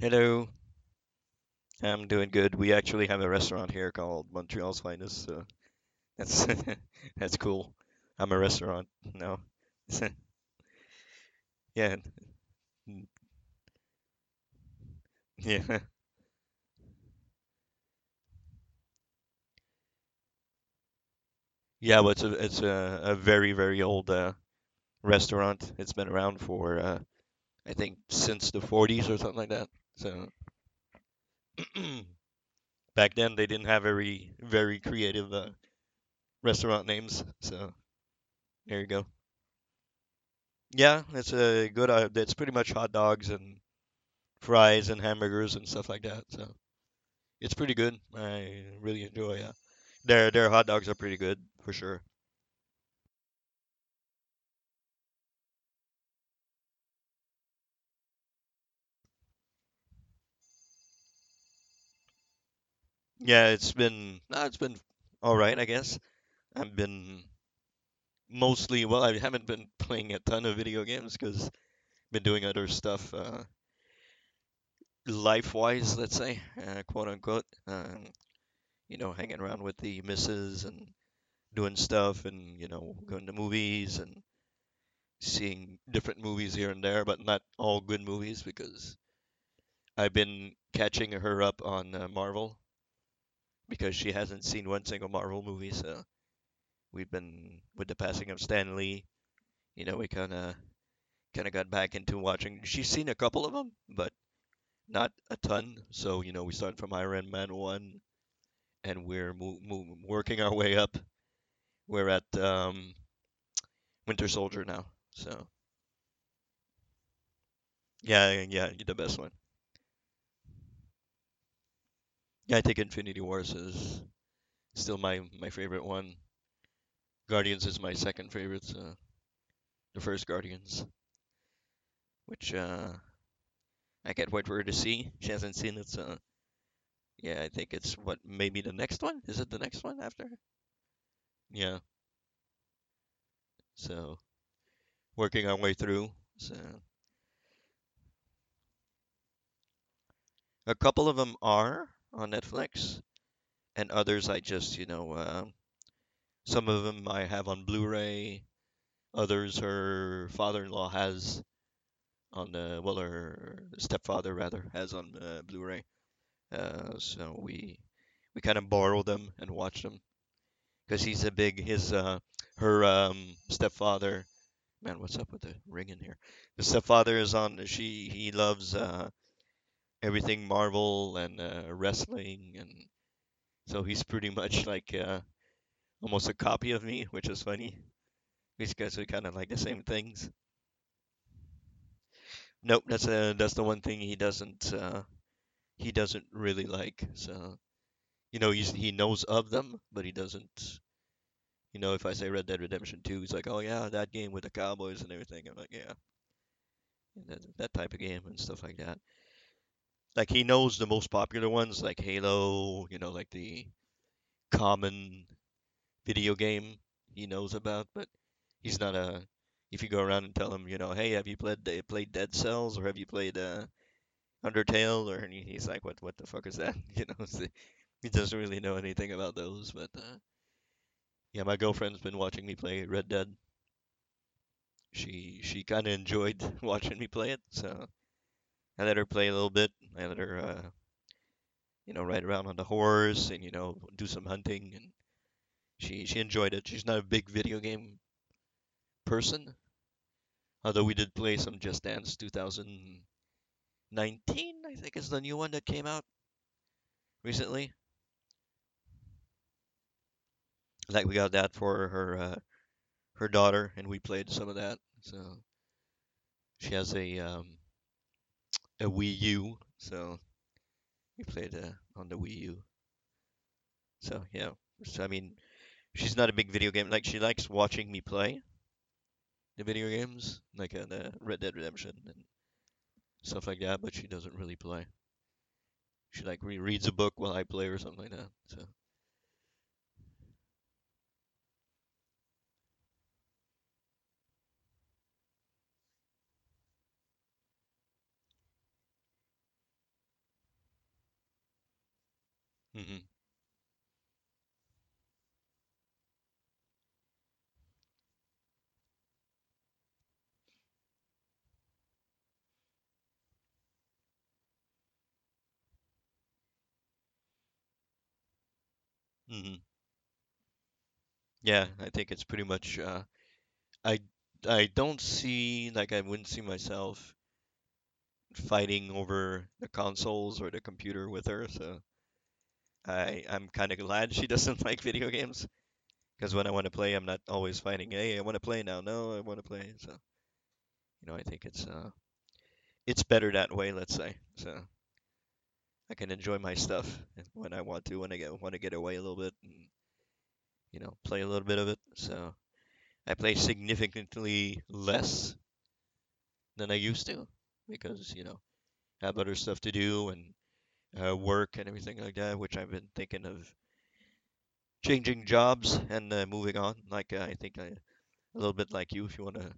Hello, I'm doing good. We actually have a restaurant here called Montreal's Finest, so that's that's cool. I'm a restaurant now. Yeah, yeah, yeah. But it's a it's a, a very very old uh, restaurant. It's been around for uh, I think since the 40s or something like that. So back then they didn't have very very creative uh, restaurant names. So there you go. Yeah, it's a good. Uh, it's pretty much hot dogs and fries and hamburgers and stuff like that. So it's pretty good. I really enjoy it. Their their hot dogs are pretty good for sure. Yeah, it's been uh, it's been all right, I guess. I've been mostly well, I haven't been playing a ton of video games because I've been doing other stuff, uh, life-wise, let's say, uh, quote unquote. Um, you know, hanging around with the missus and doing stuff, and you know, going to movies and seeing different movies here and there, but not all good movies because I've been catching her up on uh, Marvel because she hasn't seen one single Marvel movie. So we've been with the passing of Stan Lee, you know, we kind of kind of got back into watching. She's seen a couple of them, but not a ton. So you know, we started from Iron Man one, and we're mo- mo- working our way up. We're at um, Winter Soldier now. So yeah, yeah, the best one. Yeah, I think Infinity Wars is still my my favorite one. Guardians is my second favorite. So the first Guardians, which uh, I can't wait for her to see. She hasn't seen it, so yeah, I think it's what maybe the next one. Is it the next one after? Yeah. So working our way through. So a couple of them are on Netflix, and others I just you know uh, some of them I have on Blu-ray. Others her father-in-law has on the well her stepfather rather has on uh, Blu-ray. Uh, so we we kind of borrow them and watch them because he's a big his uh her um stepfather man what's up with the ring in here the stepfather is on she he loves uh everything Marvel and uh, wrestling and so he's pretty much like uh almost a copy of me which is funny guys are kind of like the same things nope that's uh that's the one thing he doesn't uh he doesn't really like so you know he's he knows of them but he doesn't You know, if I say Red Dead Redemption 2, he's like, oh yeah, that game with the cowboys and everything. I'm like, yeah, that, that type of game and stuff like that. Like he knows the most popular ones, like Halo, you know, like the common video game he knows about, but he's not a. If you go around and tell him, you know, hey, have you played played Dead Cells or have you played uh, Undertale? Or he's like, what what the fuck is that? You know, so he doesn't really know anything about those. But uh, yeah, my girlfriend's been watching me play Red Dead she she kind of enjoyed watching me play it. So I let her play a little bit. I let her, uh, you know, ride around on the horse and you know do some hunting, and she she enjoyed it. She's not a big video game person, although we did play some Just Dance 2019, I think is the new one that came out recently. Like we got that for her uh, her daughter, and we played some of that. So she has a um, a Wii U, so we played uh, on the Wii U. So yeah, so I mean, she's not a big video game. Like she likes watching me play the video games, like uh, the Red Dead Redemption and stuff like that. But she doesn't really play. She like re- reads a book while I play or something like that. So hmm hmm Yeah, I think it's pretty much. Uh, I I don't see like I wouldn't see myself fighting over the consoles or the computer with her. So I I'm kind of glad she doesn't like video games because when I want to play, I'm not always fighting. Hey, I want to play now. No, I want to play. So you know, I think it's uh it's better that way. Let's say so. I can enjoy my stuff when I want to, when I get want to get away a little bit and you know play a little bit of it. So I play significantly less than I used to because you know I have other stuff to do and uh, work and everything like that, which I've been thinking of changing jobs and uh, moving on. Like uh, I think I a little bit like you, if you want to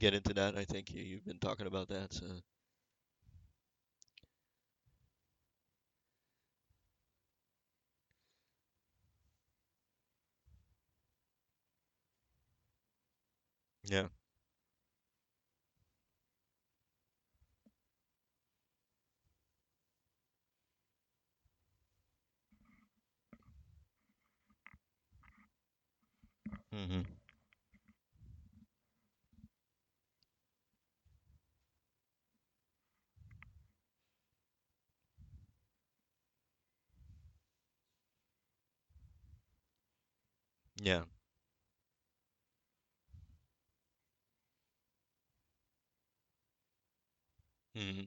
get into that, I think you, you've been talking about that. So yeah, hmm yeah, hmm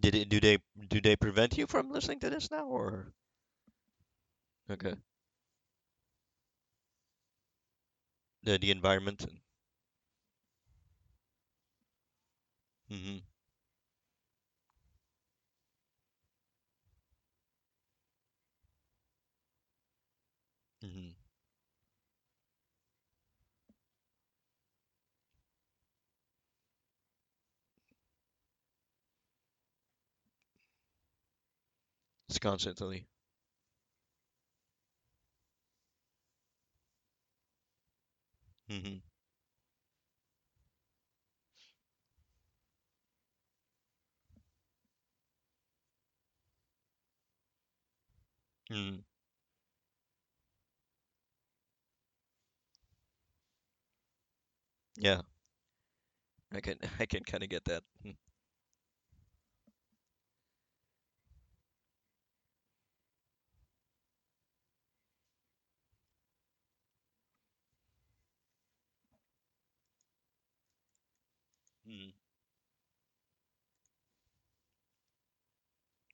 Did it? Do they? Do they prevent you from listening to this now, or okay? The the environment. And, mm-hmm hmm hmm It's constantly. hmm hmm Yeah, I can I can kind of get that. hmm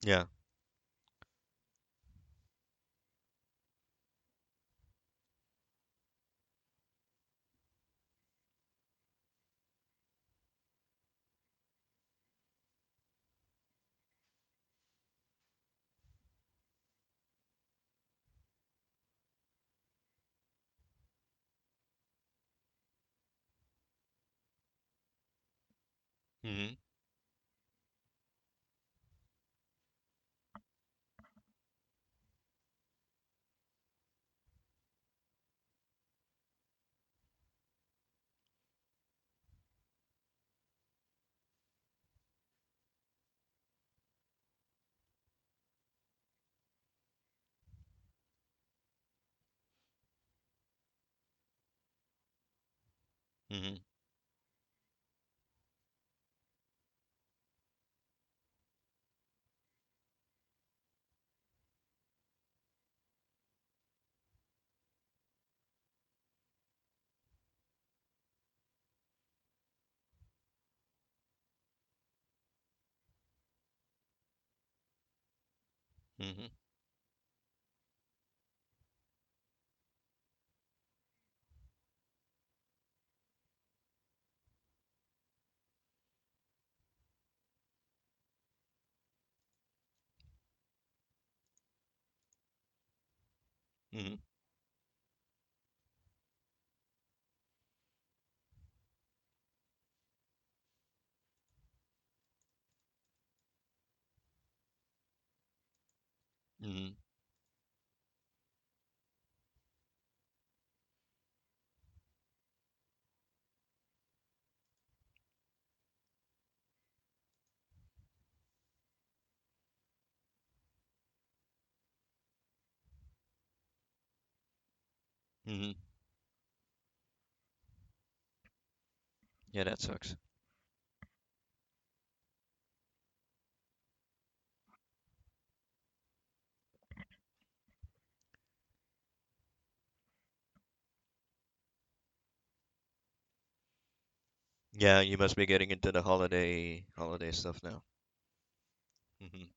Yeah. Hmm hmm Mhm. Mhm. Hmm Yeah, that sucks. Yeah, you must be getting into the holiday holiday stuff now. hmm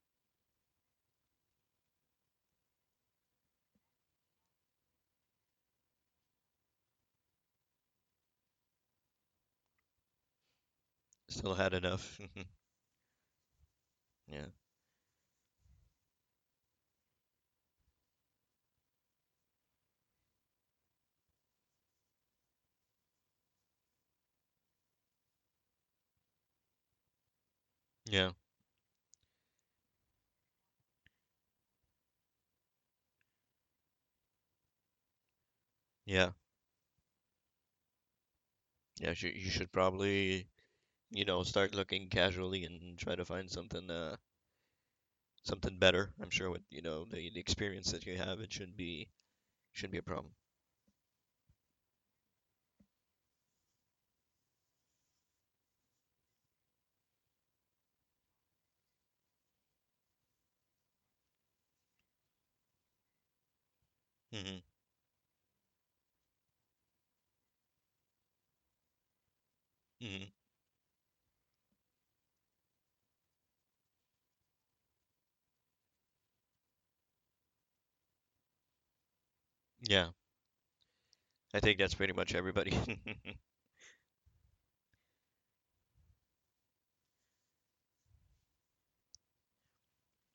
Still had enough. Yeah. Yeah. Yeah. Yeah, you, you should probably, you know, start looking casually and try to find something uh something better. I'm sure with, you know, the, the experience that you have, it shouldn't be shouldn't be a problem. hmm hmm Yeah. I think that's pretty much everybody.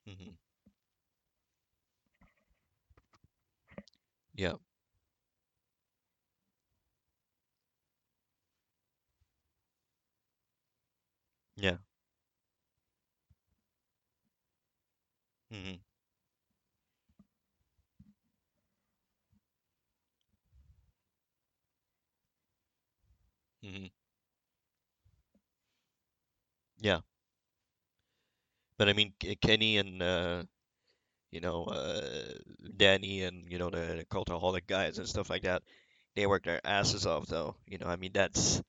hmm Yeah. Yeah. hmm Yeah. But I mean, Kenny and uh, you know, uh, Danny and you know the cultaholic guys and stuff like that, they work their asses off though. You know, I mean that's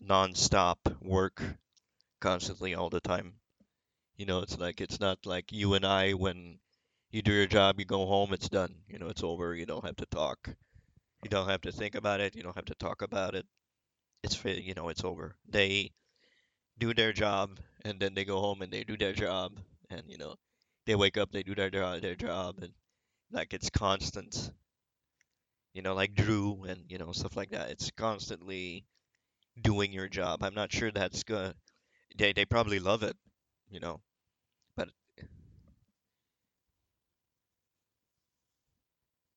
non-stop work constantly all the time. You know, it's like it's not like you and I when you do your job, you go home, it's done. You know, it's over. You don't have to talk. You don't have to think about it. You don't have to talk about it. It's you know, it's over. They do their job and then they go home and they do their job and you know, they wake up, they do their their, job and like it's constant. You know, like Drew and you know stuff like that. It's constantly doing your job. I'm not sure that's good. They they probably love it, you know, but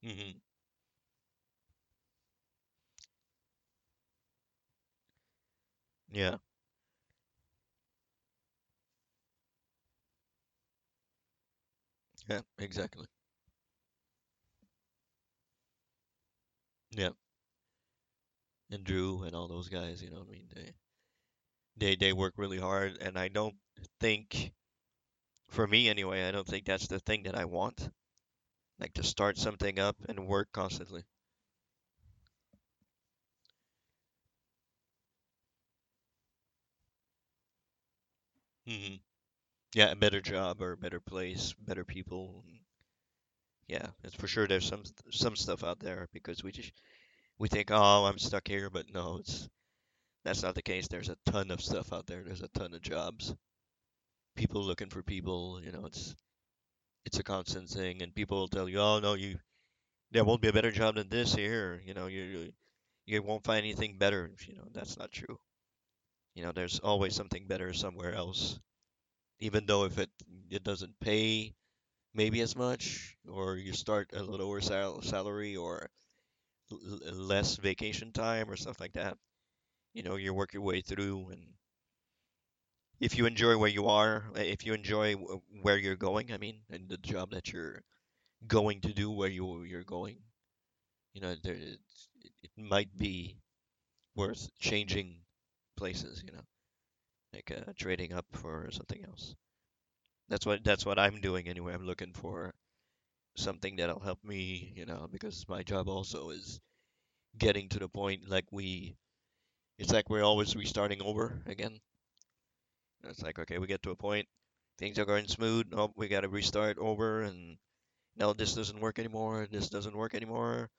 hmm yeah, yeah, exactly. Yeah, and Drew and all those guys, you know, what I mean, they they they work really hard, and I don't think, for me anyway, I don't think that's the thing that I want. Like to start something up and work constantly. hmm Yeah, a better job or a better place, better people. Yeah, it's for sure. There's some some stuff out there because we just we think, oh, I'm stuck here, but no, it's that's not the case. There's a ton of stuff out there. There's a ton of jobs. People looking for people. You know, it's it's a constant thing, and people will tell you, oh no, you there won't be a better job than this here. You know, you you won't find anything better. You know, that's not true. You know, there's always something better somewhere else. Even though if it it doesn't pay maybe as much, or you start a lower sal salary, or l less vacation time, or stuff like that. You know, you work your way through, and if you enjoy where you are, uh, if you enjoy w- where you're going, I mean, and the job that you're going to do where you you're going, you know, there it, it might be worth changing places, you know, like uh, trading up for something else. That's what that's what I'm doing anyway. I'm looking for something that'll help me, you know, because my job also is getting to the point like we it's like we're always restarting over again. It's like okay, we get to a point, things are going smooth, oh, we got to restart over and no, this doesn't work anymore, this doesn't work anymore.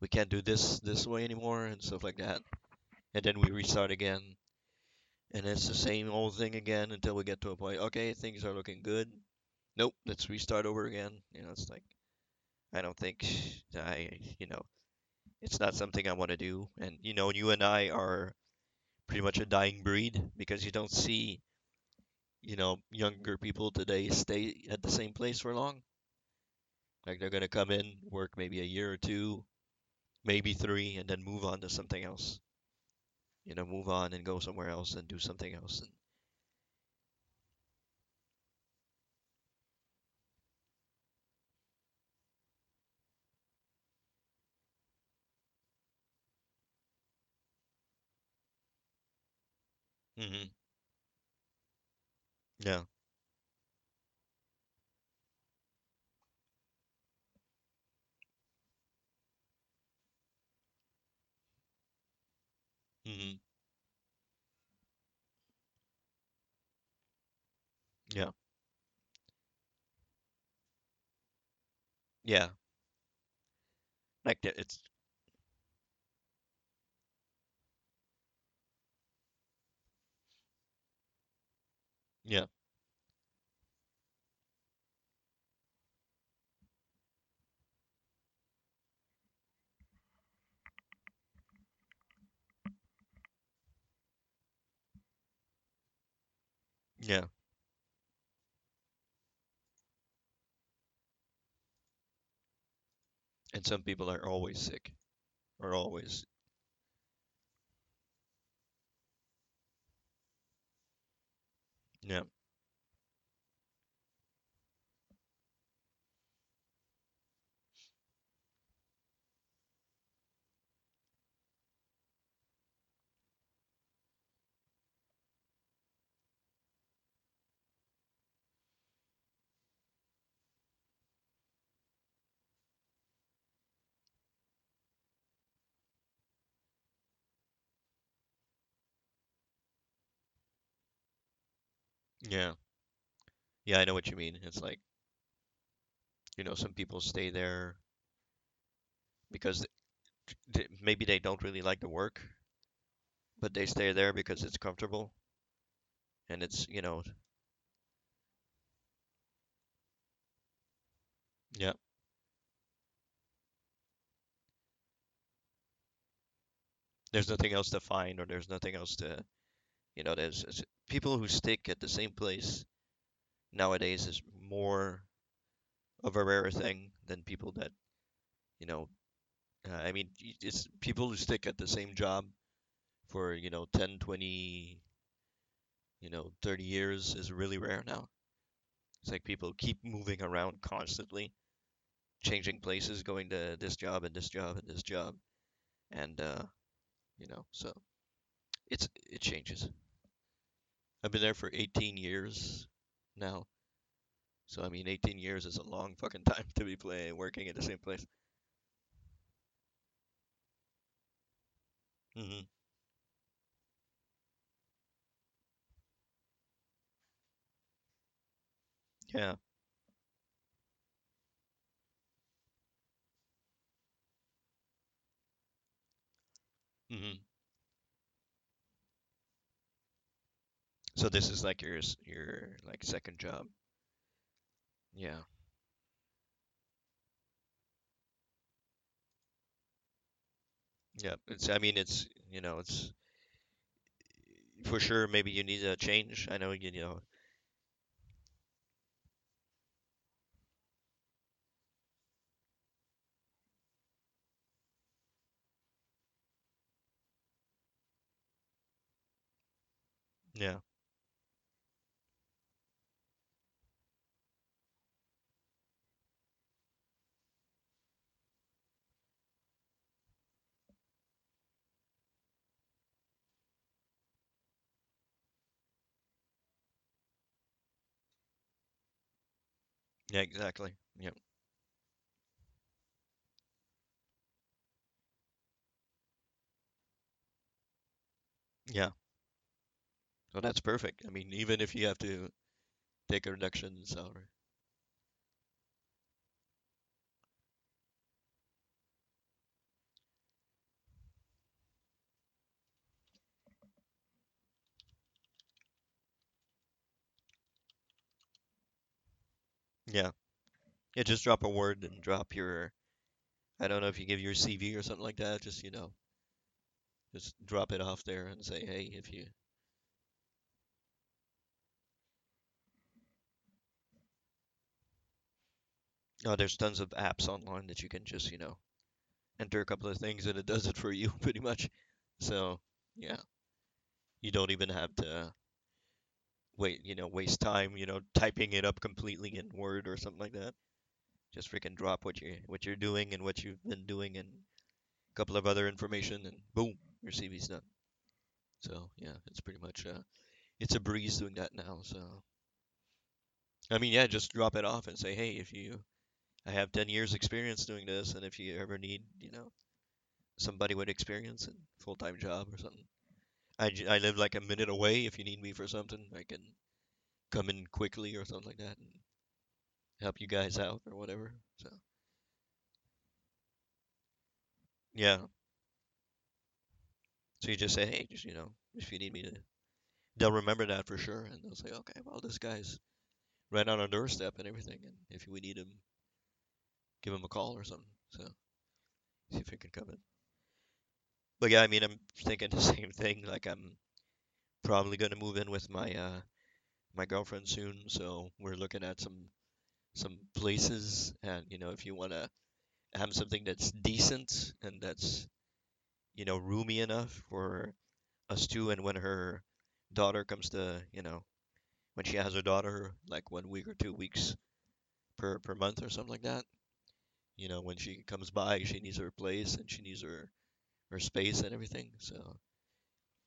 We can't do this this way anymore and stuff like that. And then we restart again. And it's the same old thing again until we get to a point, okay, things are looking good. Nope, let's restart over again. You know, it's like I don't think I, you know, it's not something I want to do. And you know, you and I are pretty much a dying breed because you don't see, you know, younger people today stay at the same place for long. Like they're gonna come in, work maybe a year or two, maybe three, and then move on to something else. You know, move on and go somewhere else and do something else. And hmm yeah, hmm yeah, yeah. Like it's yeah, yeah. And some people are always sick or always, yeah, yeah, yeah. I know what you mean. It's like, you know, some people stay there because th- maybe they don't really like the work, but they stay there because it's comfortable and it's, you know, yeah, there's nothing else to find or there's nothing else to, you know, there's people who stick at the same place nowadays is more of a rare thing than people that, you know, uh, I mean, it's people who stick at the same job for, you know, 10, 20, you know, 30 years is really rare now. It's like people keep moving around constantly, changing places, going to this job and this job and this job. And uh, you know, so it's it changes. I've been there for 18 years now. So I mean, 18 years is a long fucking time to be playing working at the same place. hmm Yeah. hmm So this is like your your like second job. Yeah. Yeah. It's I mean it's you know it's for sure maybe you need a change. I know you you know. Yeah. Yeah, exactly. Yep. Yeah. So that's perfect. I mean, even if you have to take a reduction in salary. Yeah. Yeah, just drop a word and drop your, I don't know if you give your CV or something like that, just, you know, just drop it off there and say, hey, if you, oh, there's tons of apps online that you can just, you know, enter a couple of things and it does it for you pretty much. So, yeah, you don't even have to wait, you know, waste time, you know, typing it up completely in Word or something like that. Just freaking drop what you what you're doing and what you've been doing and a couple of other information and boom, your CV's done. So, yeah, it's pretty much uh it's a breeze doing that now. So, I mean, yeah, just drop it off and say, "Hey, if you I have 10 years experience doing this and if you ever need, you know, somebody with experience and full-time job or something. I, I live like a minute away. If you need me for something, I can come in quickly or something like that and help you guys out or whatever. So, yeah. So you just say, hey, just, you know, if you need me to, they'll remember that for sure. And they'll say, okay, well, this guy's right on our doorstep and everything. And if we need him, give him a call or something. So, see if he can come in. But yeah, I mean, I'm thinking the same thing. Like, I'm probably to move in with my, uh, my girlfriend soon. So we're looking at some, some places. And, you know, if you want to have something that's decent and that's, you know, roomy enough for us two. And when her daughter comes to, you know, when she has her daughter, like one week or two weeks per per month or something like that. You know, when she comes by, she needs her place and she needs her her space and everything. So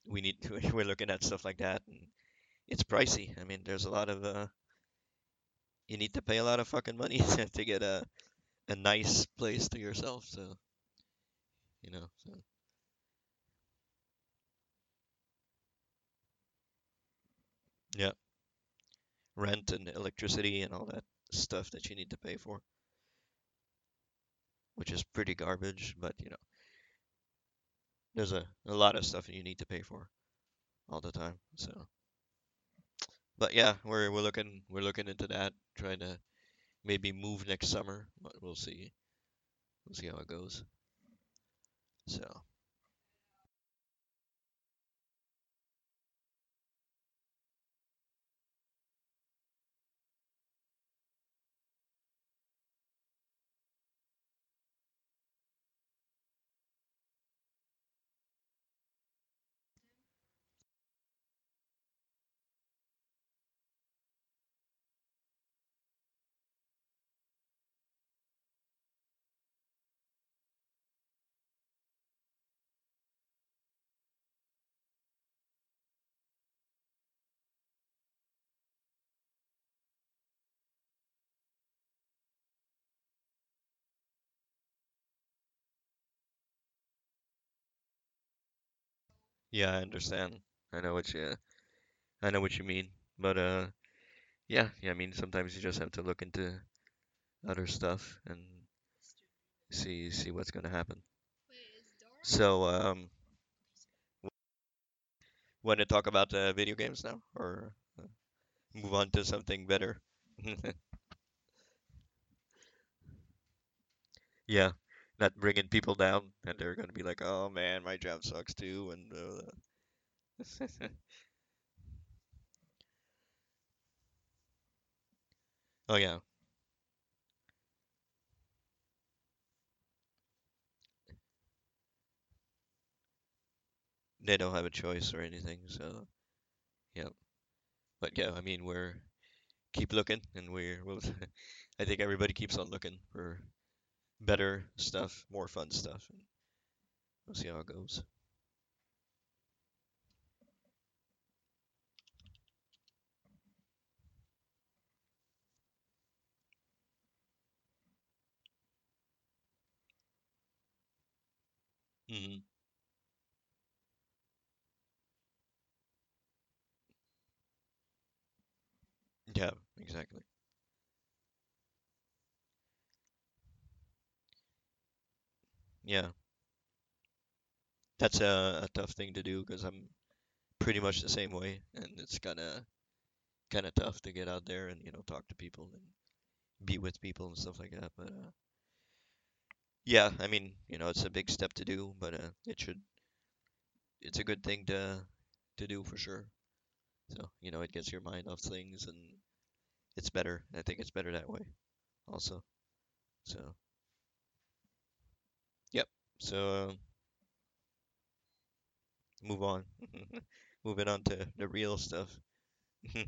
we need to, we're looking at stuff like that, and it's pricey. I mean, there's a lot of uh, you need to pay a lot of fucking money to get a a nice place to yourself. So you know, so yeah, rent and electricity and all that stuff that you need to pay for, which is pretty garbage. But you know, there's a a lot of stuff you need to pay for all the time. So. But yeah, we're we're looking we're looking into that, trying to maybe move next summer, but we'll see. We'll see how it goes. So, yeah, I understand. I know what you I know what you mean. But uh yeah, yeah, I mean sometimes you just have to look into other stuff and see see what's gonna happen. So, um want to talk about uh, video games now or uh, move on to something better? Yeah, not bringing people down and they're gonna be like, "Oh man, my job sucks too," and uh, oh yeah, they don't have a choice or anything. So yeah, but yeah, I mean we're keep looking and we're we'll, I think everybody keeps on looking for better stuff, more fun stuff. We'll see how it goes. Mm-hmm. Yeah, exactly. Yeah, that's a, a tough thing to do because I'm pretty much the same way, and it's kind of kind of tough to get out there and you know talk to people and be with people and stuff like that. But uh, yeah, I mean, you know, it's a big step to do, but uh, it should it's a good thing to to do for sure. So you know, it gets your mind off things, and it's better. I think it's better that way also. So. So uh, move on. Moving on to the real stuff.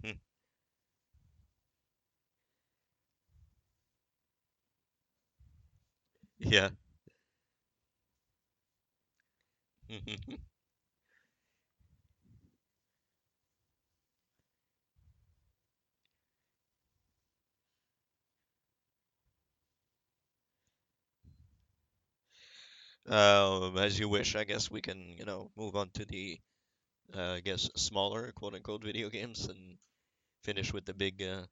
Yeah. Um, as you wish, I guess we can, you know, move on to the, uh, I guess, smaller quote unquote video games and finish with the big, uh,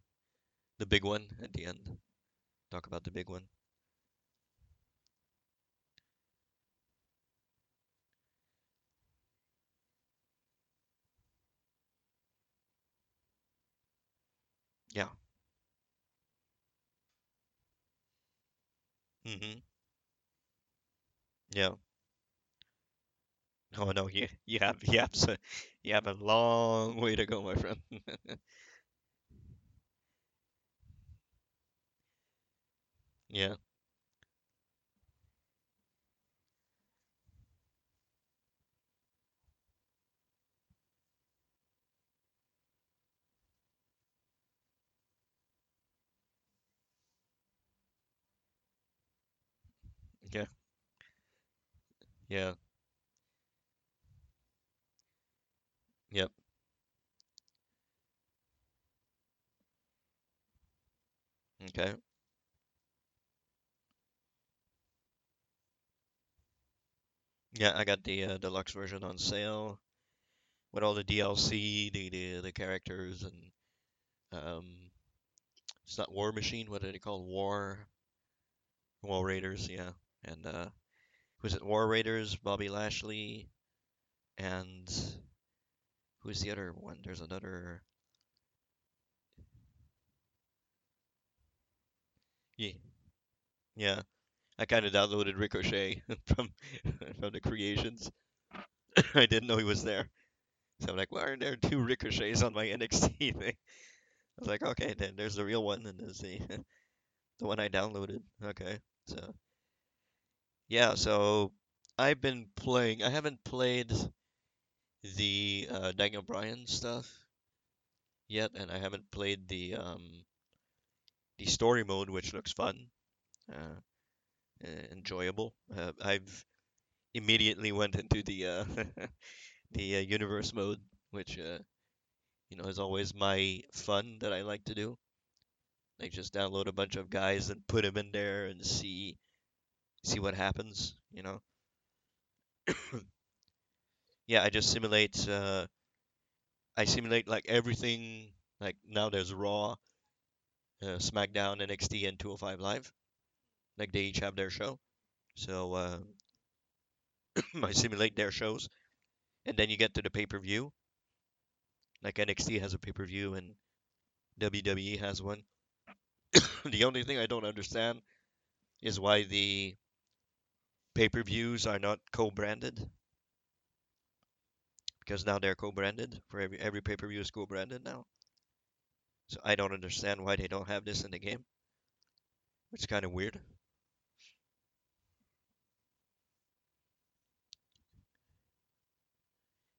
the big one at the end. Talk about the big one. Yeah. hmm Yeah. Oh no, you you have you have so you have a long way to go, my friend. Yeah. Yeah. Yeah. Yep. Okay. Yeah, I got the uh, deluxe version on sale with all the DLC, the the, the characters, and um, it's not War Machine. What are they called? War War Raiders. Yeah, and uh, who's it? War Raiders, Bobby Lashley, and who's the other one? There's another. Yeah, yeah. I kind of downloaded Ricochet from from the creations. I didn't know he was there, so I'm like, why aren't there two Ricochets on my NXT thing? I was like, okay, then there's the real one, and there's the the one I downloaded. Okay, so yeah, so I've been playing. I haven't played the uh, Daniel Bryan stuff yet, and I haven't played the um the story mode, which looks fun, uh, enjoyable. Uh, I've immediately went into the uh, the uh, universe mode, which uh, you know is always my fun that I like to do. Like just download a bunch of guys and put them in there and see see what happens. You know. Yeah, I just simulate. Uh, I simulate like everything. Like now there's Raw, uh, SmackDown, NXT, and 205 Live. Like they each have their show. So uh, I simulate their shows, and then you get to the pay-per-view. Like NXT has a pay-per-view and WWE has one. The only thing I don't understand is why the pay-per-views are not co-branded. Because now they're co-branded for every every pay-per-view is co-branded now. So I don't understand why they don't have this in the game. It's kind of weird.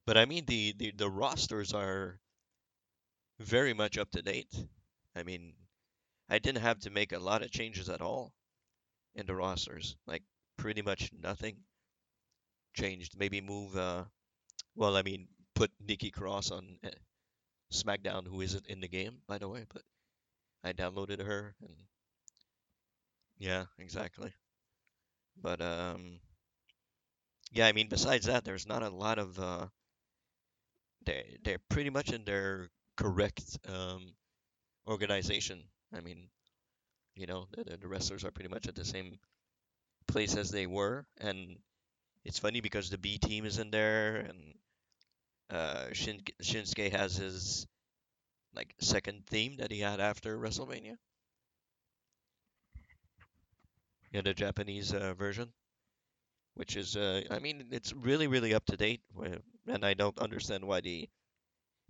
But I mean the, the the rosters are very much up to date. I mean, I didn't have to make a lot of changes at all in the rosters. Like pretty much nothing changed. Maybe move uh well, I mean, put Nikki Cross on uh, SmackDown who isn't in the game by the way, but I downloaded her and yeah, exactly. But um yeah, I mean, besides that, there's not a lot of uh, they they're pretty much in their correct um, organization. I mean, you know, the the wrestlers are pretty much at the same place as they were, and it's funny because the B team is in there, and uh, Shin Shinsuke has his like second theme that he had after WrestleMania. Yeah, the Japanese uh, version, which is, uh, I mean, it's really, really up to date, and I don't understand why the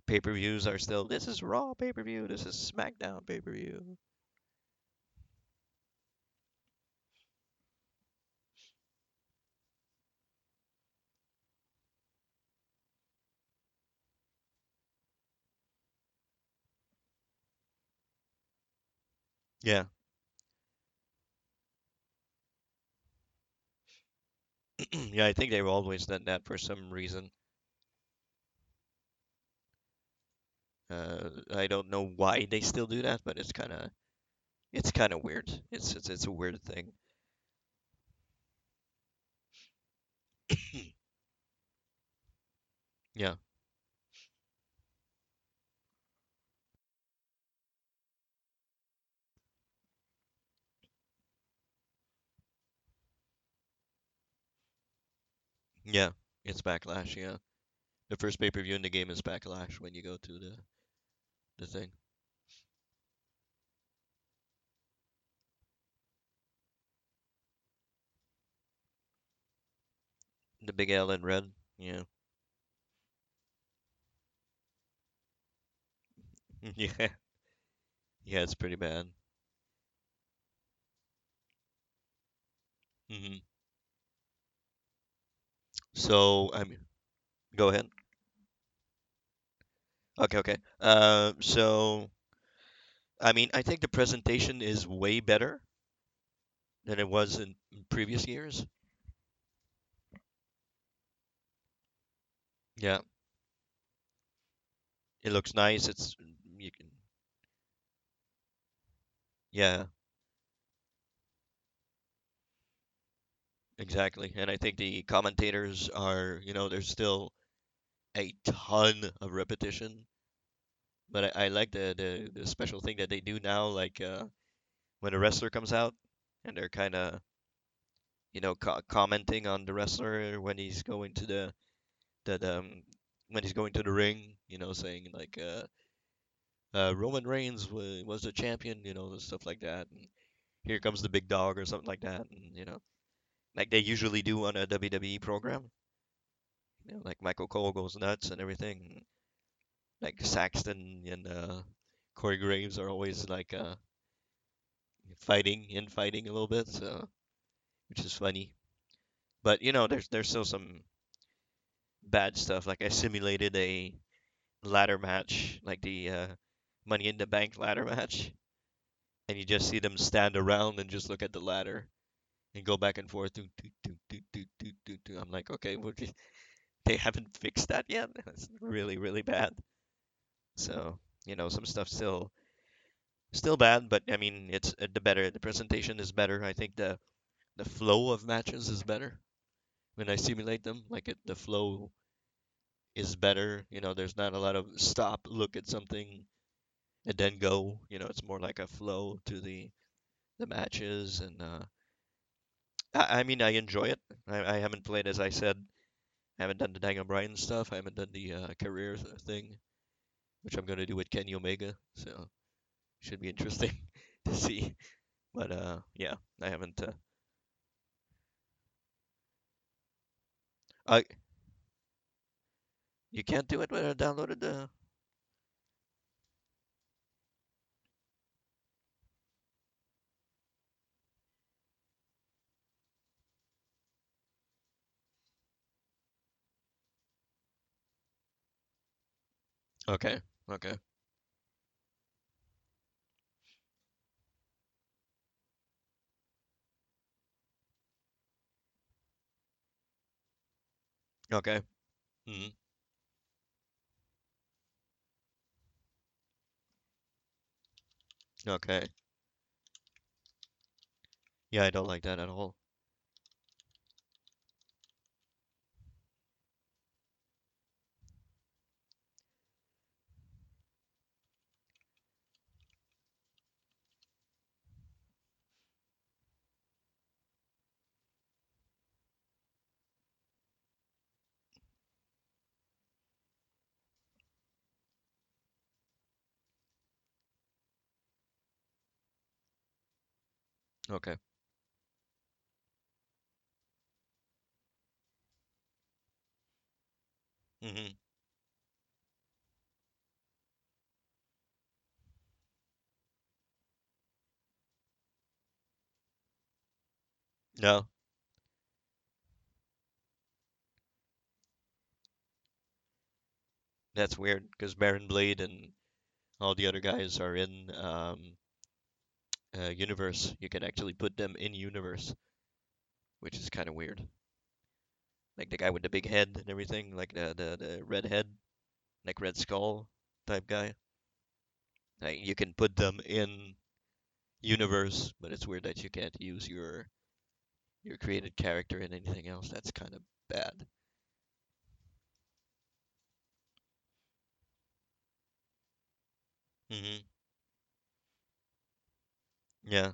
pay-per-views are still, this is Raw pay-per-view, this is SmackDown pay-per-view. Yeah, yeah, I think they've always done that for some reason. Uh, I don't know why they still do that, but it's kind of, it's kind of weird. It's, it's, it's a weird thing. Yeah, yeah, it's Backlash. Yeah, the first pay-per-view in the game is Backlash when you go to the the thing. The big L in red. Yeah. Yeah. Yeah, it's pretty bad. hmm So, I mean, go ahead. Okay, okay. Uh, so, I mean, I think the presentation is way better than it was in in previous years. Yeah, it looks nice. It's you can, yeah, exactly. And I think the commentators are, you know, there's still a ton of repetition, but I, I like the, the the special thing that they do now, like uh, when a wrestler comes out and they're kind of you know, co- commenting on the wrestler when he's going to the that um when he's going to the ring, you know, saying like uh, uh Roman Reigns was, was the champion, you know, stuff like that. And here comes the big dog or something like that, and you know, like they usually do on a WWE program. You know, like Michael Cole goes nuts and everything. Like Saxton and uh, Corey Graves are always like uh fighting, infighting a little bit, so which is funny. But you know, there's there's still some bad stuff. Like I simulated a ladder match, like the uh, Money in the Bank ladder match, and you just see them stand around and just look at the ladder and go back and forth. Do, do, do. I'm like, okay, well, they haven't fixed that yet. It's really, really bad. So, you know, some stuff still still bad, but I mean, it's uh, the better. The presentation is better. I think the the flow of matches is better when I simulate them. Like it, the flow is better. You know, there's not a lot of stop, look at something, and then go. You know, it's more like a flow to the the matches, and uh, I, I mean, I enjoy it. I, I haven't played, as I said, I haven't done the Daniel Bryan stuff. I haven't done the uh, career thing, which I'm gonna do with Kenny Omega. So should be interesting to see. But uh, yeah, I haven't. Uh, I you can't do it when I downloaded the. Okay, okay, okay. hmm Okay. Yeah, I don't like that at all. Okay. hmm No, that's weird because Baron Blade and all the other guys are in um uh, universe. You can actually put them in universe, which is kind of weird. Like the guy with the big head and everything, like the the the red head, like Red Skull type guy. Like you can put them in universe, but it's weird that you can't use your your created character in anything else. That's kind of bad. hmm Yeah.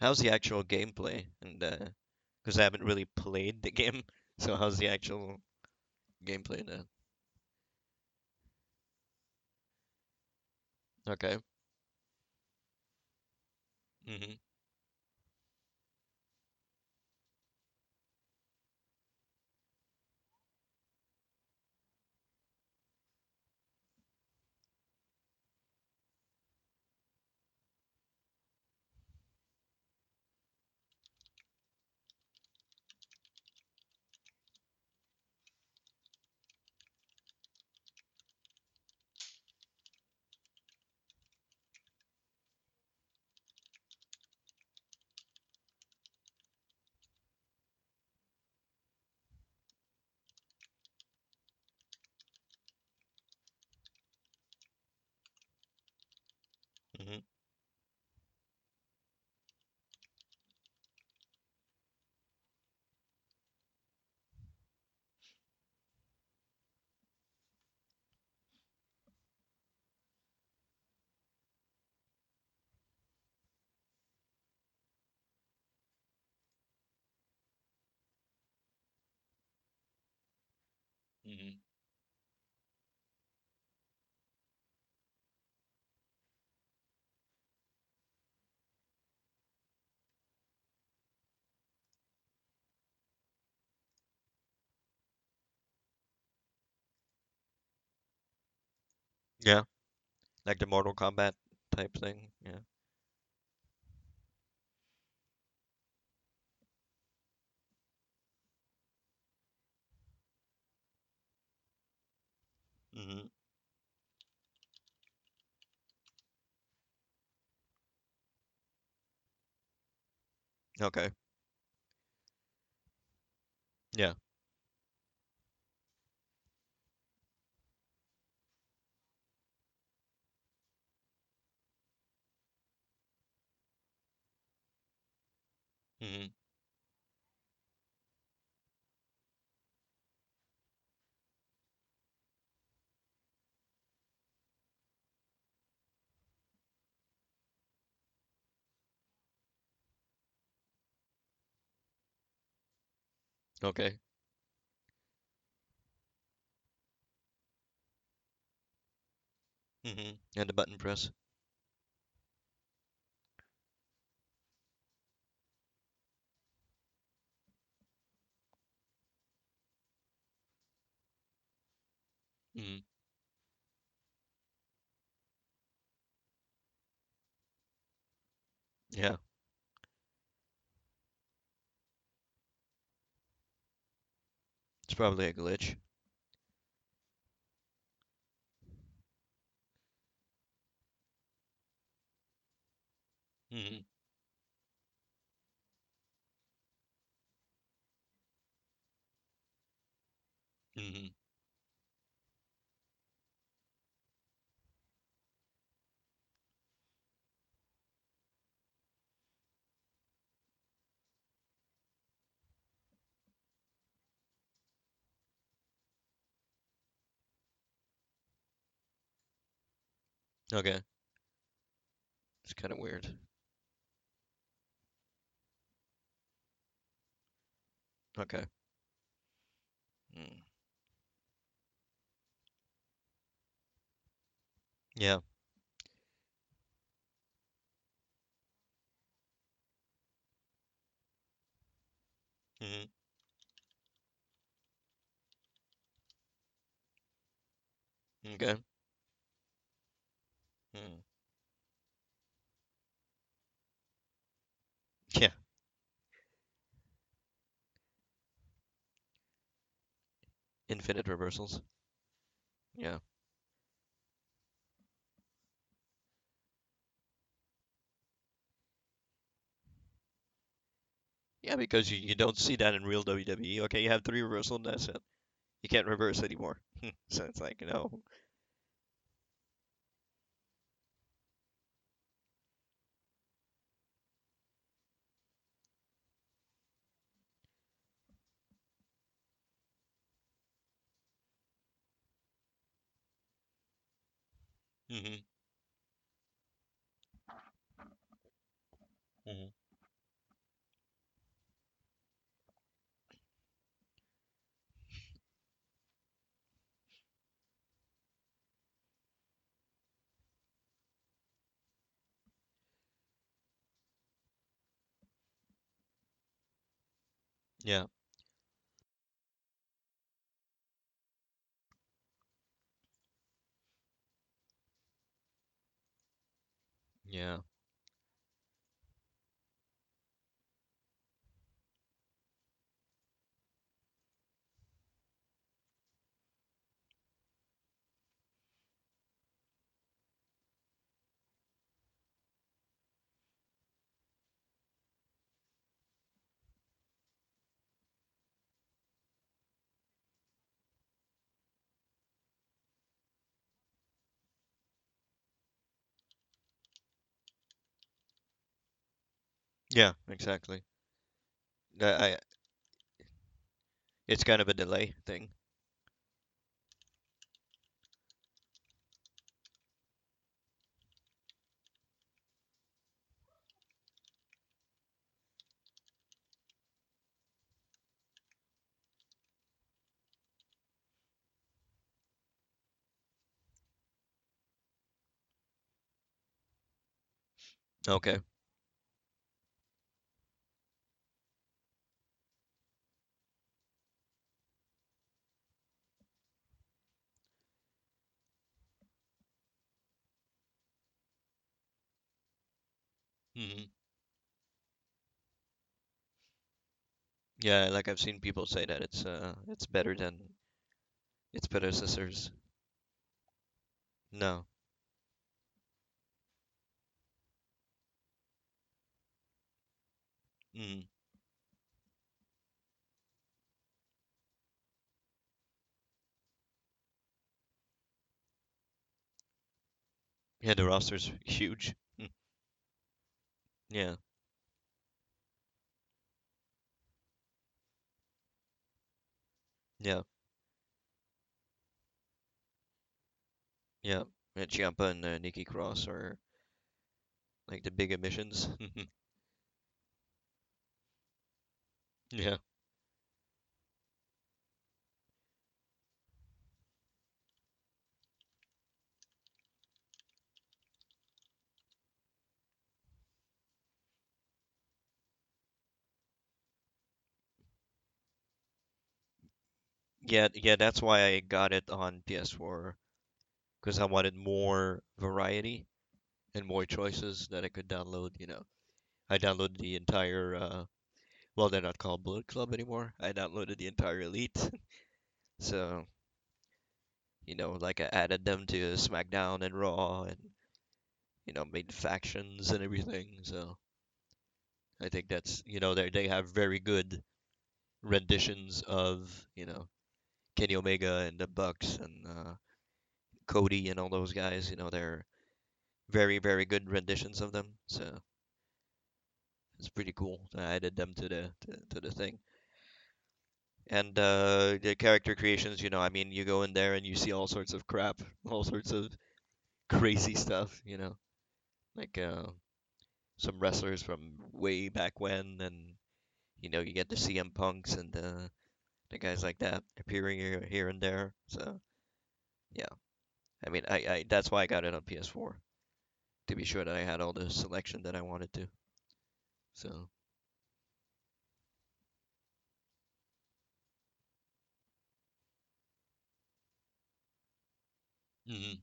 How's the actual gameplay? And uh, because I haven't really played the game, so how's the actual gameplay now? Okay. hmm hmm Yeah, like the Mortal Kombat type thing. Yeah. Hmm Okay. Yeah. hmm Okay. hmm And the button press. hmm Yeah. It's probably a glitch. hmm hmm Okay. It's kind of weird. Okay. Mm. Yeah. hmm Okay. Mm. Yeah. Infinite reversals. Yeah. Yeah, because you, you don't see that in real WWE. Okay, you have three reversal and that's it. You can't reverse anymore. so it's like, no. Hmm hmm Yeah. Yeah. Yeah, exactly. I, I, it's kind of a delay thing. Okay. Hmm Yeah, like I've seen people say that it's uh it's better than its predecessors. No. Mm. Yeah, the roster's huge. Yeah. Yeah. Yeah. Yeah, Ciampa and uh, Nikki Cross are like the big emissions. Yeah. Yeah, yeah, that's why I got it on PS4 because I wanted more variety and more choices that I could download, you know. I downloaded the entire uh well, they're not called Bullet Club anymore. I downloaded the entire Elite. So, you know, like I added them to SmackDown and Raw and you know, made factions and everything. So, I think that's, you know, they they have very good renditions of, you know, Kenny Omega and the Bucks and uh Cody and all those guys, you know, they're very, very good renditions of them. So, it's pretty cool. I added them to the to, to the thing. And uh, the character creations, you know, I mean, you go in there and you see all sorts of crap, all sorts of crazy stuff, you know, like uh, some wrestlers from way back when, and you know, you get the CM Punks and the the guys like that appearing here, here and there. So yeah, I mean, I, I that's why I got it on PS4 to be sure that I had all the selection that I wanted to. So hmm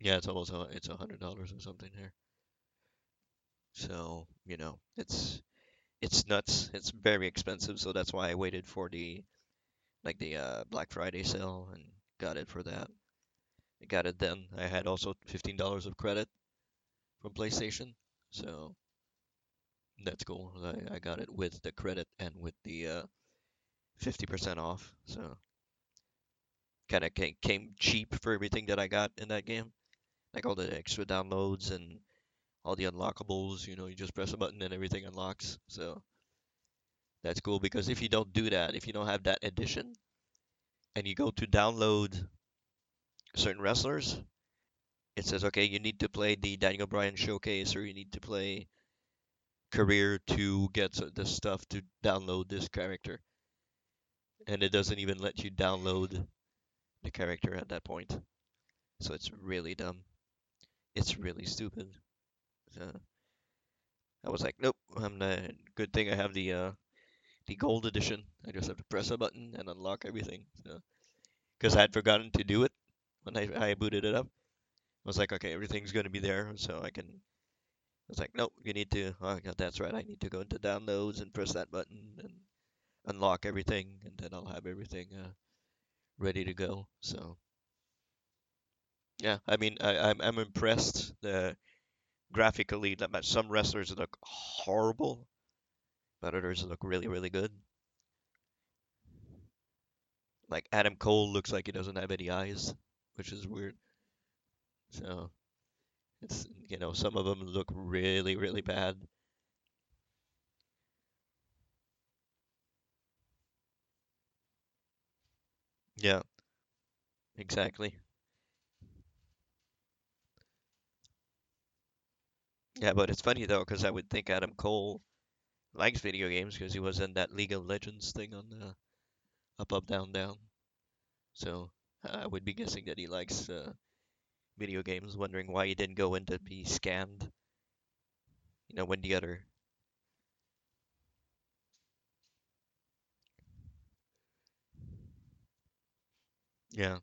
yeah, it's almost a, it's a hundred dollars or something here. So you know, it's it's nuts. It's very expensive, so that's why I waited for the like the uh, Black Friday sale and got it for that. I got it then. I had also fifteen dollars of credit from PlayStation, so that's cool. I, I got it with the credit and with the uh, 50% off, so kind of came cheap for everything that I got in that game, like all the extra downloads and all the unlockables. You know, you just press a button and everything unlocks. So that's cool because if you don't do that, if you don't have that edition, and you go to download certain wrestlers, it says, okay, you need to play the Daniel Bryan showcase or you need to play career to get the stuff to download this character. And it doesn't even let you download the character at that point. So it's really dumb. It's really stupid. So I was like, nope, I'm not. Good thing I have the uh, the gold edition. I just have to press a button and unlock everything. So because I had forgotten to do it when I, I booted it up. I was like, okay, everything's gonna be there, so I can. I was like, nope, you need to. Oh, God, that's right. I need to go into downloads and press that button and unlock everything, and then I'll have everything uh, ready to go. So yeah, I mean, I, I'm I'm impressed. The graphically, that some wrestlers look horrible, but others look really really good. Like Adam Cole looks like he doesn't have any eyes, which is weird. So it's you know some of them look really really bad. Yeah, exactly. Yeah, but it's funny though, because I would think Adam Cole likes video games because he was in that League of Legends thing on the Up Up Down Down. So I would be guessing that he likes uh, video games, wondering why he didn't go in to be scanned. You know, when the other. Yeah,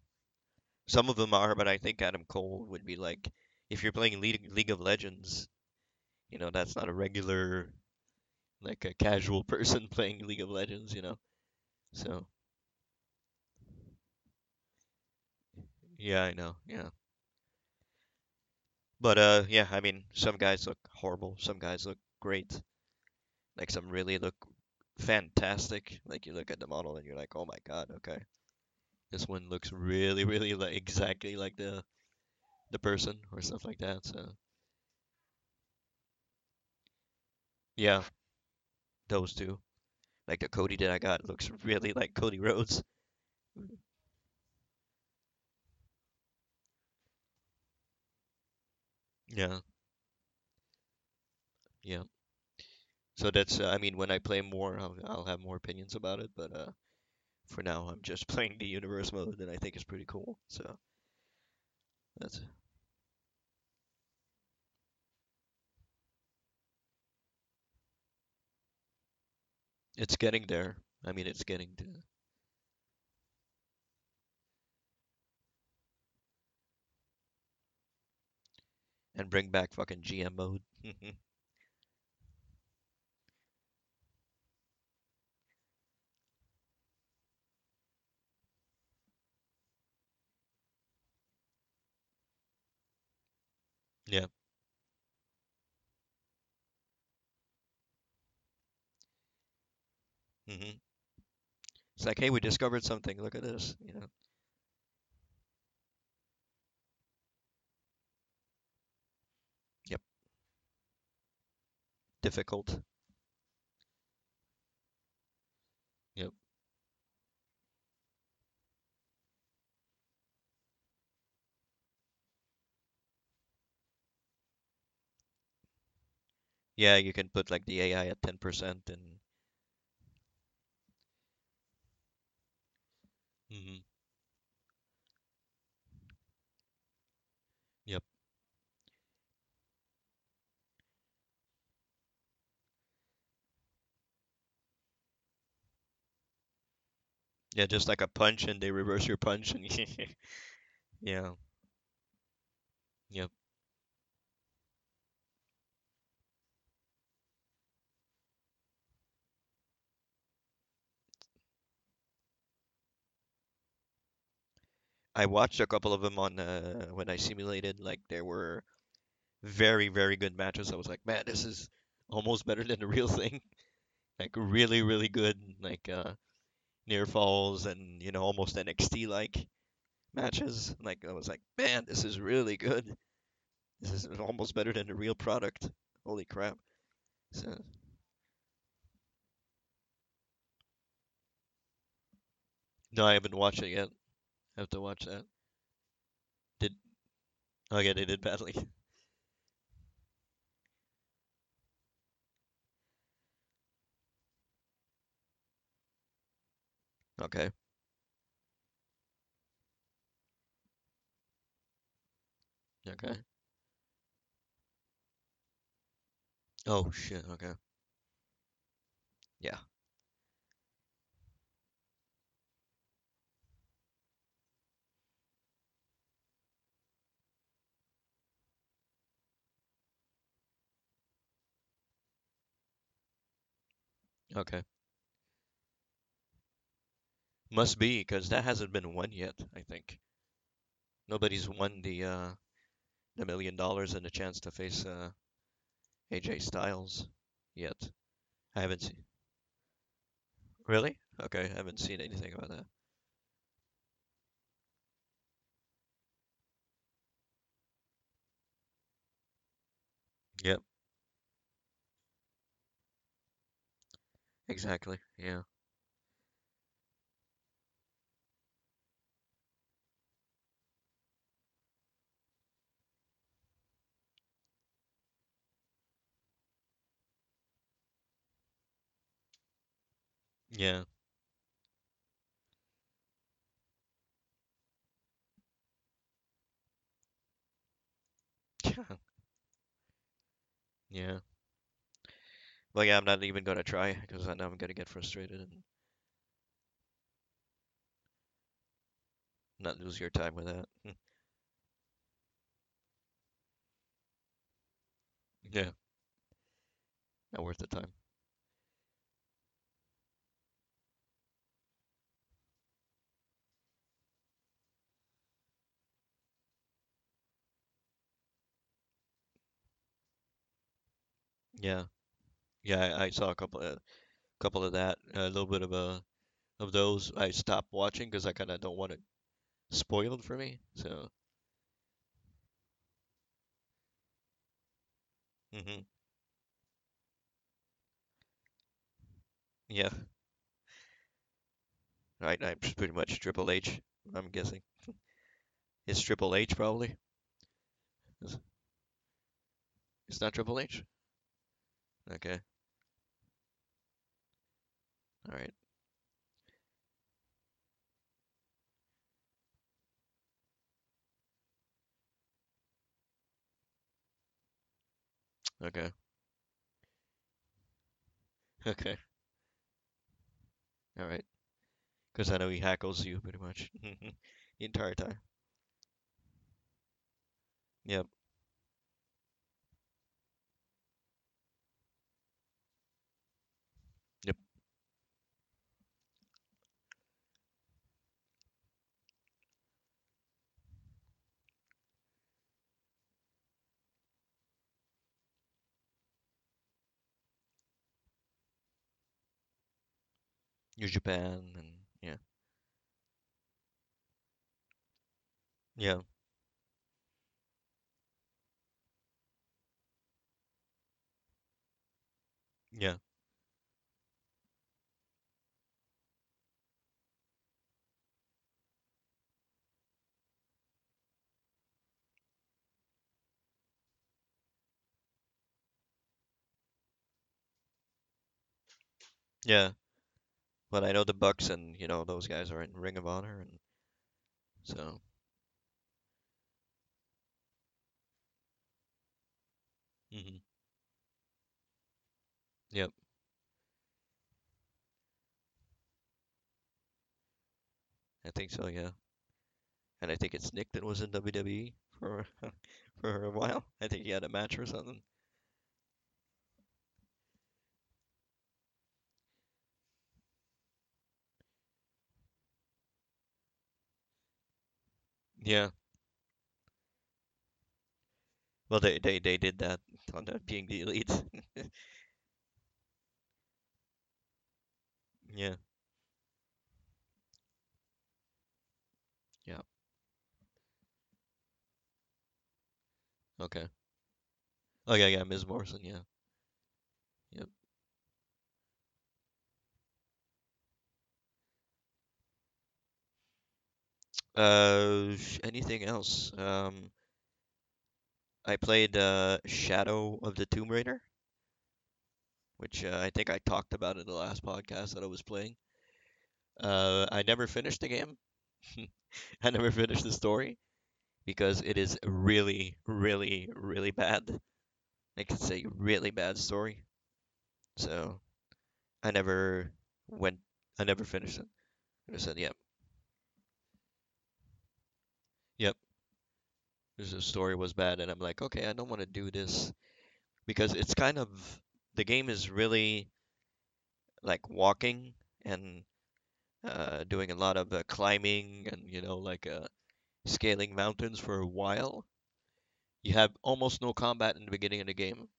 some of them are, but I think Adam Cole would be like, if you're playing League League of Legends, you know, that's not a regular, like a casual person playing League of Legends, you know. So yeah, I know. Yeah. But uh yeah, I mean, some guys look horrible, some guys look great. Like some really look fantastic. Like you look at the model and you're like, "Oh my God, okay. This one looks really, really like exactly like the the person or stuff like that." So, yeah, those two. Like the Cody that I got looks really like Cody Rhodes. Yeah, yeah. So that's uh, I mean, when I play more, I'll I'll have more opinions about it, but uh for now, I'm just playing the universe mode and I think it's pretty cool. So, that's it's getting there. I mean, it's getting to and bring back fucking GM mode. Yeah. Mm-hmm. It's like, hey, we discovered something. Look at this. You know. Yep. Difficult. Yep. Yeah, you can put like the AI at 10% and hmm Yep. Yeah, just like a punch and they reverse your punch and yeah. Yep. I watched a couple of them on uh, when I simulated. Like there were very, very good matches. I was like, man, this is almost better than the real thing. Like really, really good. Like uh, near falls and you know almost NXT like matches. Like I was like, man, this is really good. This is almost better than the real product. Holy crap! So no, I haven't watched it yet. I have to watch that. Did oh okay? they did badly. Okay, okay. Mm-hmm. Oh shit. Okay. Yeah. Okay. Must be because that hasn't been won yet. I think nobody's won the uh the million dollars and a chance to face uh AJ Styles yet. I haven't seen. Really? Okay, I haven't seen anything about that. Yep. Exactly. Yeah. Yeah. Yeah. Well, yeah, I'm not even gonna try because I know I'm gonna get frustrated and not lose your time with that. Yeah, not worth the time. Yeah. Yeah, I, I saw a couple of couple of that, a little bit of a of those. I stopped watching because I kind of don't want it spoiled for me. So, hmm Yeah. Right, I'm pretty much Triple H, I'm guessing. It's Triple H probably. It's not Triple H? Okay. All right. Okay. Okay. All right. Because I know he hackles you pretty much the entire time. Yep. Yep. New Japan and yeah. Yeah. Yeah. Yeah, but I know the Bucks and you know those guys are in Ring of Honor, and so hmm yep, I think so. Yeah, and I think it's Nick that was in WWE for for a while. I think he had a match or something. Yeah, well they they they did that on the being the elite. Yeah, yeah, okay. Oh yeah, yeah, Ms. Morrison. Yeah, Uh, anything else? Um, I played uh Shadow of the Tomb Raider, which uh, I think I talked about in the last podcast that I was playing. Uh, I never finished the game. I never finished the story because it is really, really, really bad. I could say really bad story. So I never went. I never finished it. I said, yep. The story was bad, and I'm like, okay, I don't want to do this because it's kind of the game is really like walking and uh, doing a lot of uh, climbing and you know like uh, scaling mountains for a while. You have almost no combat in the beginning of the game.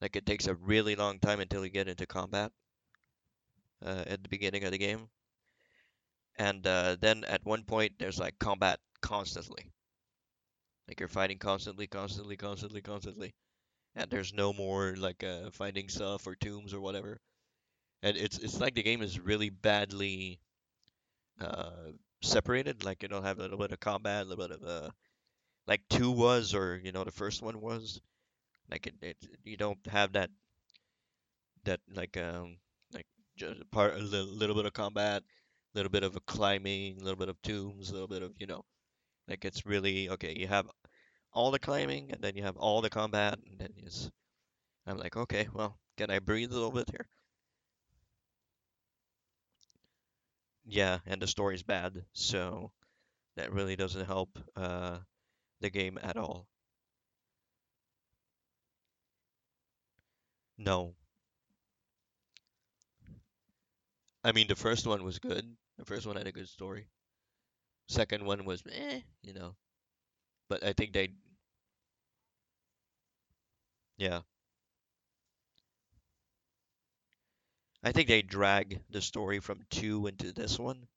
Like it takes a really long time until you get into combat uh, at the beginning of the game, and uh, then at one point there's like combat constantly. Like you're fighting constantly, constantly, constantly, constantly, and there's no more like uh, finding stuff or tombs or whatever. And it's it's like the game is really badly uh, separated. Like you don't have a little bit of combat, a little bit of uh, like two was, or you know, the first one was. Like it, it you don't have that that like um like just part a little, little bit of combat, a little bit of a climbing, a little bit of tombs, a little bit of you know, like it's really okay. You have all the climbing, and then you have all the combat, and then it's. I'm like, okay, well, can I breathe a little bit here? Yeah, and the story's bad, so that really doesn't help uh the game at all. No, I mean, the first one was good. The first one had a good story. Second one was eh, you know. But I think they, yeah, I think they drag the story from two into this one.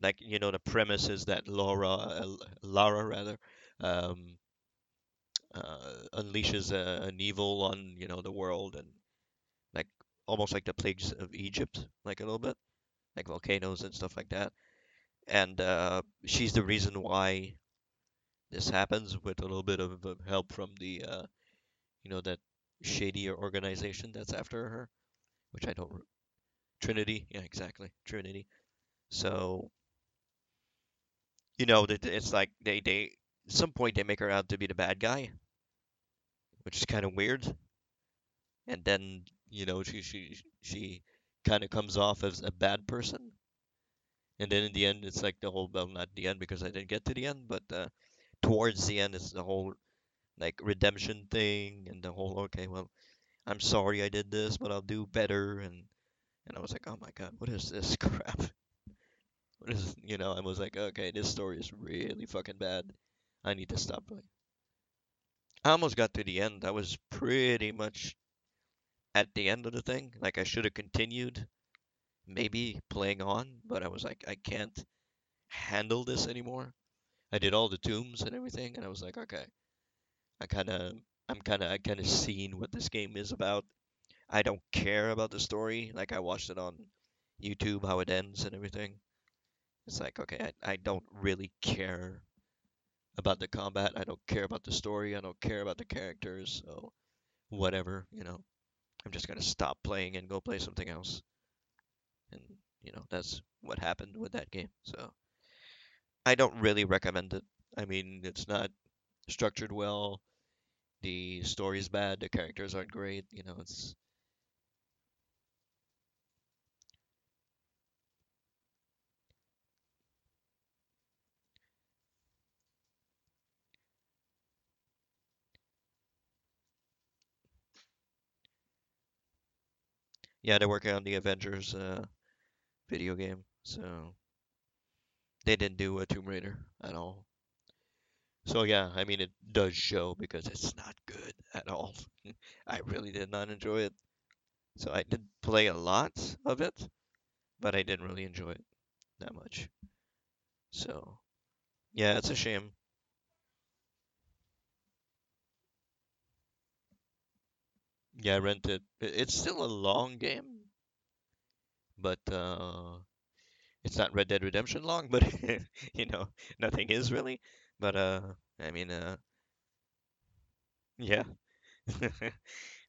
Like, you know, the premise is that Laura, uh, Lara rather, um, uh, unleashes a, an evil on, you know, the world and like almost like the plagues of Egypt, like a little bit, like volcanoes and stuff like that. And uh, she's the reason why this happens with a little bit of help from the uh, you know, that shady organization that's after her, which I don't. Trinity, yeah, exactly, Trinity. So you know that it's like they they at some point they make her out to be the bad guy, which is kind of weird, and then you know she she she kind of comes off as a bad person, and then in the end it's like the whole well not the end because I didn't get to the end, but uh, towards the end it's the whole like redemption thing and the whole okay well I'm sorry I did this but I'll do better and and I was like, oh my god, what is this crap? What is, you know, I was like, okay, this story is really fucking bad. I need to stop playing. I almost got to the end. I was pretty much at the end of the thing. Like I should have continued, maybe playing on, but I was like, I can't handle this anymore. I did all the tombs and everything, and I was like, okay, I kind of, I'm kind of, I kind of seen what this game is about. I don't care about the story. Like I watched it on YouTube, how it ends and everything. It's like, okay, I, I don't really care about the combat. I don't care about the story. I don't care about the characters. So whatever, you know. I'm just gonna stop playing and go play something else. And you know, that's what happened with that game. So I don't really recommend it. I mean, it's not structured well. The story's bad. The characters aren't great. You know, it's yeah, they're working on the Avengers uh, video game, so they didn't do a Tomb Raider at all. So yeah, I mean, it does show because it's not good at all. I really did not enjoy it. So I did play a lot of it, but I didn't really enjoy it that much. So yeah, it's a shame. Yeah, I rented. It's still a long game, but uh, it's not Red Dead Redemption long, but you know, nothing is really. But uh, I mean, uh, yeah.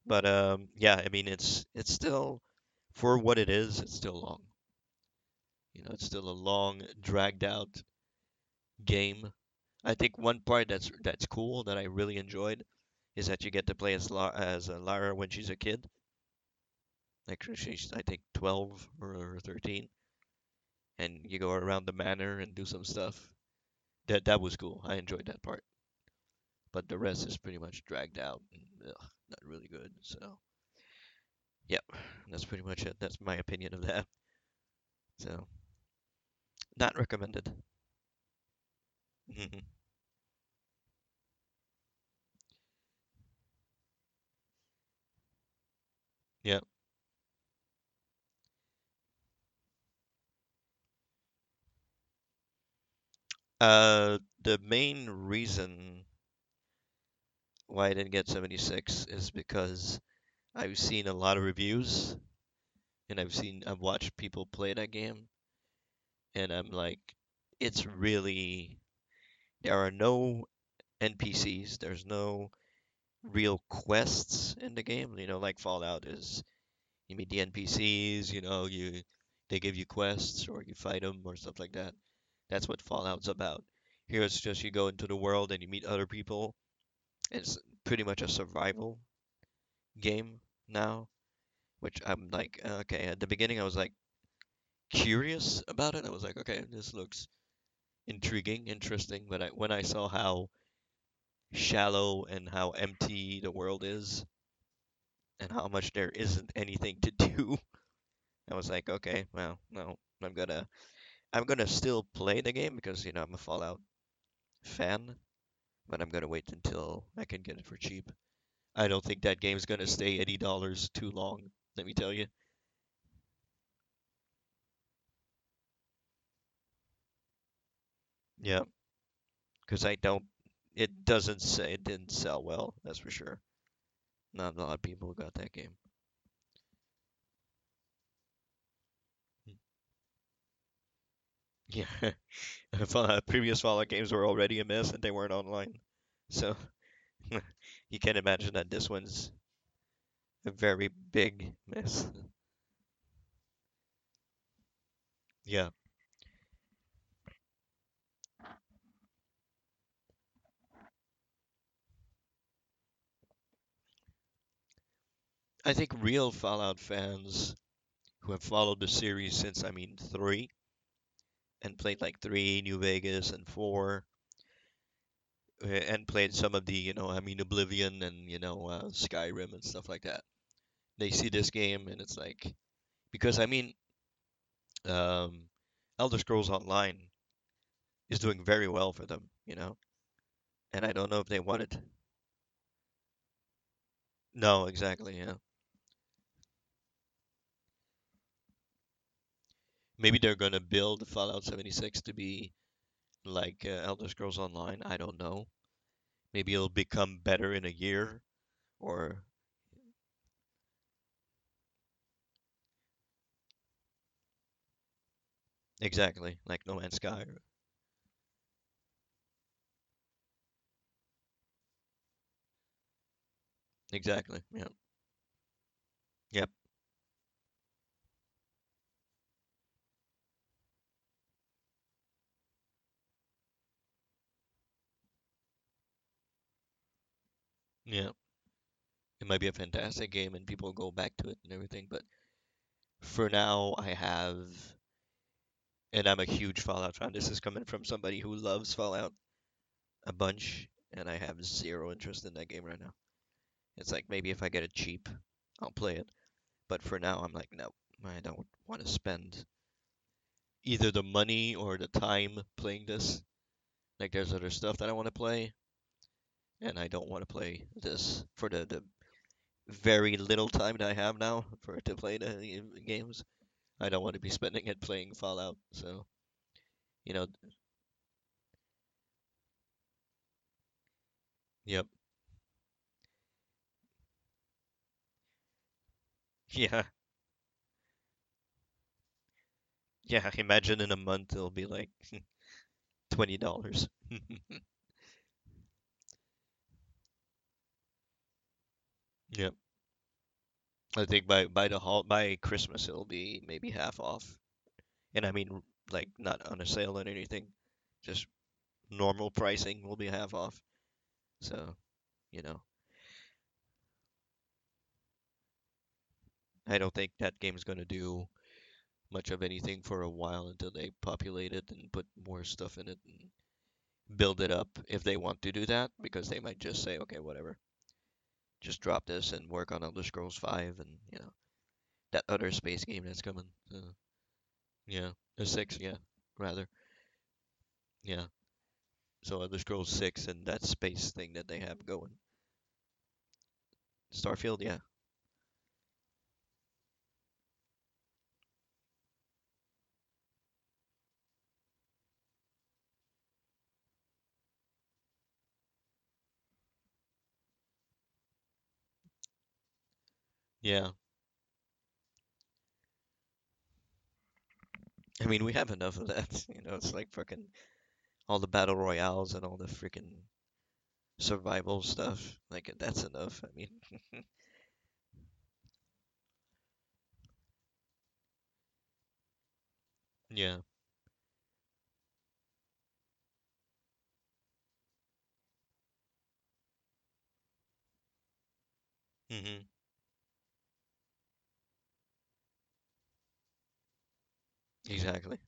But um, yeah, I mean, it's it's still for what it is, it's still long. You know, it's still a long, dragged out game. I think one part that's that's cool that I really enjoyed is that you get to play as La as uh, Lara when she's a kid. Like she's I think 12 or 13, and you go around the manor and do some stuff. That that was cool. I enjoyed that part. But the rest is pretty much dragged out and ugh, not really good. So, yep, that's pretty much it. That's my opinion of that. So, not recommended. Mm-hmm. Yep. Uh, the main reason why I didn't get 76 is because I've seen a lot of reviews and I've seen I've watched people play that game and I'm like it's really there are no NPCs, there's no real quests in the game, you know, like Fallout is you meet the NPCs, you know, you they give you quests or you fight them or stuff like that. That's what Fallout's about. Here it's just you go into the world and you meet other people. It's pretty much a survival game now, which I'm like, okay, at the beginning I was like curious about it. I was like, okay, this looks intriguing, interesting, but I, when I saw how shallow and how empty the world is and how much there isn't anything to do, I was like, okay, well, no, I'm gonna I'm gonna still play the game because you know I'm a Fallout fan, but I'm gonna wait until I can get it for cheap. I don't think that game's gonna stay $80 too long, let me tell you. Yeah, because I don't it doesn't say it didn't sell well, that's for sure. Not a lot of people got that game. Yeah, uh, previous Fallout games were already a mess and they weren't online. So you can't imagine that this one's a very big mess. Yeah, I think real Fallout fans who have followed the series since, I mean, three and played like three, New Vegas, and four, and played some of the, you know, I mean, Oblivion and, you know, uh, Skyrim and stuff like that. They see this game and it's like, because I mean, um, Elder Scrolls Online is doing very well for them, you know, and I don't know if they wanted. No, exactly, yeah. Maybe they're gonna build Fallout 76 to be like uh, Elder Scrolls Online. I don't know. Maybe it'll become better in a year or exactly like No Man's Sky. Exactly. Yeah. Yep. Yeah. It might be a fantastic game and people go back to it and everything, but for now I have and I'm a huge Fallout fan. This is coming from somebody who loves Fallout a bunch, and I have zero interest in that game right now. It's like maybe if I get it cheap, I'll play it. But for now, I'm like, no, I don't want to spend either the money or the time playing this. Like, there's other stuff that I want to play, and I don't want to play this for the, the very little time that I have now for to play the games. I don't want to be spending it playing Fallout. So, you know, yep, yeah, yeah. Imagine in a month it'll be like twenty dollars. Yep. I think by by the hol by Christmas it'll be maybe half off. And I mean like not on a sale or anything. Just normal pricing will be half off. So, you know, I don't think that game's gonna do much of anything for a while until they populate it and put more stuff in it and build it up if they want to do that, because they might just say, okay, whatever, just drop this and work on Elder Scrolls 5 and, you know, that other space game that's coming. So, yeah, or 6, yeah, rather. Yeah. So Elder Scrolls 6 and that space thing that they have going. Starfield, yeah. Yeah. I mean, we have enough of that. You know, it's like fucking all the battle royales and all the freaking survival stuff. Like that's enough. I mean, yeah. hmm Exactly.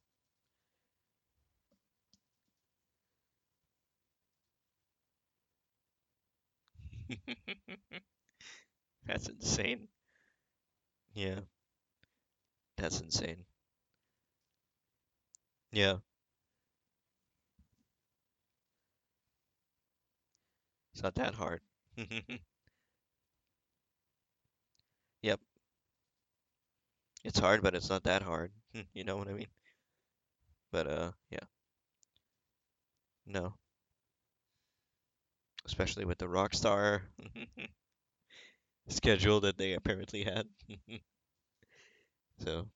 That's insane. Yeah, that's insane. Yeah, it's not that hard. Yep, it's hard, but it's not that hard. You know what I mean? But uh, yeah, no, especially with the Rockstar schedule that they apparently had. So,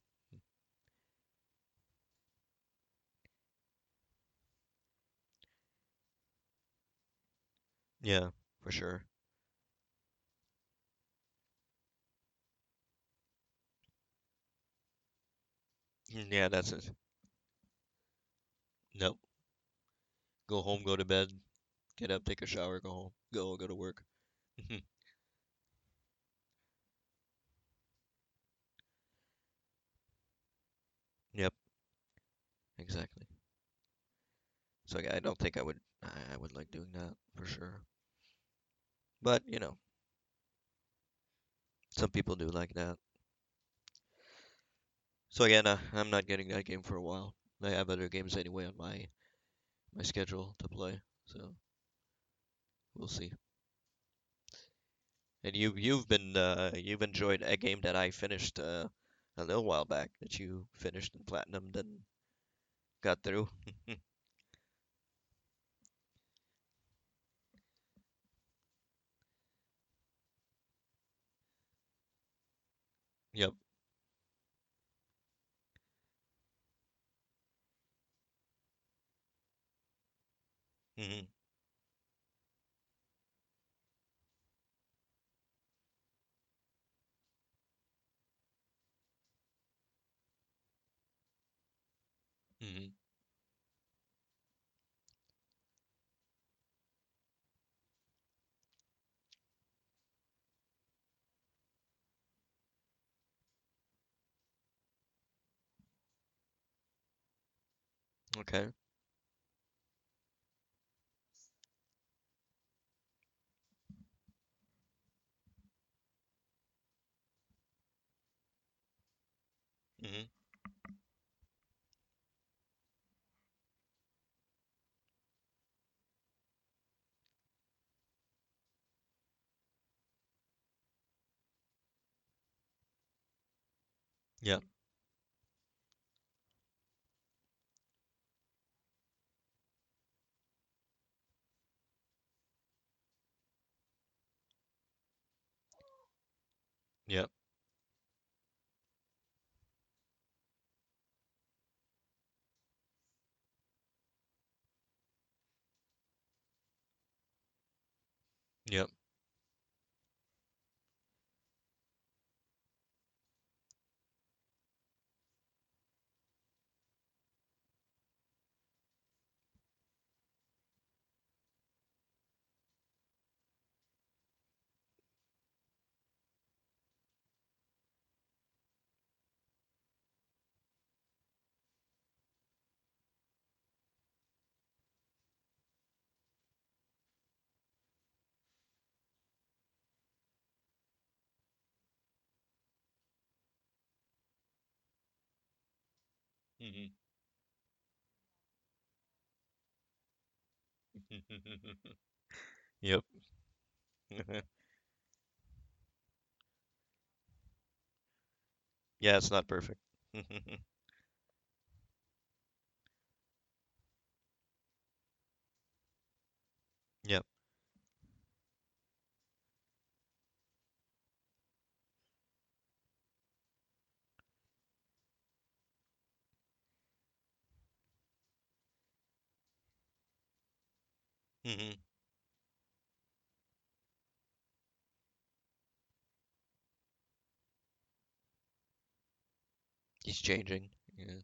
yeah, for sure. Yeah, that's it. Nope. Go home, go to bed, get up, take a shower, go home, go go to work. Mm-hmm. Yep, exactly. So yeah, I don't think I would I would like doing that for sure. But, you know, some people do like that. So again, uh, I'm not getting that game for a while. I have other games anyway on my my schedule to play, so we'll see. And you you've been uh you've enjoyed a game that I finished uh a little while back that you finished in platinum then got through. Yep. hmm hmm Okay. Yep. Yep. Yep. Mhm. Yep. Yeah, it's not perfect. Yep. Mhm. He's changing. Yeah.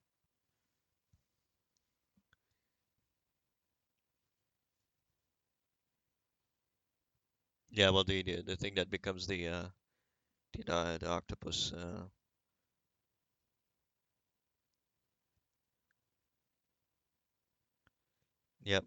Yeah, well, the the, the thing that becomes the uh the uh, the octopus uh. Yep.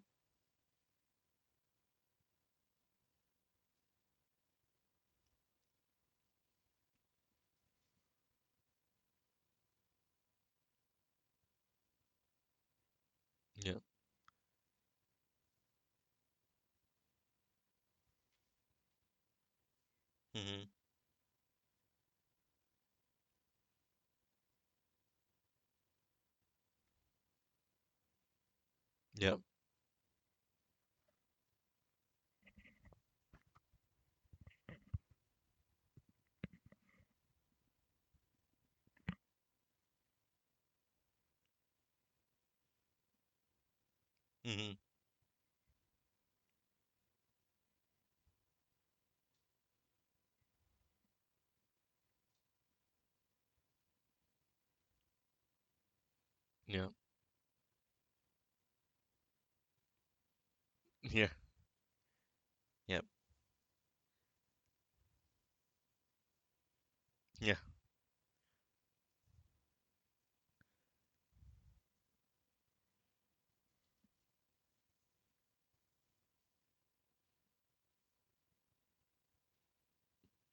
Mhm. Yep. Mhm. Yeah. Yeah. Yep. Yeah.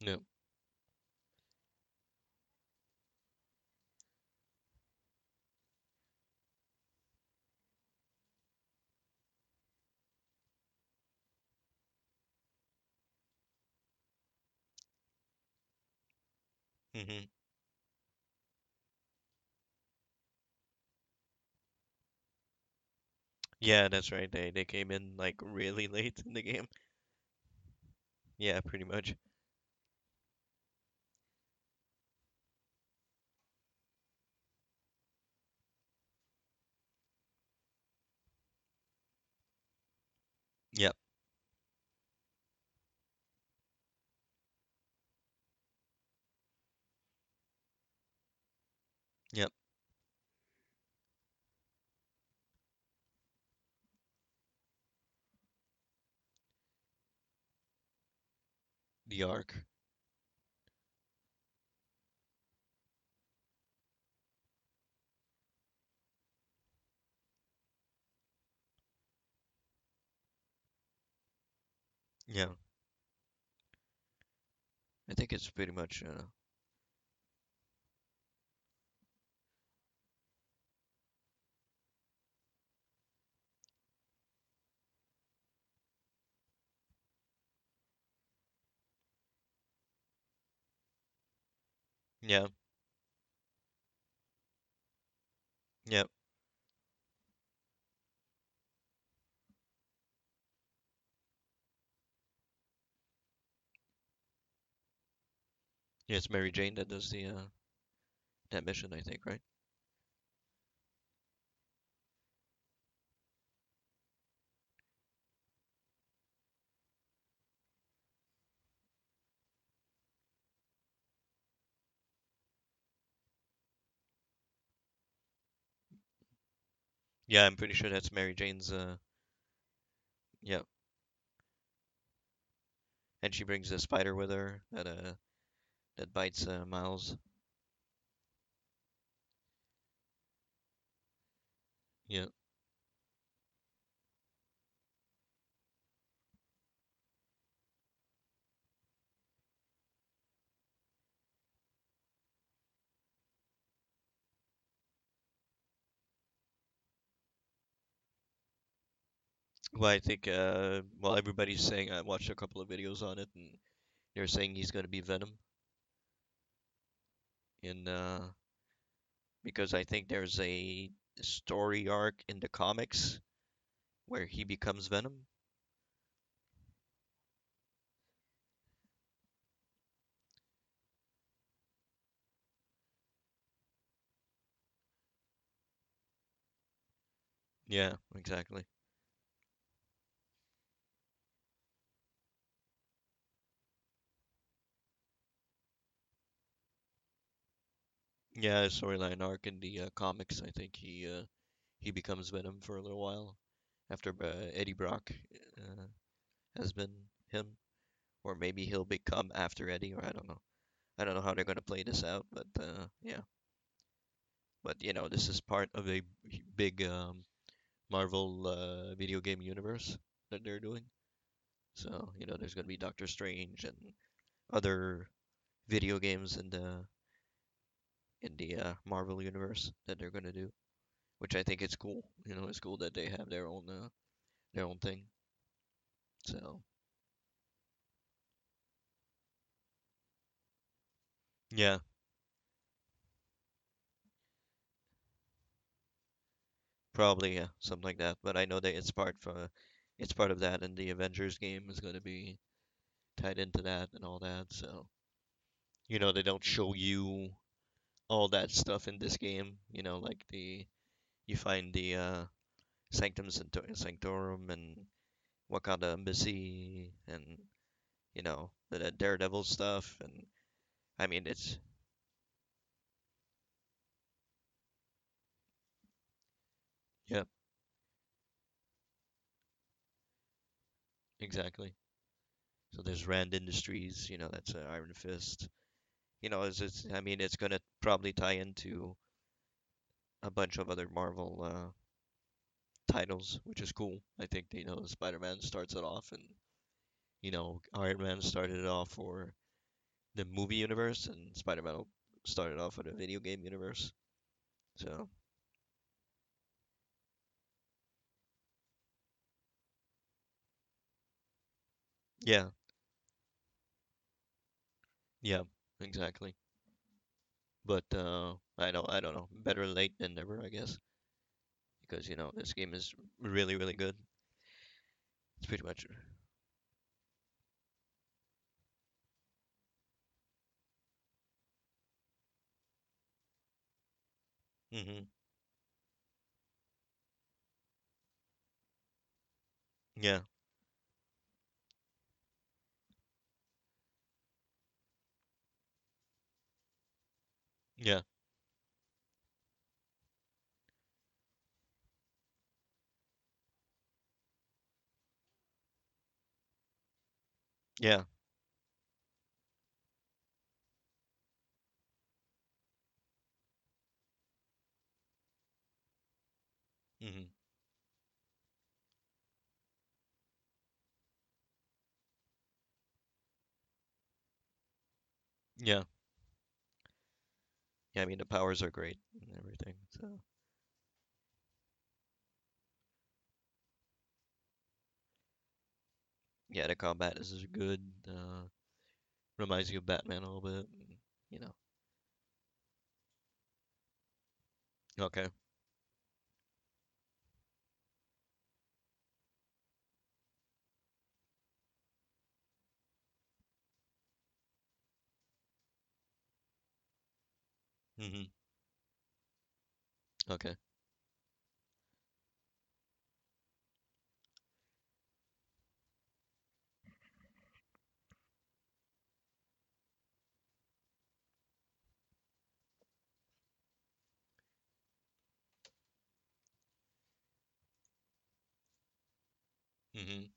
Yep. Mhm. Yeah, that's right. They they came in like really late in the game. Yeah, pretty much. the. Yeah, I think it's pretty much uh, yeah, yeah, yeah. It's Mary Jane that does the uh, that mission, I think, right? Yeah, I'm pretty sure that's Mary Jane's. Uh, yeah, and she brings a spider with her that uh that bites uh, Miles. Yeah. Well, I think uh, well everybody's saying I watched a couple of videos on it, and they're saying he's gonna be Venom in uh because I think there's a story arc in the comics where he becomes Venom. Yeah, exactly. Yeah, storyline arc in the uh, comics. I think he uh, he becomes Venom for a little while after uh, Eddie Brock uh, has been him, or maybe he'll become after Eddie, or I don't know. I don't know how they're gonna play this out, but uh, yeah. But you know, this is part of a big um, Marvel uh, video game universe that they're doing. So you know, there's gonna be Doctor Strange and other video games in the in the uh, Marvel universe that they're gonna do, which I think it's cool. You know, it's cool that they have their own uh, their own thing. So yeah, probably yeah, something like that. But I know that it's part for it's part of that, and the Avengers game is gonna be tied into that and all that. So you know, they don't show you all that stuff in this game. You know, like the you find the uh, Sanctum Sanctorum and Wakanda Embassy and you know the, the Daredevil stuff and I mean it's yeah exactly. So there's Rand Industries, you know that's uh, Iron Fist. You know, it's, it's I mean it's gonna probably tie into a bunch of other Marvel uh, titles, which is cool. I think you know Spider-Man starts it off and you know Iron Man started it off for the movie universe and Spider-Man started off with a video game universe. So yeah, yeah, exactly. But uh, I don't, I don't know. Better late than never, I guess, because you know this game is really, really good. It's pretty much. hmm Yeah, Yeah. Yeah. hmm Yeah. Yeah, I mean the powers are great and everything. So yeah, the combat is good. Uh, reminds you of Batman a little bit. You know. Okay. Mhm. Okay. Mhm.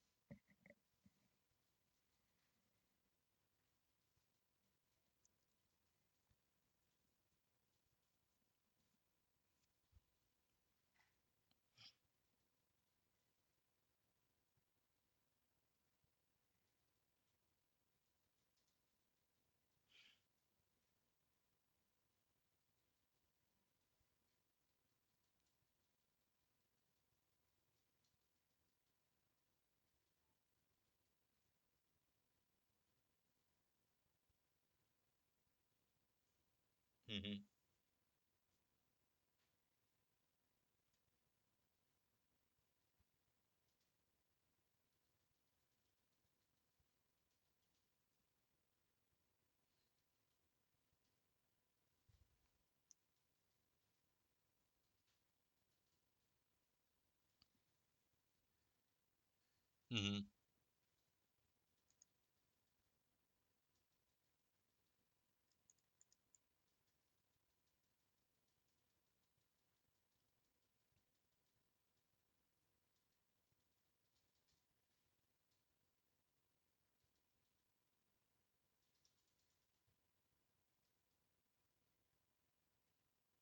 Mhm. Mhm.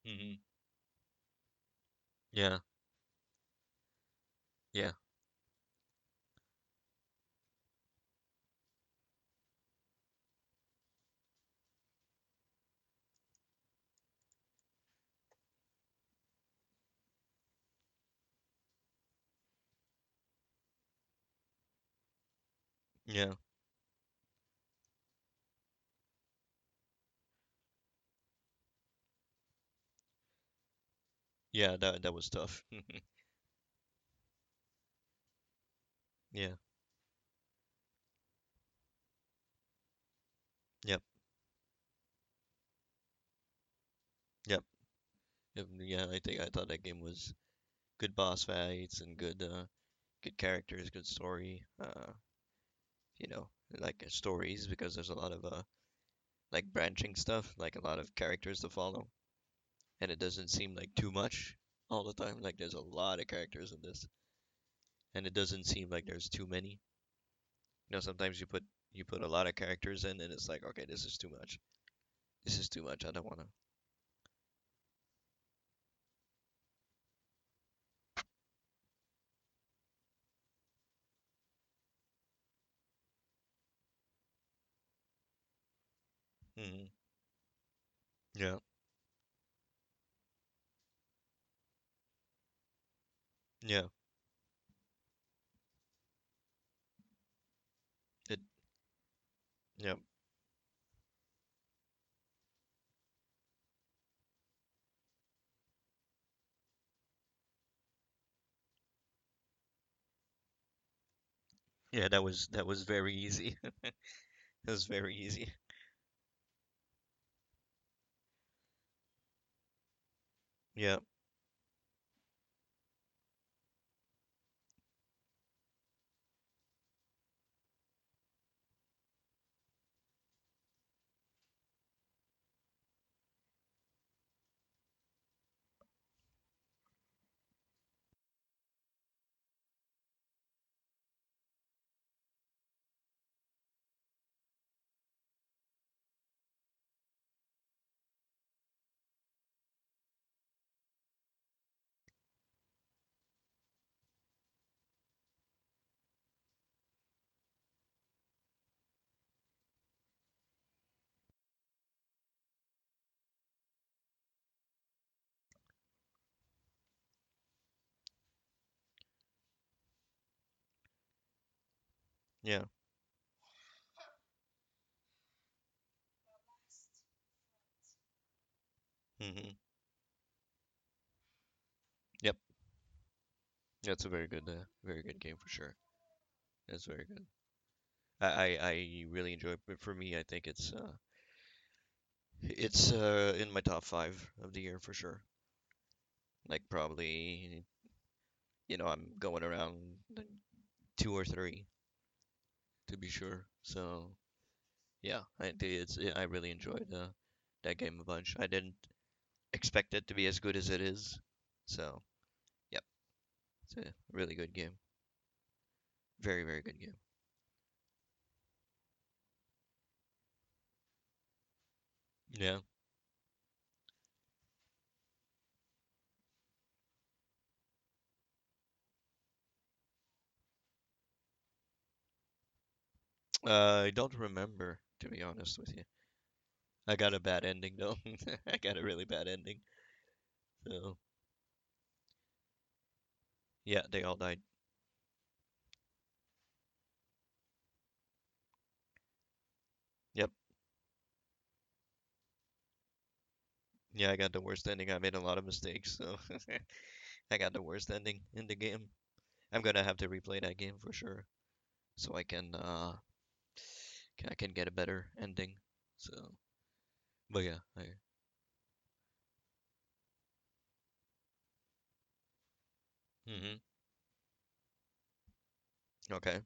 Mhm. Yeah. Yeah. Yeah. Yeah, that that was tough. Yeah. Yep. Yep. Yep. Yeah, I think I thought that game was good boss fights and good uh good characters, good story. Uh, you know, like stories because there's a lot of uh like branching stuff, like a lot of characters to follow, and it doesn't seem like too much all the time. Like there's a lot of characters in this, and it doesn't seem like there's too many. You know, sometimes you put you put a lot of characters in, and it's like, okay, this is too much. This is too much. I don't wanna. hmm Yeah. Yeah. It. Yeah. Yeah. That was that was very easy. That was very easy. Yeah. Yeah. hmm Yep. That's a very good, uh, very good game for sure. That's very good. I, I, I really enjoy it, but for me, I think it's uh, it's uh, in my top five of the year for sure. Like probably, you know, I'm going around two or three to be sure. So yeah, I it's I really enjoyed uh, that game a bunch. I didn't expect it to be as good as it is. So yep, it's a really good game. Very, very good game. Yeah. Uh, I don't remember, to be honest with you. I got a bad ending though. I got a really bad ending. So yeah, they all died. Yep. Yeah, I got the worst ending. I made a lot of mistakes, so I got the worst ending in the game. I'm gonna have to replay that game for sure, so I can uh, I can get a better ending. So, but yeah, I. Mhm. Okay.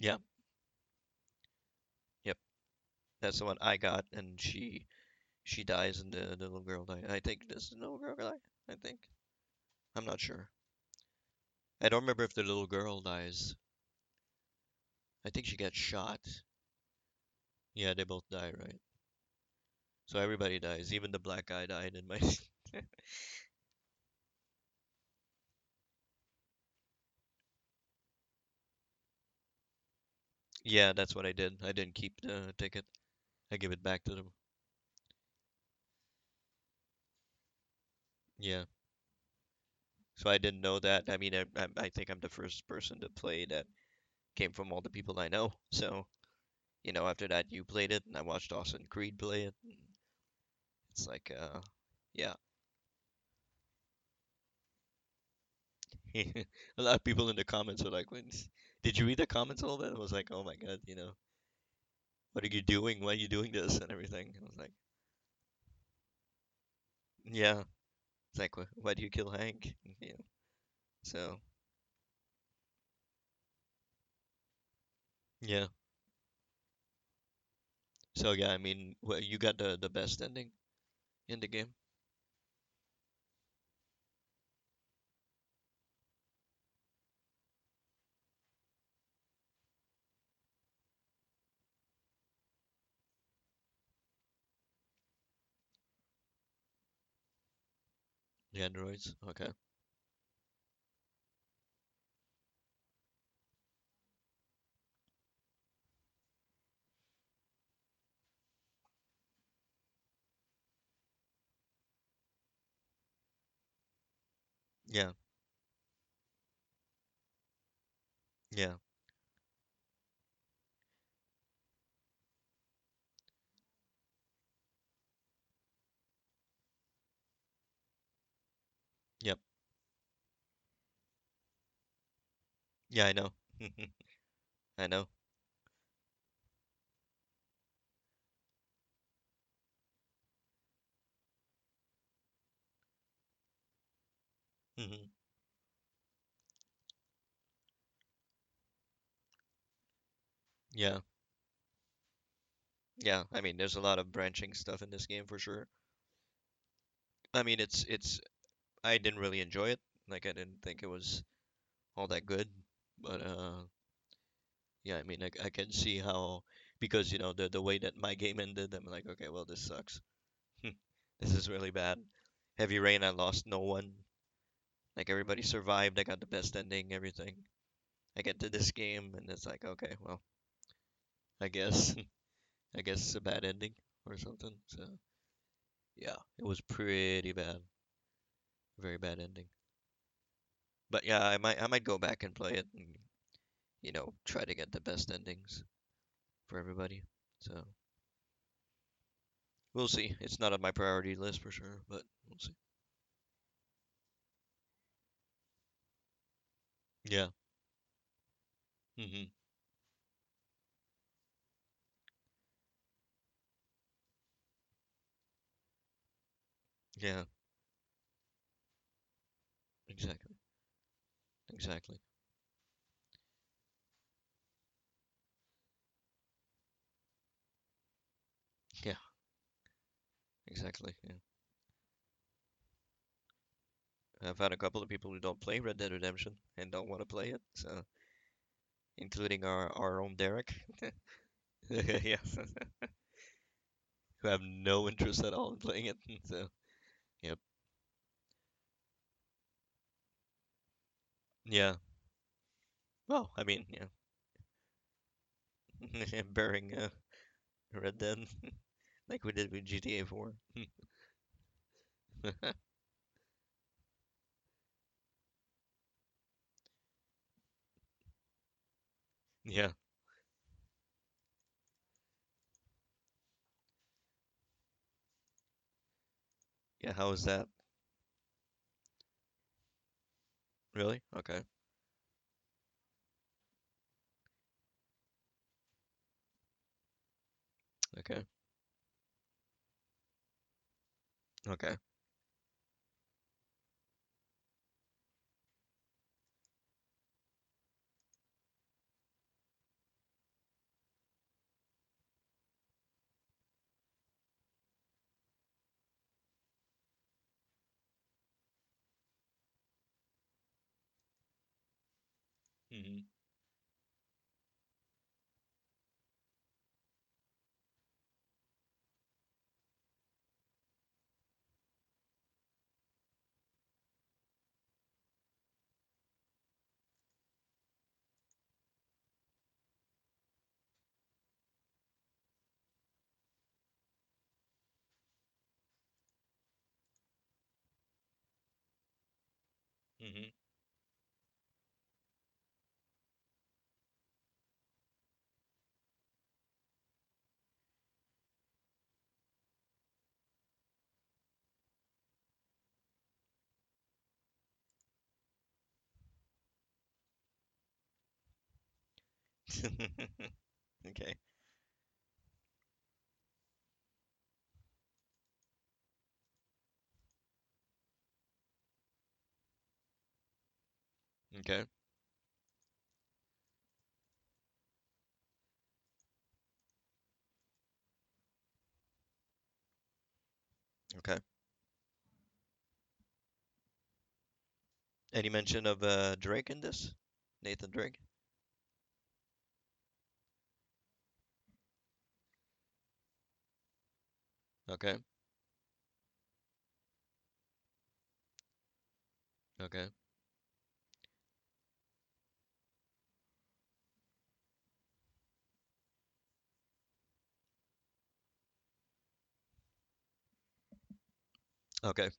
Yeah. That's the one I got, and she she dies, and the, the little girl dies. I think does the little girl die? I think. I'm not sure. I don't remember if the little girl dies. I think she gets shot. Yeah, they both die, right? So everybody dies. Even the black guy died in my. Yeah, that's what I did. I didn't keep the ticket. I give it back to them. Yeah. So I didn't know that. I mean, I, I, think I'm the first person to play that came from all the people I know. So, you know, after that, you played it, and I watched Austin Creed play it. It's like, uh, yeah. A lot of people in the comments were like, when, did you read the comments a little bit? I was like, oh my God, you know, what are you doing? Why are you doing this? And everything. I was like, yeah. It's like, why do you kill Hank? You know, so, yeah. So, yeah, I mean, you got the, the best ending in the game? The androids? Okay. Yeah. Yeah. Yep. Yeah, I know. I know. hmm Yeah. Yeah. I mean, there's a lot of branching stuff in this game for sure. I mean, it's it's I didn't really enjoy it. Like I didn't think it was all that good. But uh yeah, I mean, I, I can see how because you know the the way that my game ended, I'm like, okay, well, this sucks. This is really bad. Heavy Rain, I lost no one. Like everybody survived. I got the best ending, everything. I get to this game, and it's like, okay, well, I guess. I guess it's a bad ending or something. So yeah, it was pretty bad. Very bad ending. But yeah, I might I might go back and play it and you know try to get the best endings for everybody. So we'll see. It's not on my priority list for sure, but we'll see. Yeah. Mhm. Yeah. Exactly. Exactly. Yeah. Exactly. Yeah. I've had a couple of people who don't play Red Dead Redemption and don't want to play it, so including our our own Derek. Yeah. Who have no interest at all in playing it. So, yep. Yeah. Well, I mean, yeah. Bearing uh, Red Dead like we did with GTA 4. Yeah. Yeah, how was that? Really? Okay. Okay. Okay. Hmm hmm Okay. Okay. Okay. Any mention of uh Drake in this? Nathan Drake? Okay. Okay. Okay.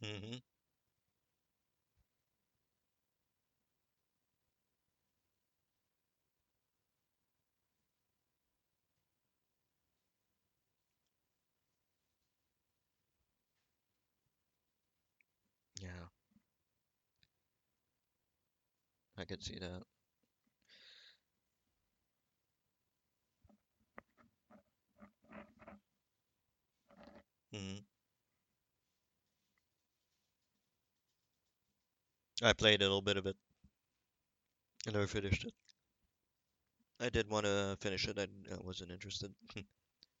hmm Yeah, I could see that. hmm I played a little bit of it. I never finished it. I did want to finish it. I, I wasn't interested.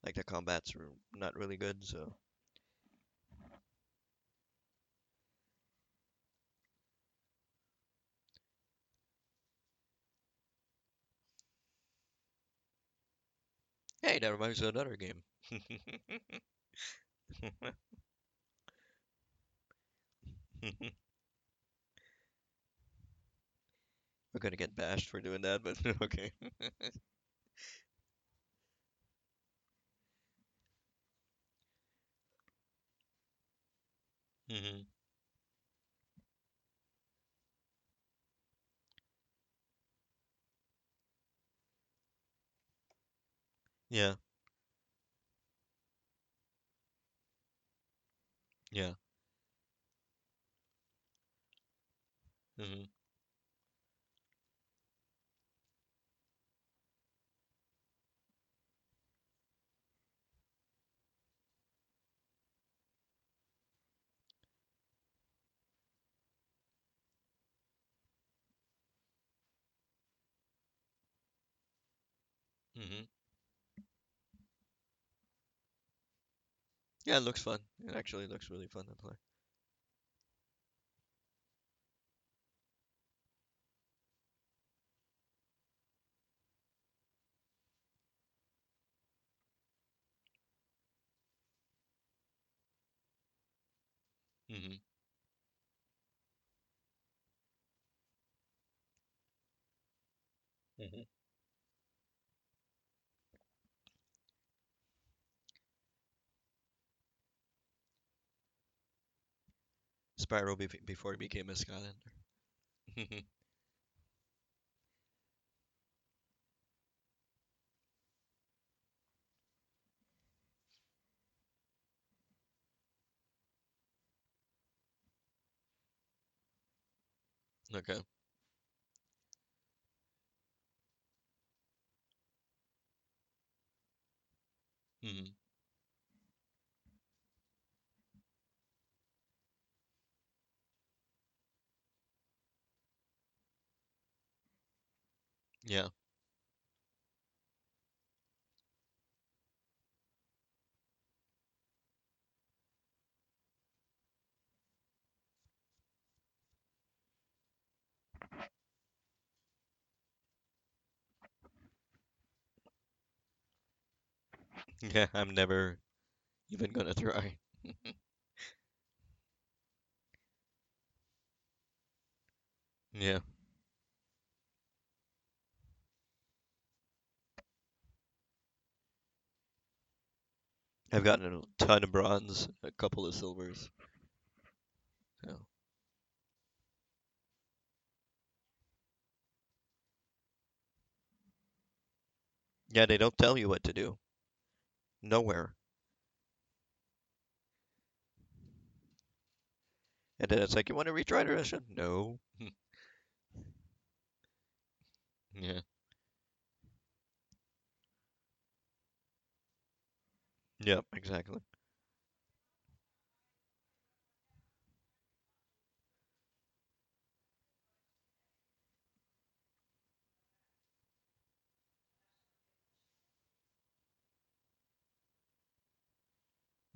Like the combats were not really good, so Hey, that reminds me of another game. We're gonna get bashed for doing that, but okay. mm-hmm. Yeah, yeah. hmm Yeah, it looks fun. It actually looks really fun to play. hmm hmm Spyro be before he became a Skylander. Okay. hmm Yeah. Yeah, I'm never even gonna try. Yeah. I've gotten a ton of bronze, a couple of silvers. So. Yeah, they don't tell you what to do. Nowhere. And then it's like, you want to retry the mission? No. Yeah. Yep, exactly.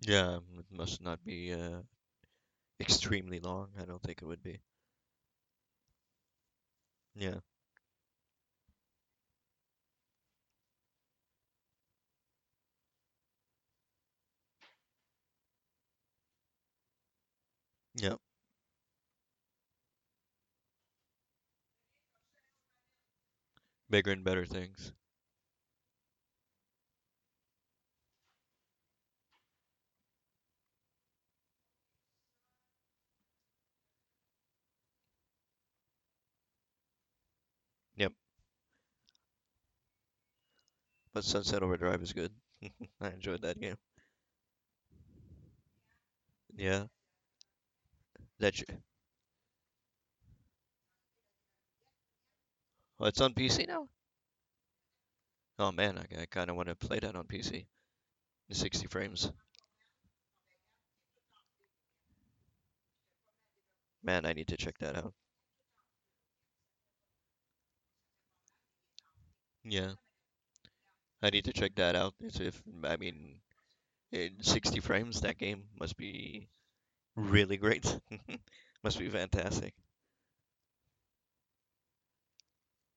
Yeah, it must not be uh, extremely long. I don't think it would be. Yeah. Yep. Bigger and better things. Yep. But Sunset Overdrive is good. I enjoyed that game. Yeah. That sh oh, it's on PC now? Oh man, I, I kind of want to play that on PC. 60 frames. Man, I need to check that out. Yeah, I need to check that out. If I mean, in 60 frames, that game must be really great. Must be fantastic.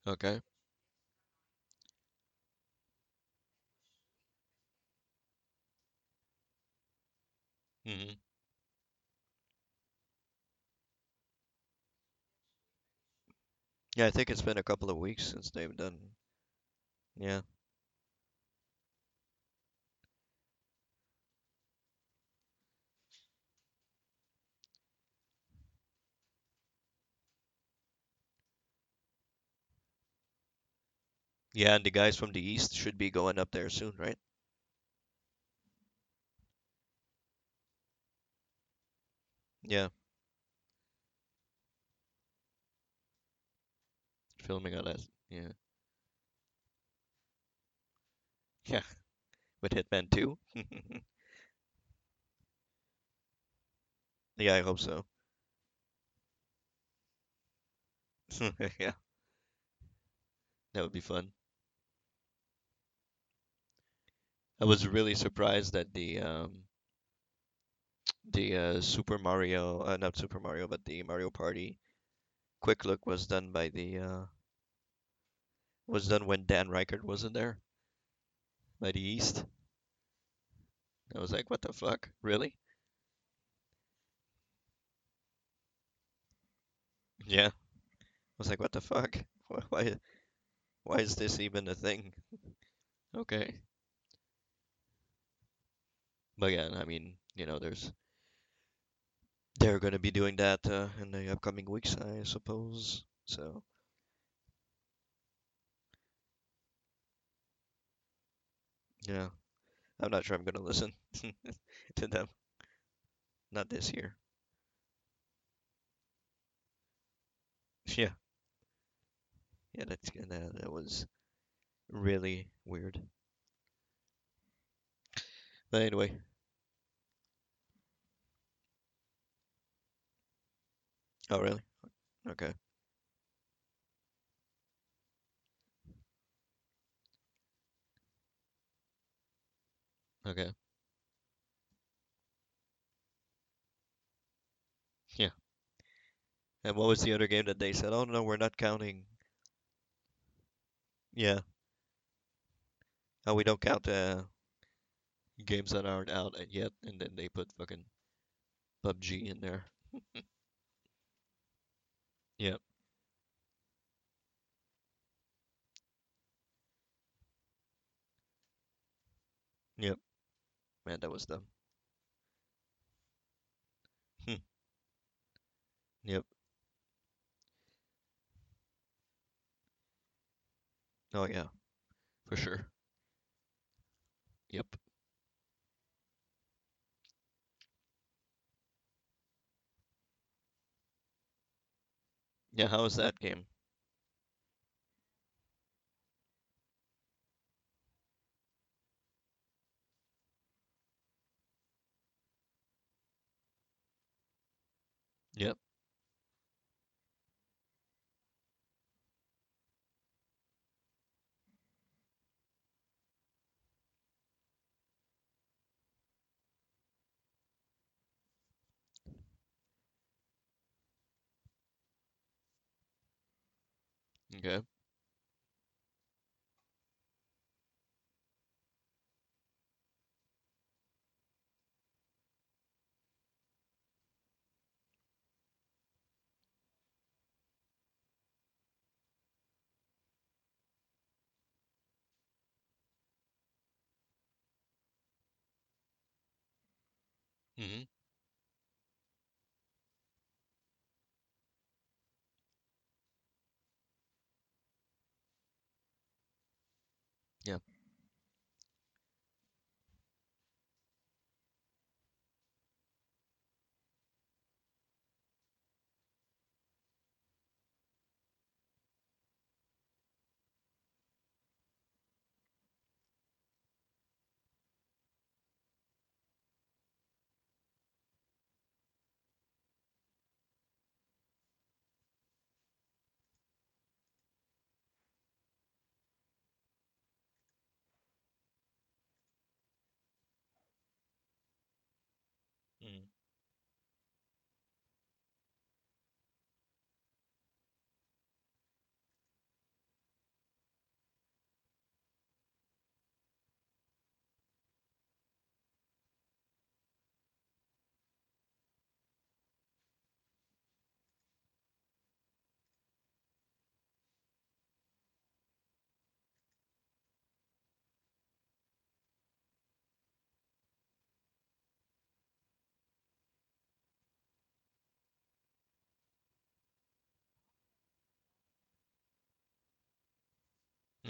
Okay. hmm Yeah, I think it's been a couple of weeks since they've done. Yeah. Yeah, and the guys from the East should be going up there soon, right? Yeah, filming on that. Yeah. Yeah, with Hitman 2. Yeah, I hope so. Yeah, that would be fun. I was really surprised that the um the uh, Super Mario, uh, not Super Mario, but the Mario Party quick look was done by the uh was done when Dan Ryckert wasn't there by the East. I was like, what the fuck? Really? Yeah. I was like, what the fuck? Why why is this even a thing? Okay. But yeah, I mean, you know, there's they're going to be doing that uh, in the upcoming weeks, I suppose. So, yeah, I'm not sure I'm going to listen to them. Not this year. Yeah, yeah, that's that, that was really weird. But anyway, oh really? Okay, okay, yeah. And what was the other game that they said? Oh no, we're not counting. Yeah, oh we don't count uh, games that aren't out yet, and then they put fucking PUBG in there. Yep, yep. Man, that was dumb. Hmm. Yep. Oh yeah, for sure. Yep. Yeah, how was that game? Yep. Okay. hmm Yeah.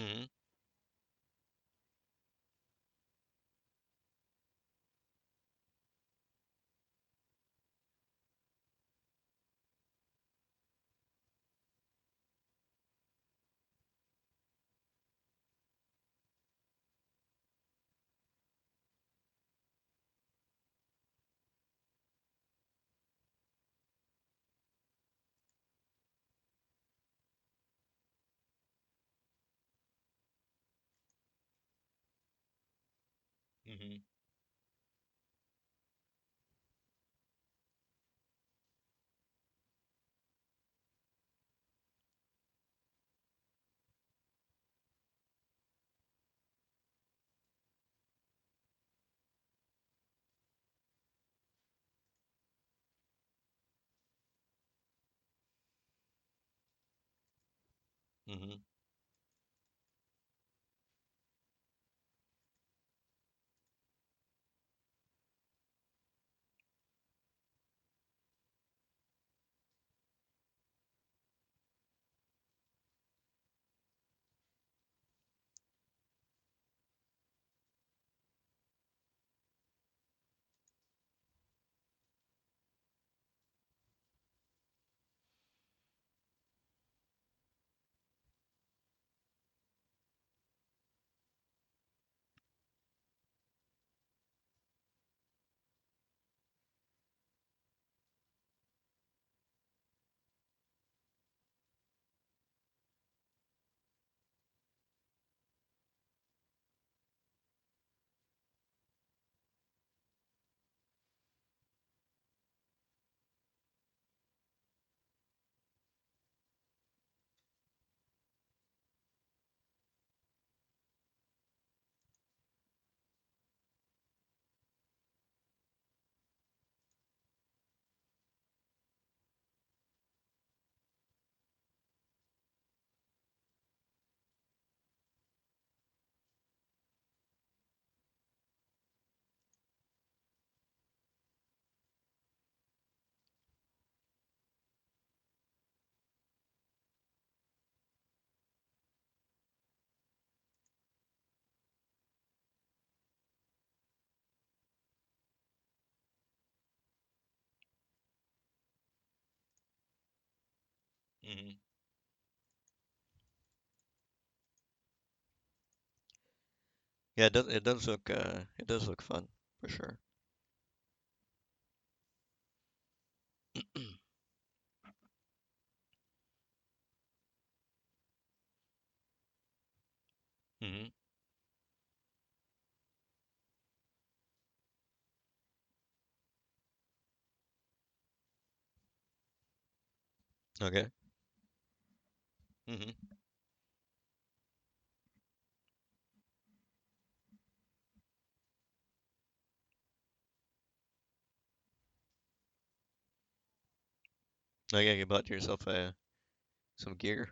Mhm. Mhm. Mhm. Mhm. Yeah, it does. It does look. Uh, it does look fun for sure. Mhm. Okay. Mhm. Okay, you bought yourself uh, some gear.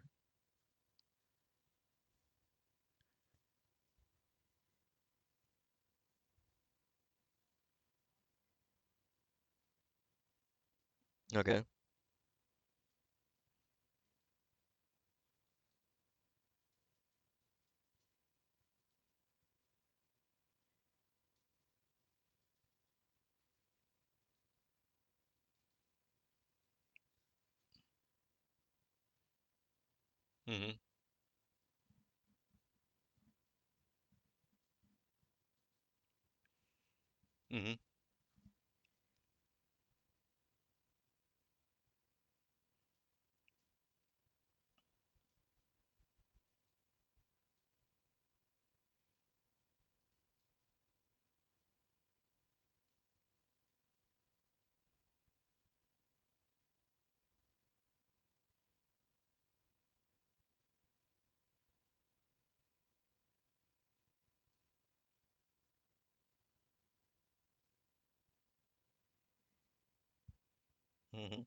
Okay. Mhm. Mhm. Mm-hmm.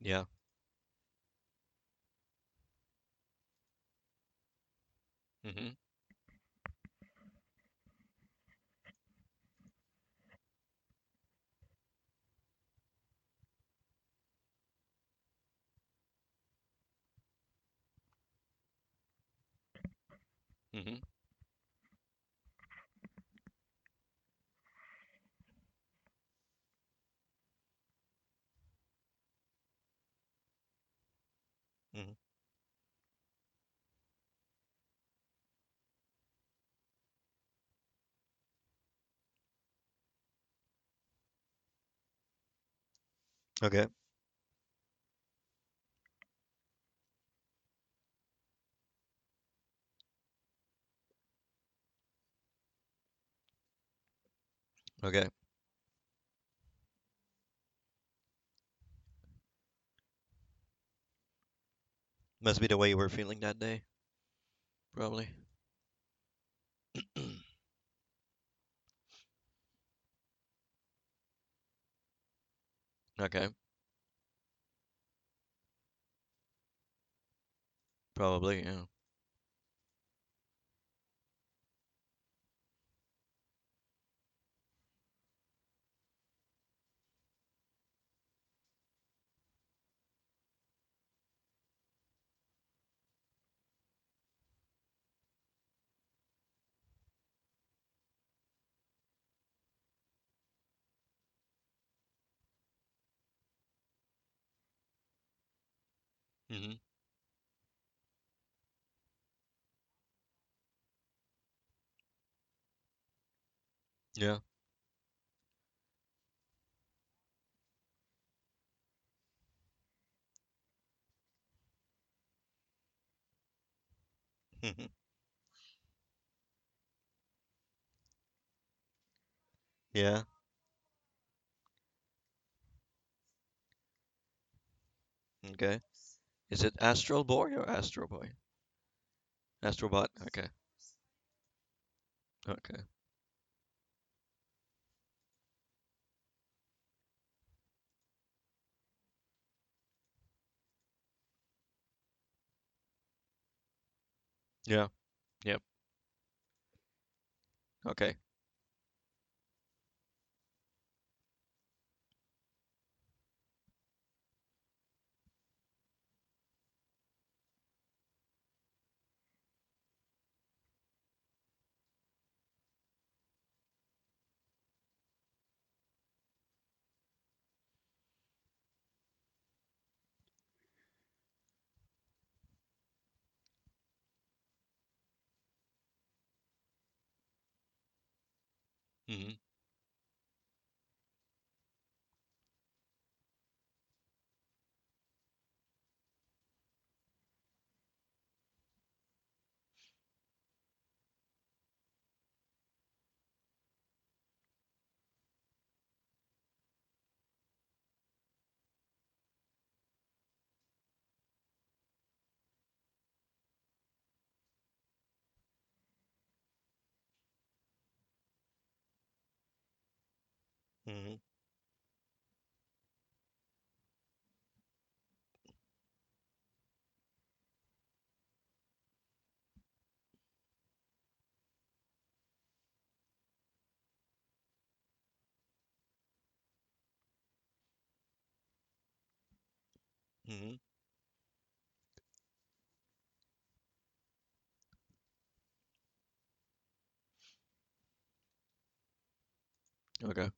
Yeah. hmm Mhm. Mhm. Okay. Okay. Must be the way you were feeling that day, probably. Okay. Probably, yeah. Mhm. Yeah. Mhm. Yeah. Okay. Is it Astral Boy or Astro Boy? Astrobot. Okay. Okay. Yeah. Yep. Okay. Mhm. Mhm. Mhm. Okay.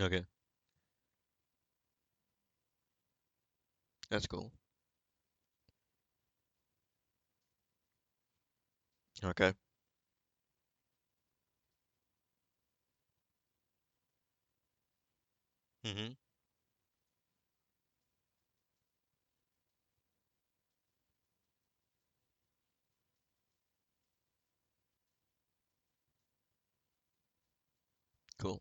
Okay. That's cool. Okay. Mhm. Cool.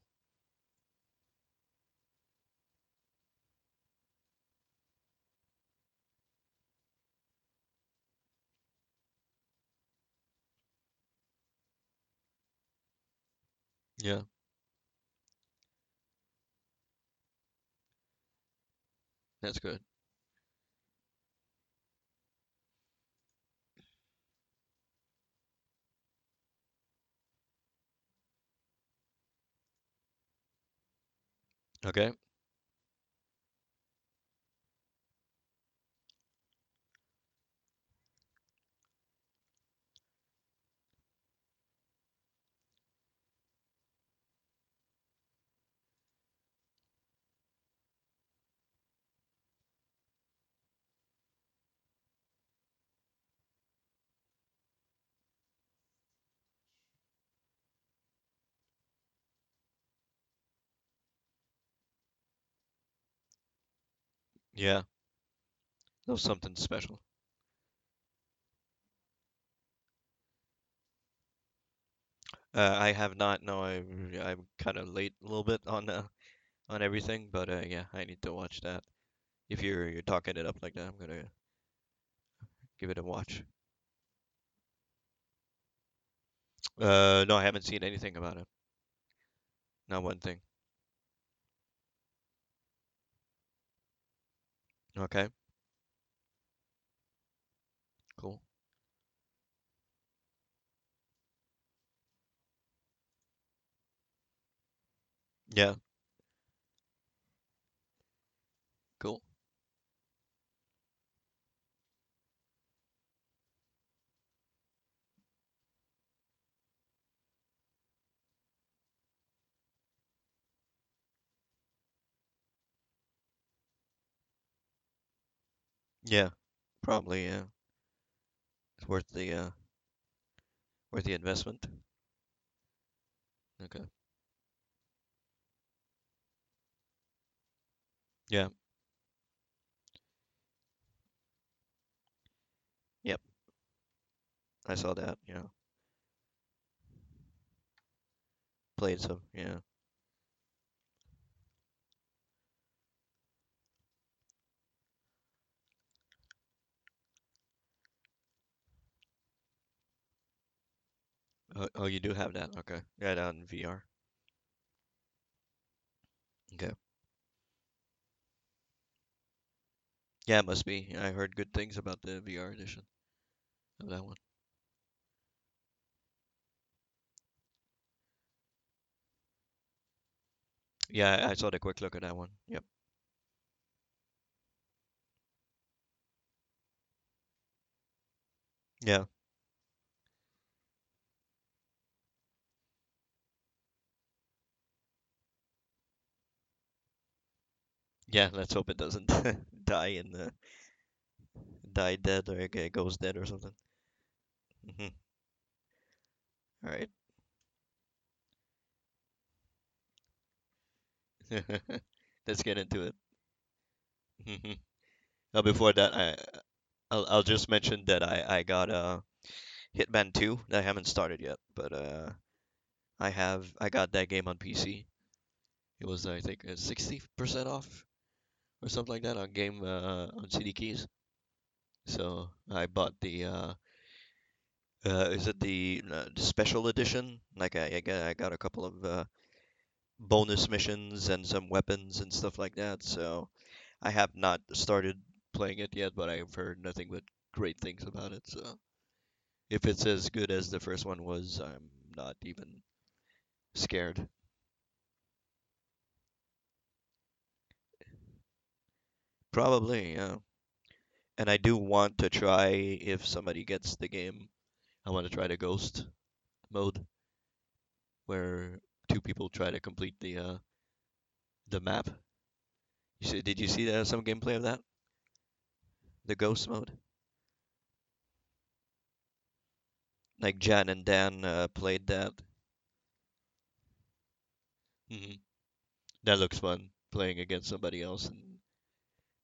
Yeah, that's good. Okay. Yeah, that something special. Uh, I have not. No, I I'm kind of late a little bit on uh, on everything, but uh, yeah, I need to watch that. If you're you're talking it up like that, I'm gonna give it a watch. Uh, no, I haven't seen anything about it. Not one thing. Okay, cool. Yeah, cool. Yeah, probably. Yeah, it's worth the uh worth the investment. Okay. Yeah. Yep. I saw that. Yeah. Played some. Yeah. Oh, oh, you do have that. Okay. Yeah, on VR. Okay. Yeah, it must be. I heard good things about the VR edition of that one. Yeah, I I saw the quick look at that one. Yep. Yeah. Yeah, let's hope it doesn't die in the die dead or it goes dead or something. hmm All right. Let's get into it. hmm Now, before that, I I'll, I'll just mention that I I got uh Hitman 2 that I haven't started yet, but uh I have I got that game on PC. It was I think uh, 60% off or something like that on game uh on CD keys. So I bought the uh uh is it the, uh, special edition? Like I I got I got a couple of uh bonus missions and some weapons and stuff like that. So I have not started playing it yet, but I've heard nothing but great things about it. So if it's as good as the first one was, I'm not even scared. Probably, yeah. And I do want to try if somebody gets the game. I want to try the ghost mode where two people try to complete the uh the map. You see, did you see uh, some gameplay of that? The ghost mode? Like Jan and Dan uh, played that. hmm That looks fun, playing against somebody else and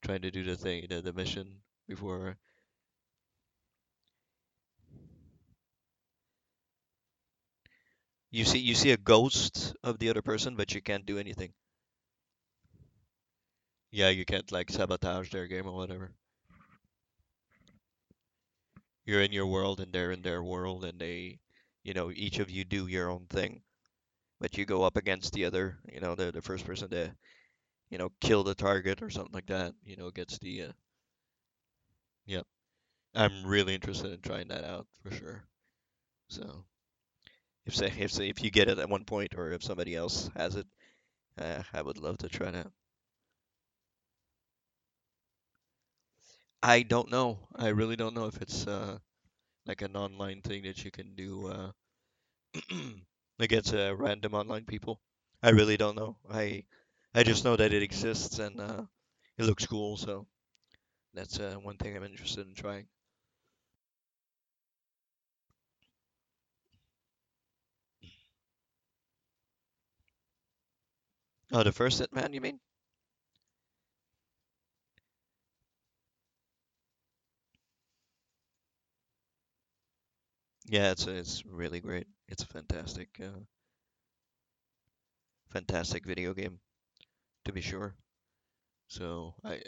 trying to do the thing, the, the mission before. You see, you see a ghost of the other person, but you can't do anything. Yeah, you can't like sabotage their game or whatever. You're in your world and they're in their world, and they, you know, each of you do your own thing. but you go up against the other, you know, the the first person to, you know, kill the target or something like that, you know, gets the uh, yep. I'm really interested in trying that out for sure. So if say if say if you get it at one point or if somebody else has it, uh, I would love to try that. I don't know. I really don't know if it's uh like an online thing that you can do uh against uh, random online people. I really don't know. I I just know that it exists and uh it looks cool, so that's uh, one thing I'm interested in trying. Oh, the first Hitman, you mean? Yeah, it's it's really great. It's a fantastic, uh, fantastic video game to be sure. So I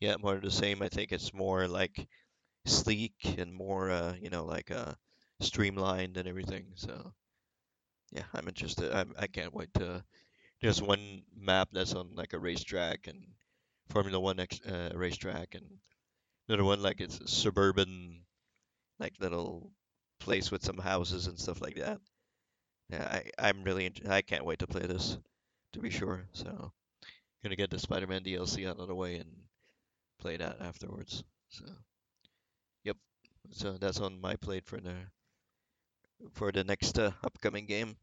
yeah, more of the same. I think it's more like sleek and more uh, you know, like uh streamlined and everything. So yeah, I'm interested. I'm I can't wait to. There's one map that's on like a racetrack and Formula One ex uh, racetrack, and another one like it's a suburban like little place with some houses and stuff like that. Yeah, I I'm really I can't wait to play this to be sure. So gonna get the Spider-Man DLC out of the way and play that afterwards. So yep. So that's on my plate for the for the next uh, upcoming game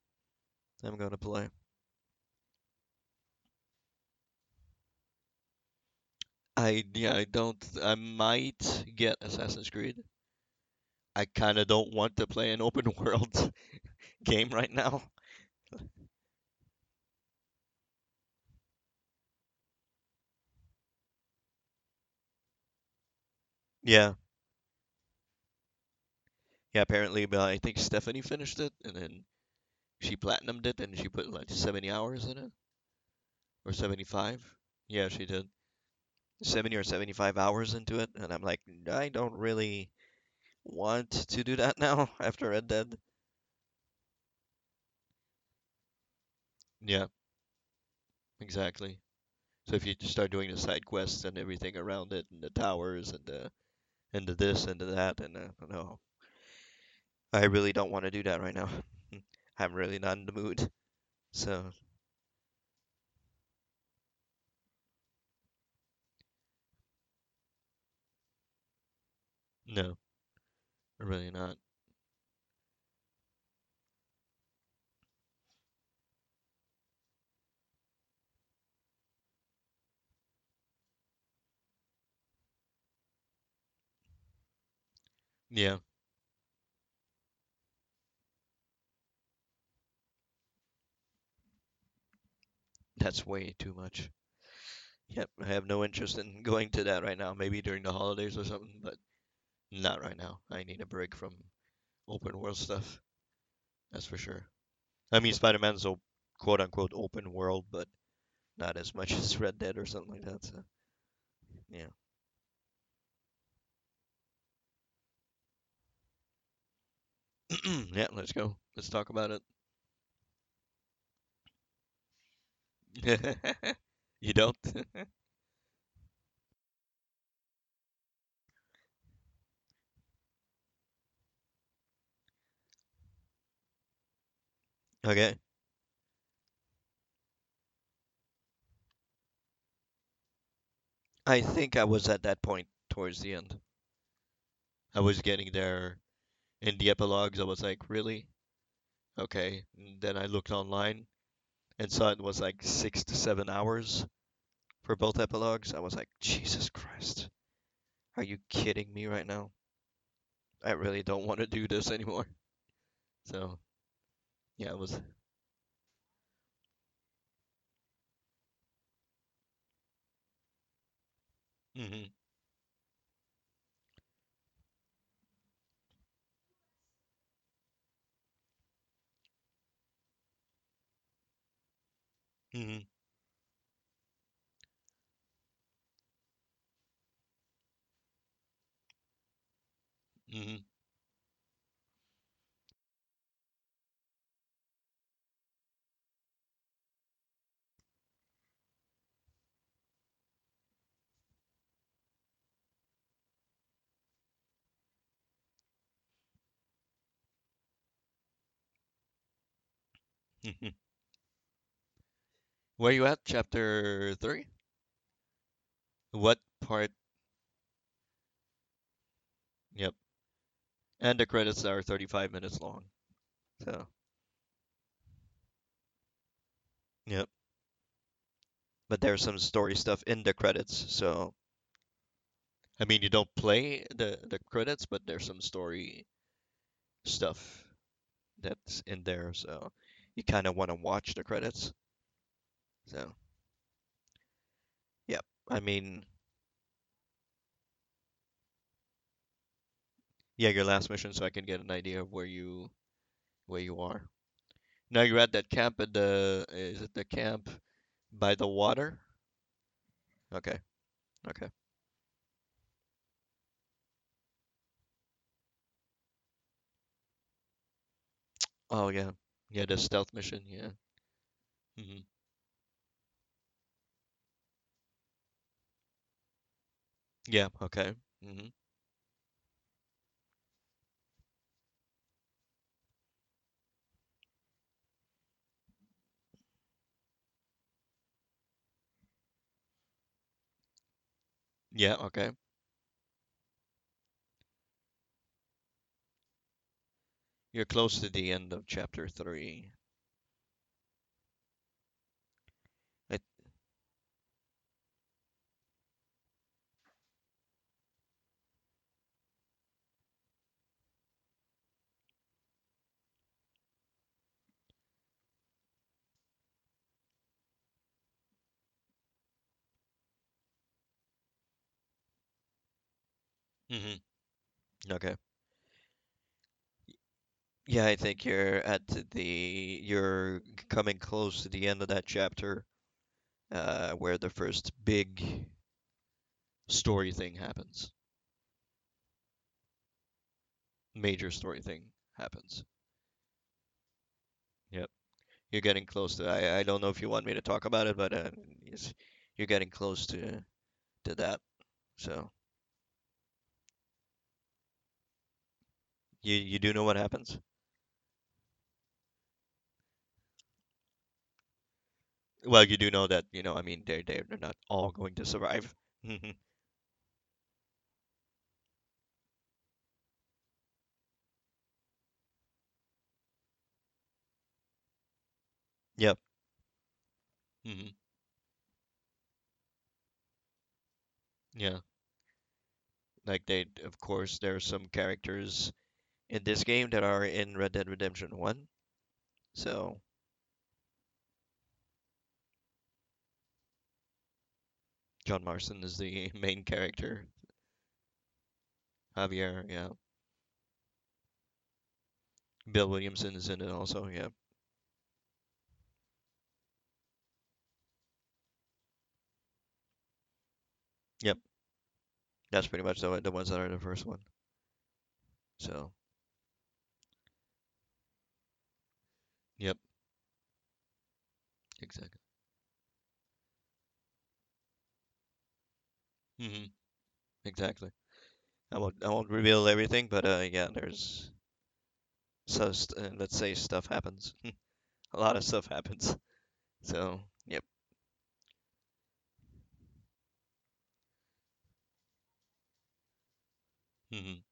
I'm gonna play. I yeah I don't I might get Assassin's Creed. I kind of don't want to play an open world game right now. Yeah, yeah. Apparently, but I think Stephanie finished it, and then she platinumed it, and she put like 70 hours in it, or 75. Yeah, she did 70 or 75 hours into it, and I'm like, I don't really want to do that now after Red Dead. Yeah, exactly. So if you just start doing the side quests and everything around it, and the towers, and the and the this and the that, and uh, I really don't want to do that right now. I'm really not in the mood. So no, really not. Yeah, that's way too much. Yep, I have no interest in going to that right now. Maybe during the holidays or something, but not right now. I need a break from open world stuff. That's for sure. I mean, Spider-Man's a quote unquote open world, but not as much as Red Dead or something like that. So yeah. yeah, let's go. Let's talk about it. You don't? Okay. I think I was at that point towards the end. I was getting there in the epilogues. I was like, really? Okay. And then I looked online and saw it was like six to seven hours for both epilogues. I was like, Jesus Christ. Are you kidding me right now? I really don't want to do this anymore. So, yeah, it was. hmm hmm Where you at? Chapter three? What part? Yep. And the credits are 35 minutes long. So, yep. But there's some story stuff in the credits. So, I mean, you don't play the the credits, but there's some story stuff that's in there. So, you kind of want to watch the credits. So, yep. I mean, yeah, your last mission, so I can get an idea of where you where you are. Now you're at that camp at the is it the camp by the water? Okay. Okay. Oh yeah. Yeah, the stealth mission, yeah. hmm Yeah, okay. hmm Yeah, okay. You're close to the end of chapter three. I, hmm Okay. Yeah, I think you're at the you're coming close to the end of that chapter, uh, where the first big story thing happens. Major story thing happens. Yep. You're getting close to I I don't know if you want me to talk about it, but uh, you're getting close to to that. So, you you do know what happens? Well, you do know that, you know, I mean, they're they're not all going to survive. Yep. hmm Yeah. Like they, of course, there are some characters in this game that are in Red Dead Redemption 1. So, John Marston is the main character. Javier, yeah. Bill Williamson is in it also, yeah. Yep. That's pretty much the the ones that are the first one. So, yep, exactly. Hmm Exactly. I won't I won't reveal everything, but uh yeah, there's so st uh, let's say stuff happens. A lot of stuff happens. So, yep. hmm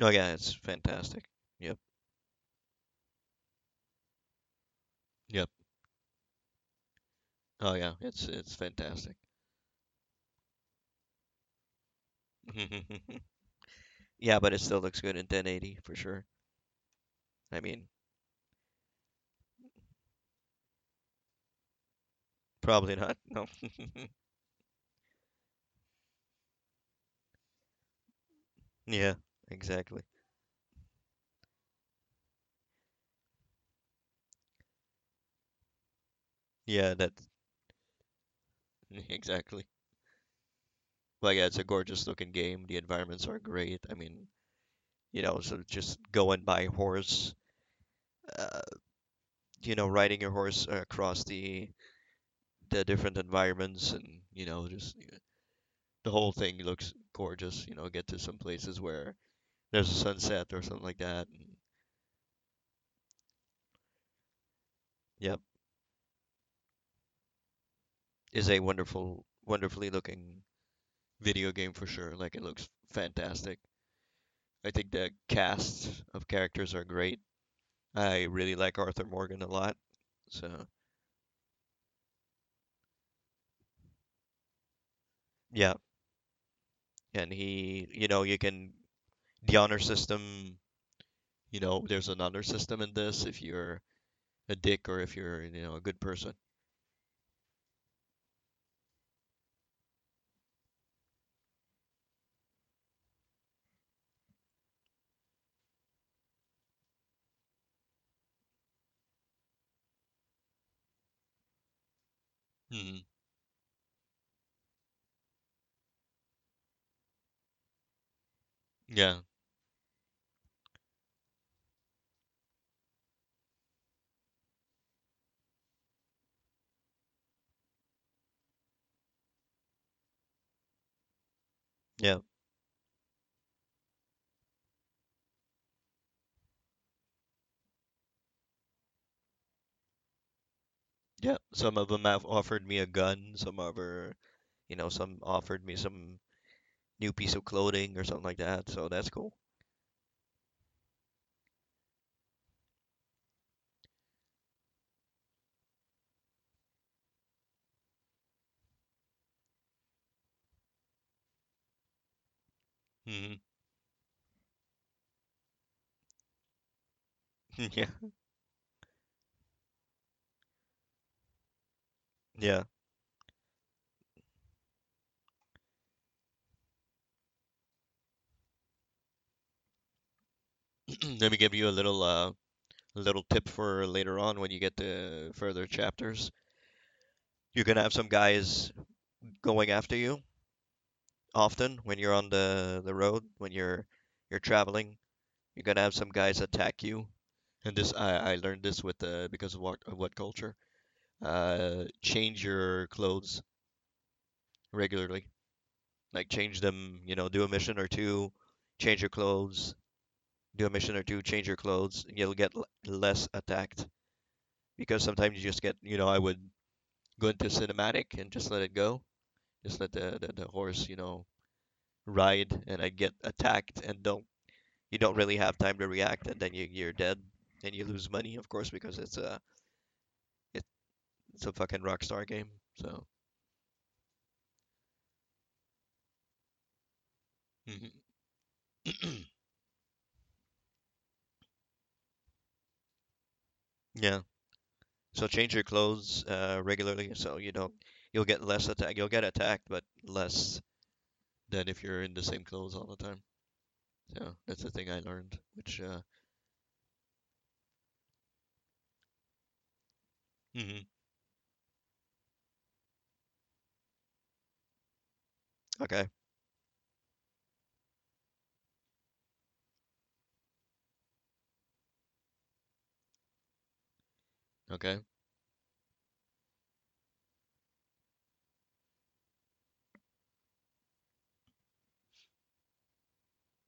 Oh yeah, it's fantastic. Yep. Yep. Oh yeah, it's it's fantastic. Yeah, but it still looks good in 1080 for sure. I mean, probably not. No. Yeah, exactly. Yeah, that's exactly. Well, yeah, it's a gorgeous looking game. The environments are great. I mean, you know, so just going by horse, uh, you know, riding your horse across the the different environments and you know just the whole thing looks gorgeous. You know, get to some places where there's a sunset or something like that. And, yep, is a wonderful, wonderfully looking video game for sure. Like it looks fantastic. I think the cast of characters are great. I really like Arthur Morgan a lot. So yeah, and he, you know, you can the honor system. You know, there's an honor system in this if you're a dick or if you're, you know, a good person. hmm Yeah, yeah, yeah. Some of them have offered me a gun. Some other, you know, some offered me some new piece of clothing or something like that. So that's cool. Hmm Yeah, yeah. Let me give you a little uh little tip for later on when you get to further chapters. You're gonna have some guys going after you often when you're on the the road, when you're you're traveling. You're gonna have some guys attack you. And this I, I learned this with uh, because of what of what culture. Uh, change your clothes regularly. Like change them, you know, do a mission or two, change your clothes, do a mission or two, change your clothes, and you'll get l- less attacked. Because sometimes you just get, you know, I would go into cinematic and just let it go. Just let the, the, the horse, you know, ride and I get attacked and don't you don't really have time to react and then you you're dead and you lose money, of course, because it's a it, it's a fucking Rockstar game. So, mhm. yeah. So change your clothes uh, regularly so you don't you'll get less attack. You'll get attacked, but less than if you're in the same clothes all the time. So that's the thing I learned, which uh, hmm Okay. Okay.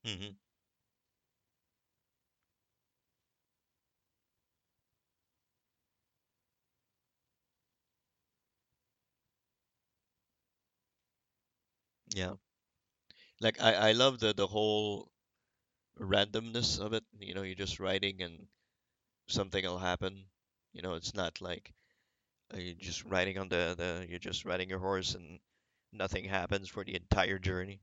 Hmm Yeah. Like I I love the the whole randomness of it. You know, you're just riding and something will happen. You know, it's not like uh, you're just riding on the the you're just riding your horse and nothing happens for the entire journey.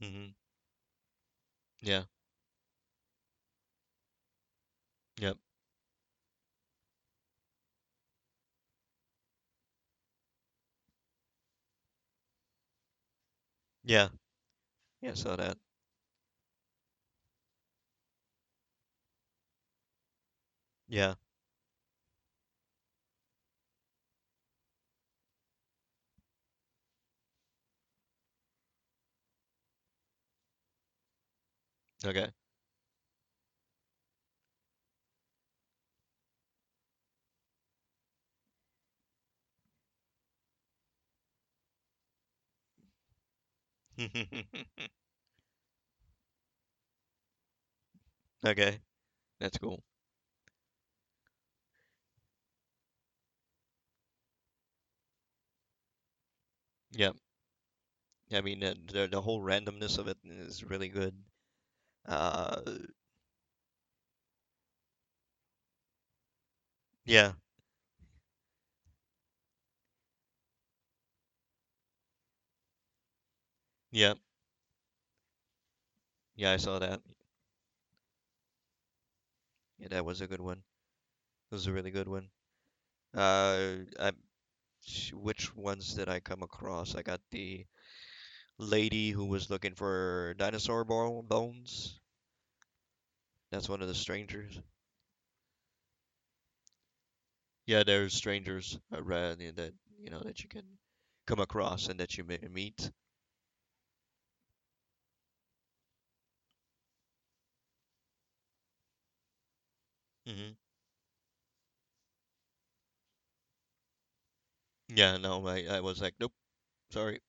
Hmm Yeah. Yep. Yeah. Yeah. Saw that. Yeah. Okay. Okay. That's cool. Yeah. I mean, the the whole randomness of it is really good. Uh, yeah. Yeah. Yeah, I saw that. Yeah, that was a good one. It was a really good one. Uh, I, which ones did I come across? I got the lady who was looking for dinosaur bo bones. That's one of the strangers. Yeah, there's strangers around you that you know that you can come across and that you may meet. hmm Yeah, no, I I was like, nope, sorry.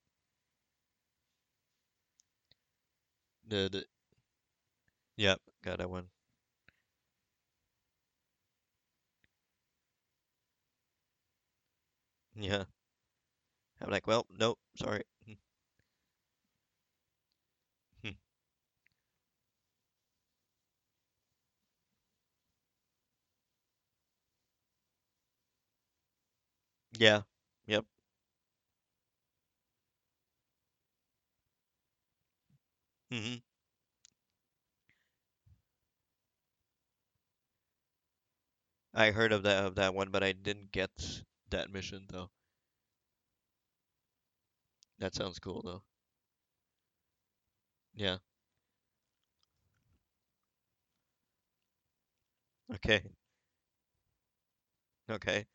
The the yeah, got that one. Yeah, I'm like, well, nope, sorry. Hmm. Hmm. Yeah, yep. Hmm I heard of that of that one, but I didn't get that mission though. That sounds cool though. Yeah. Okay. Okay.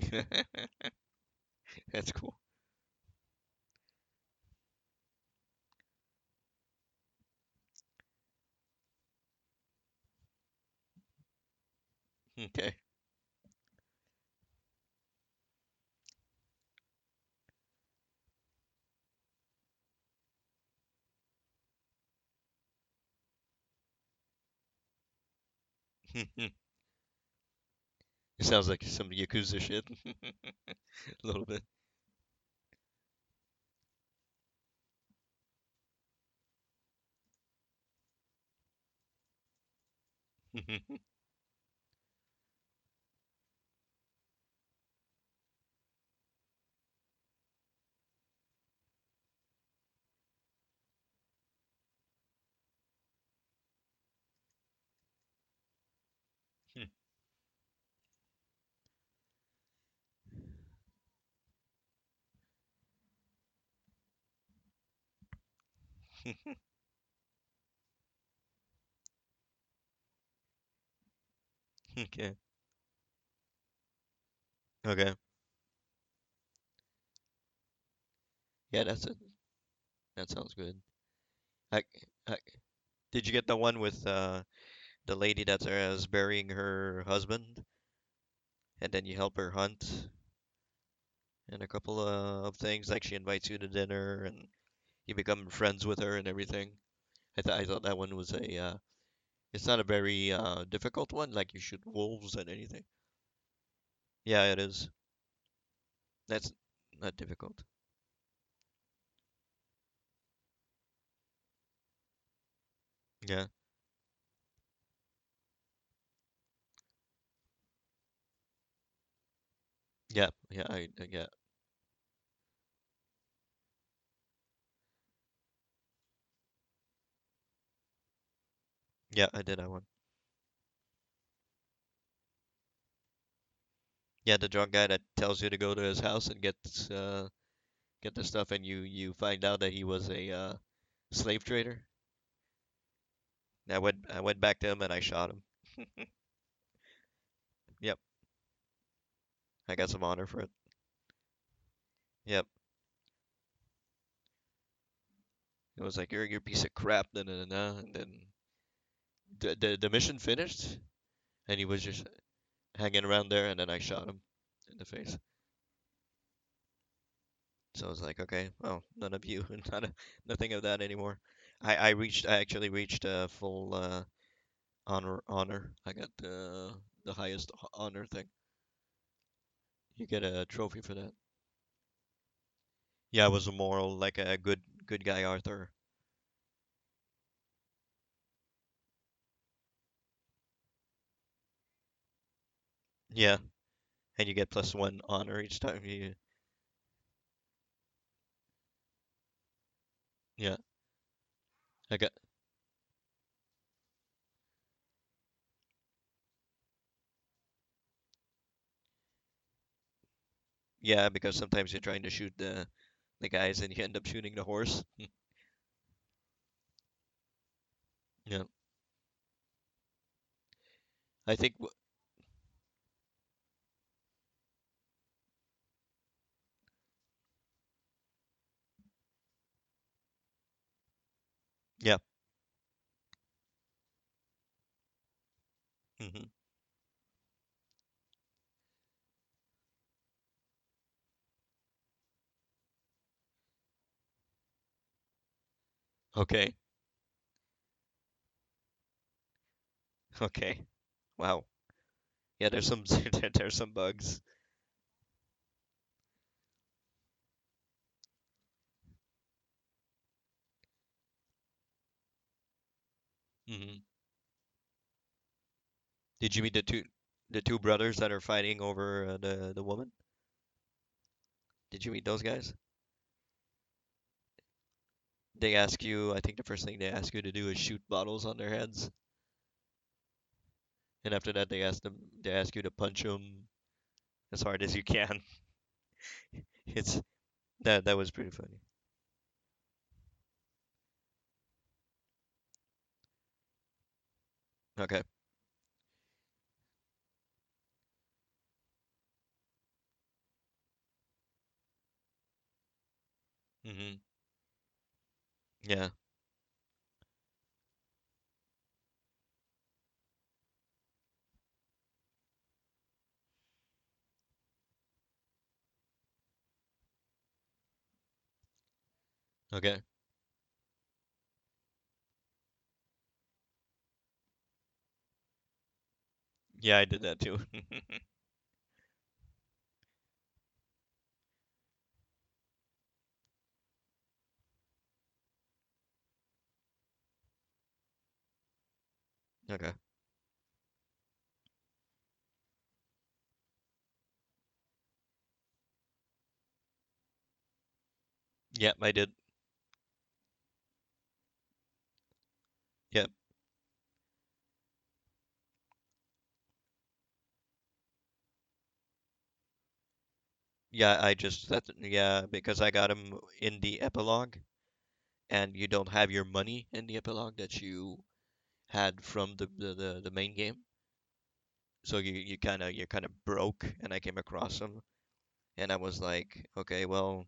That's cool. Okay. It sounds like some Yakuza shit. A little bit. Okay. Okay. Yeah, that's it. That sounds good. I, I, did you get the one with uh the lady that's uh, is burying her husband, and then you help her hunt and a couple uh, of things like she invites you to dinner and you become friends with her and everything. I thought I thought that one was a uh, it's not a very uh difficult one like you shoot wolves and anything. Yeah, it is. That's not difficult. Yeah. Yeah. Yeah. I, I yeah. Yeah. I did that one. Yeah, the drunk guy that tells you to go to his house and get uh get the stuff, and you you find out that he was a uh slave trader. I went I went back to him and I shot him. Yep, I got some honor for it. Yep. It was like you're you're a piece of crap, da, da, and then the, the the mission finished, and he was just hanging around there, and then I shot him in the face. So I was like, okay, well, none of you, not a, nothing of that anymore. I I reached, I actually reached uh, full uh, honor honor. I got the the highest honor thing. You get a trophy for that. Yeah, I was a moral, like a good good guy, Arthur. Yeah, and you get plus one honor each time you. Yeah, got. Yeah, because sometimes you're trying to shoot the the guys and you end up shooting the horse. Yeah, I think. Yeah. hmm Okay. Okay. Wow. Yeah, there's some there's some bugs. Hmm Did you meet the two the two brothers that are fighting over uh, the the woman? Did you meet those guys? They ask you, I think the first thing they ask you to do is shoot bottles on their heads, and after that they ask them they ask you to punch them as hard as you can. It's that that was pretty funny. Okay. hmm Yeah. Okay. Yeah, I did that too. Okay. Yep, I did. Yep. Yeah, I just that yeah, because I got him in the epilogue and you don't have your money in the epilogue that you had from the the, the, the main game. So you you kind of you're kind of broke and I came across him and I was like, okay, well,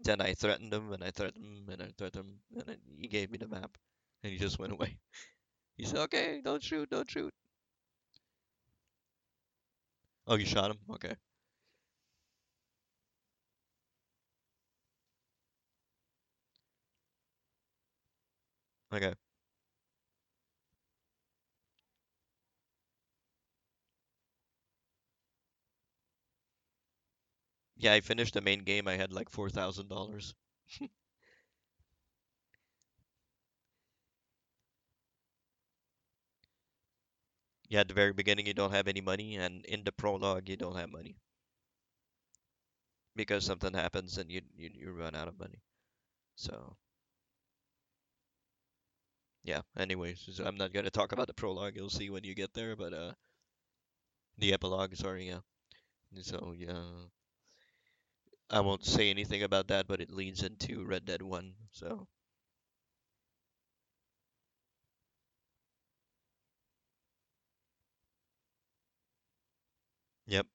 then I threatened him and I threatened him and I threatened him and he gave me the map and he just went away. He said, "Okay, don't shoot, don't shoot." Oh, you shot him? Okay. Okay. Yeah, I finished the main game. I had like $4,000. Yeah, at the very beginning you don't have any money, and in the prologue you don't have money because something happens and you you, you run out of money. So yeah. Anyways, I'm not gonna talk about the prologue. You'll see when you get there, but uh, the epilogue. Sorry, yeah. So yeah, I won't say anything about that, but it leads into Red Dead One. So. Yep.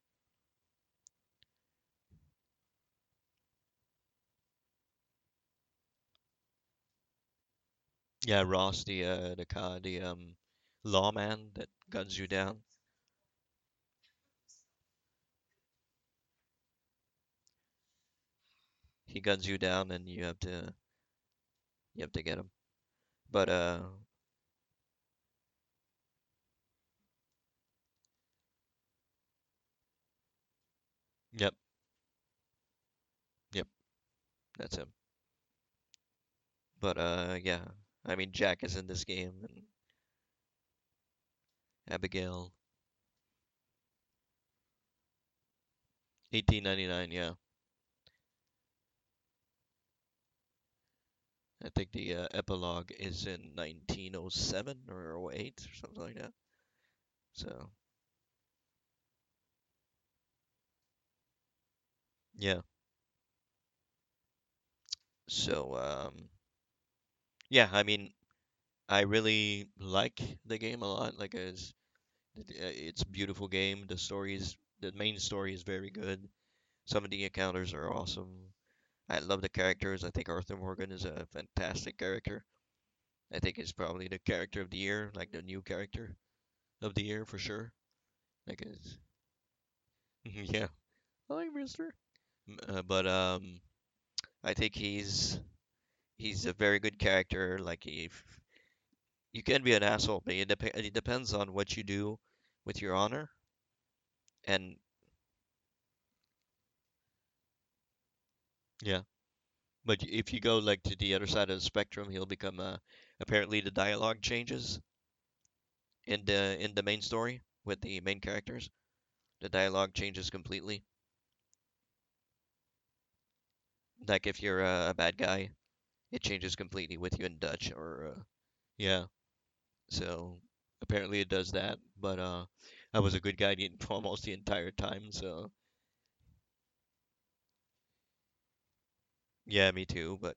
Yeah, Ross, the uh, the car, the um, lawman that guns you down. He guns you down, and you have to you have to get him. But uh, yep, yep, that's him. But uh, yeah, I mean Jack is in this game, and Abigail, 1899. Yeah, I think the uh, epilogue is in 1907 or oh 08 or something like that. So yeah, so um, yeah, I mean I really like the game a lot. Like it's it's a beautiful game. The story is the main story is very good. Some of the encounters are awesome. I love the characters. I think Arthur Morgan is a fantastic character. I think it's probably the character of the year, like the new character of the year for sure. Like it's yeah, hi Mister. Uh, but um, I think he's he's a very good character. Like he, you can be an asshole, but it, dep- it depends on what you do with your honor. And yeah, but if you go like to the other side of the spectrum, he'll become uh, apparently the dialogue changes in the in the main story with the main characters. The dialogue changes completely. Like if you're a, a bad guy, it changes completely with you in Dutch or uh, yeah. So apparently it does that. But uh, I was a good guy the, almost the entire time. So yeah, me too. But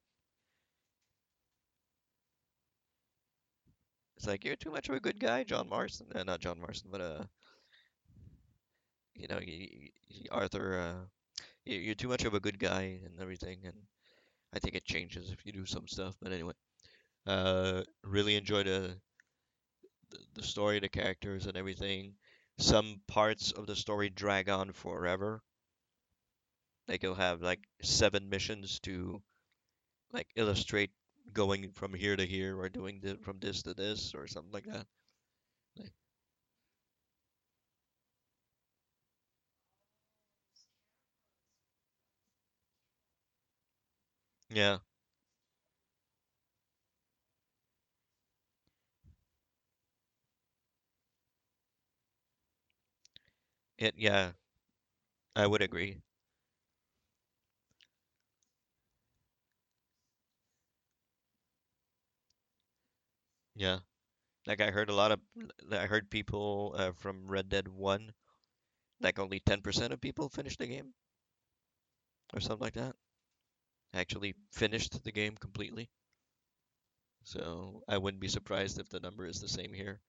it's like you're too much of a good guy, John Marston. Uh, not John Marston, but uh, you know, y y Arthur. Uh, you're too much of a good guy and everything. And I think it changes if you do some stuff. But anyway, uh, really enjoyed the the, story, the characters, and everything. Some parts of the story drag on forever. Like you'll have like seven missions to like illustrate going from here to here or doing from this to this or something like that. Like, yeah, it yeah, I would agree. Yeah, like I heard a lot of I heard people uh, from Red Dead 1, like only 10% of people finished the game or something like that. Actually finished the game completely. So I wouldn't be surprised if the number is the same here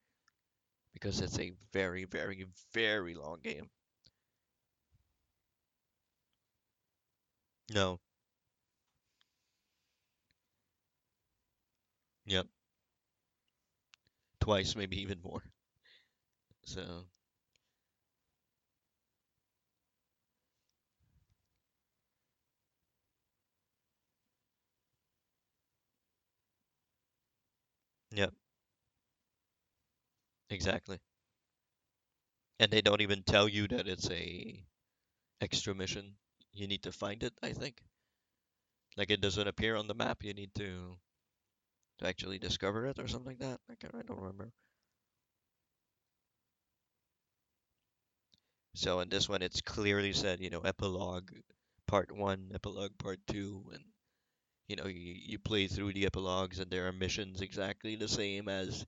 because it's a very, very, very long game. No, yep, twice, maybe even more. So, yep, exactly. And they don't even tell you that it's a extra mission. You need to find it, I think. Like it doesn't appear on the map. You need to to actually discover it or something like that. I can't, I don't remember. So in this one, it's clearly said, you know, epilogue part one, epilogue part two, and you know, you, you play through the epilogues and there are missions exactly the same as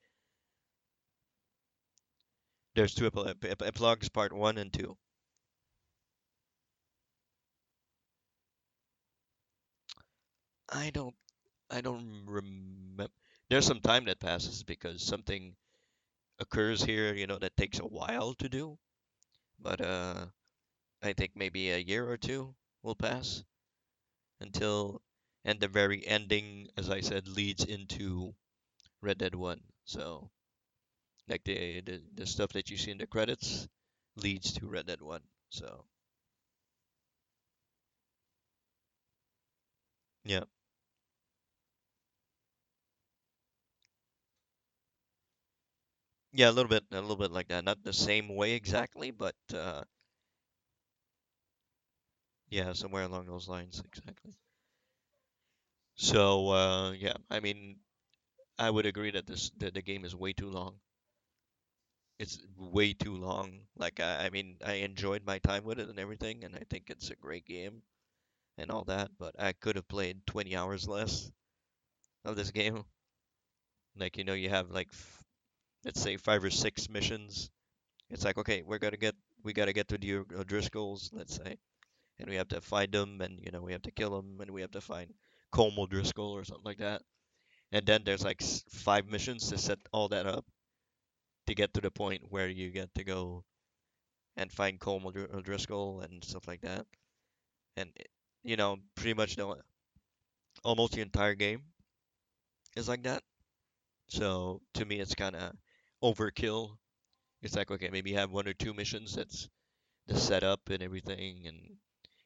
there's two epil ep ep epilogues, part one and two. I don't, I don't remember. There's some time that passes because something occurs here, you know, that takes a while to do. but uh, I think maybe a year or two will pass until, and the very ending, as I said, leads into Red Dead 1. So, like the, the the stuff that you see in the credits leads to Red Dead 1. So, yeah. Yeah, a little bit, a little bit like that. Not the same way exactly, but uh, yeah, somewhere along those lines, exactly. So, uh, yeah, I mean, I would agree that this that the game is way too long. It's way too long. Like, I, I mean, I enjoyed my time with it and everything, and I think it's a great game and all that, but I could have played 20 hours less of this game. Like, you know, you have like, f- let's say five or six missions. It's like, okay, we're gonna get, we gotta get to the O'Driscolls, let's say and we have to find them, and you know we have to kill them, and we have to find Colm O'Driscoll or something like that. And then there's like five missions to set all that up to get to the point where you get to go and find Colm O'Driscoll uh, and stuff like that. And eh, you know, pretty much the almost the entire game is like that. So to me, it's kind of overkill. It's like okay, maybe you have one or two missions that's the setup and everything, and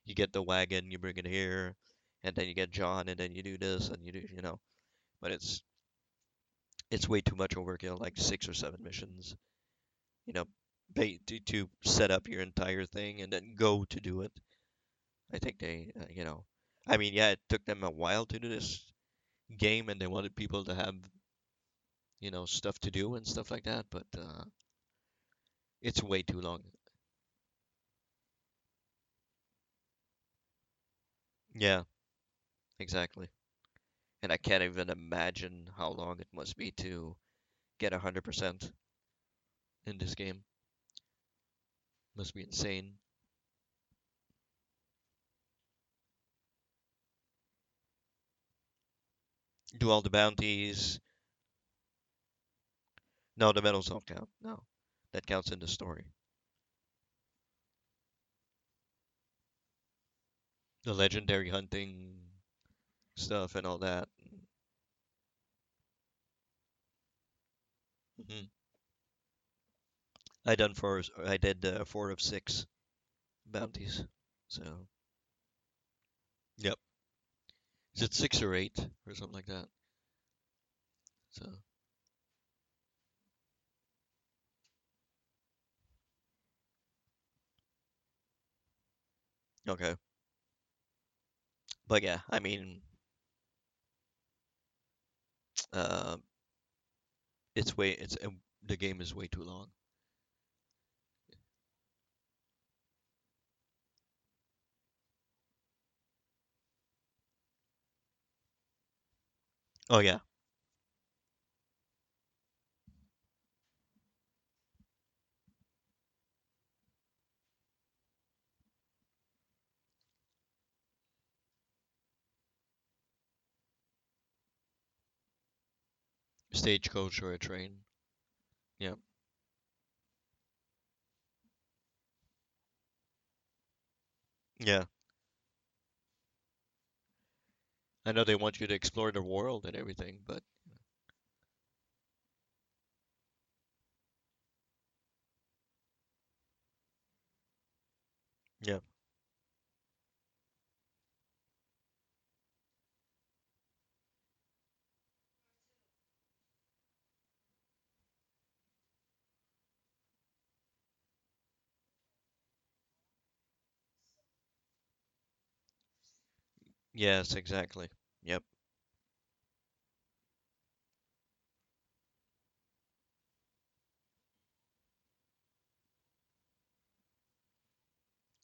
you get the wagon, you bring it here, and then you get John, and then you do this, and you do, you know. But it's it's way too much overkill, like six or seven missions, you know, to, to set up your entire thing and then go to do it. I think they, uh, you know, I mean, yeah, it took them a while to do this game, and they wanted people to have, you know, stuff to do and stuff like that, but uh, it's way too long. Yeah, exactly. And I can't even imagine how long it must be to get 100% in this game. Must be insane. Do all the bounties. No, the medals don't count. No, that counts in the story. The legendary hunting stuff and all that. hmm I done four. I did uh, four of six bounties. So, yep. Is it six or eight or something like that? So, okay. But yeah, I mean, uh, it's way. It's uh, the game is way too long. Oh yeah, stagecoach or a train. Yep. Yeah. I know they want you to explore the world and everything, but yeah. Yes, exactly. Yep.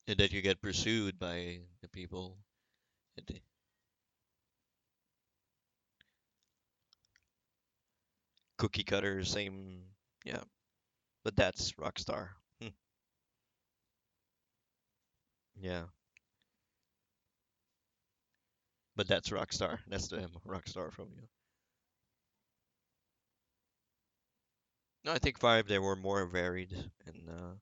And then you get pursued by the people. Cookie cutter, same. Yeah. But that's Rockstar. Hmm. Yeah. But that's Rockstar. That's the um, Rockstar from you. No, I think five they were more varied and uh,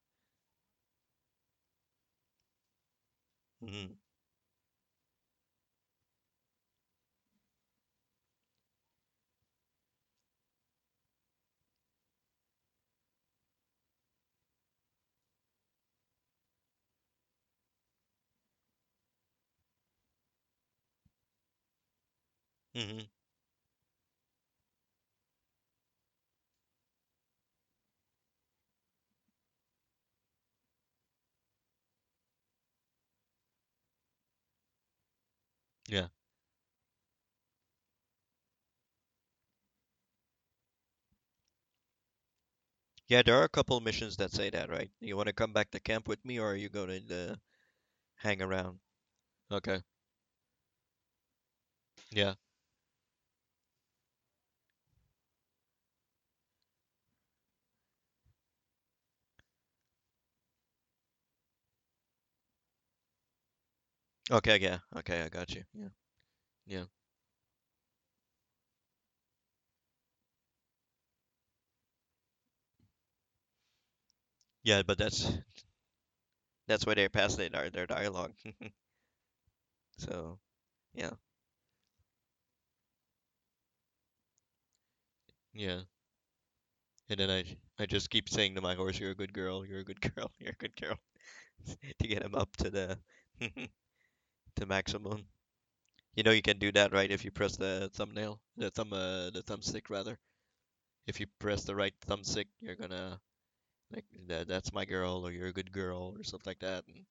mm -hmm. Mm-hmm. Yeah. Yeah, there are a couple missions that say that, right? You want to come back to camp with me, or are you going to uh, hang around? Okay. Yeah. Okay. Yeah. Okay. I got you. Yeah. Yeah. Yeah. But that's that's why they're pass their their dialogue. So yeah. Yeah. And then I I just keep saying to my horse, "You're a good girl. You're a good girl. You're a good girl," to get him up to the to maximum. You know you can do that, right? If you press the thumbnail, the thumb, uh, the thumbstick rather. If you press the right thumbstick, you're gonna like that. That's my girl, or you're a good girl, or something like that. And,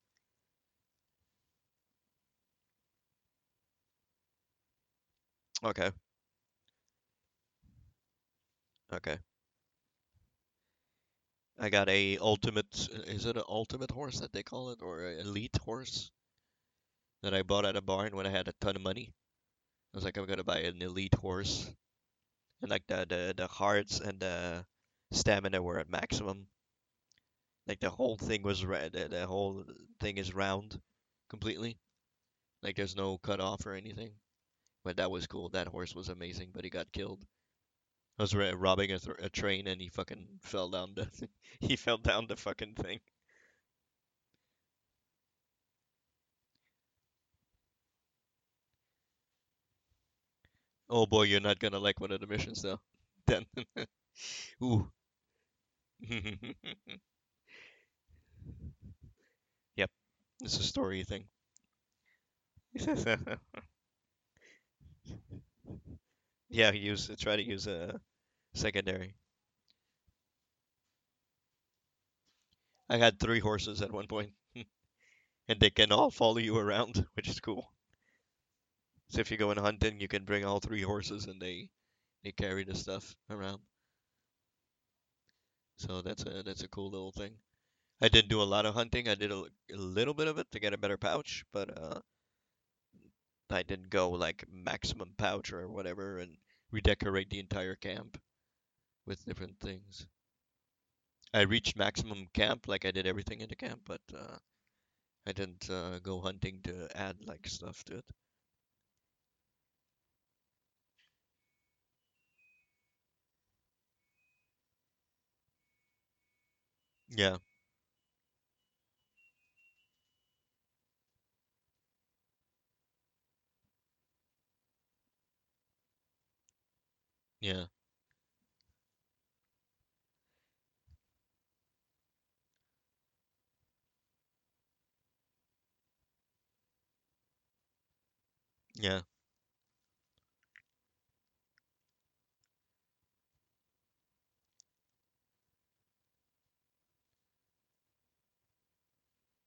okay, okay. I got a ultimate. Is it an ultimate horse that they call it, or elite horse that I bought at a barn when I had a ton of money? I was like, I'm gonna buy an elite horse, and like the the the hearts and the stamina were at maximum. Like the whole thing was red. The, whole thing is round, completely. Like there's no cut off or anything. But that was cool. That horse was amazing, but he got killed. I was robbing a, th- a train and he fucking fell down the he fell down the fucking thing. Oh boy, you're not gonna like one of the missions though. Then, ooh. Yep, it's a story thing. Yeah, use try to use a secondary. I had three horses at one point, and they can all follow you around, which is cool. So if you go in hunting, you can bring all three horses, and they they carry the stuff around. So that's a that's a cool little thing. I didn't do a lot of hunting. I did a, a little bit of it to get a better pouch, but uh, I didn't go like maximum pouch or whatever and redecorate the entire camp with different things. I reached maximum camp, like I did everything in the camp, but uh, I didn't uh, go hunting to add like stuff to it. Yeah, yeah, yeah.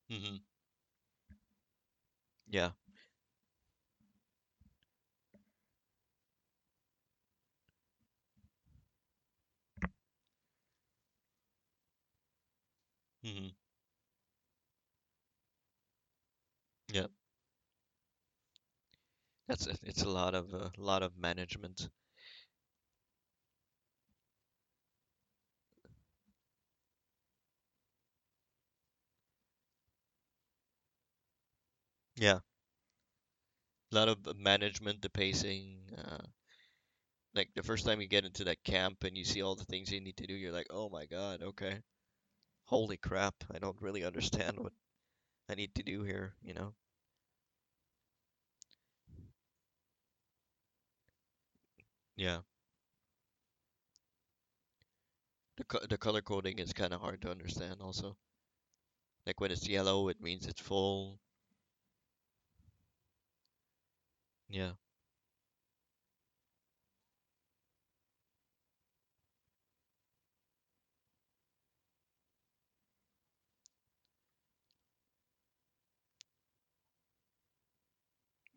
Hmm Yeah. hmm Yeah. That's it. It's a lot of a lot of management. Yeah. A lot of uh, management, the pacing. Uh, like the first time you get into that camp and you see all the things you need to do, you're like, oh my god, okay. Holy crap, I don't really understand what I need to do here, you know? Yeah. The, co- the color coding is kind of hard to understand also. Like when it's yellow, it means it's full. Yeah.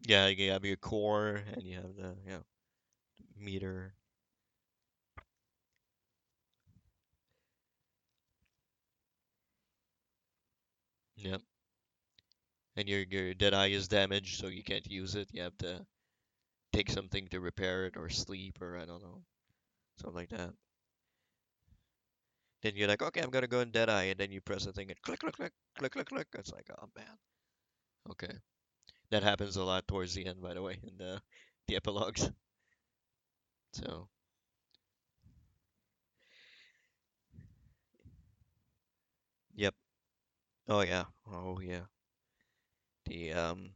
Yeah, you have your core and you have the yeah meter. Yep. And your your dead eye is damaged, so you can't use it. You have to take something to repair it or sleep or I don't know, something like that. Then you're like, okay, I'm gonna go in dead eye, and then you press the thing and click, click, click, click, click, click. It's like, oh man. Okay. That happens a lot towards the end, by the way, in the the epilogues. So, yep. Oh yeah. Oh yeah. The um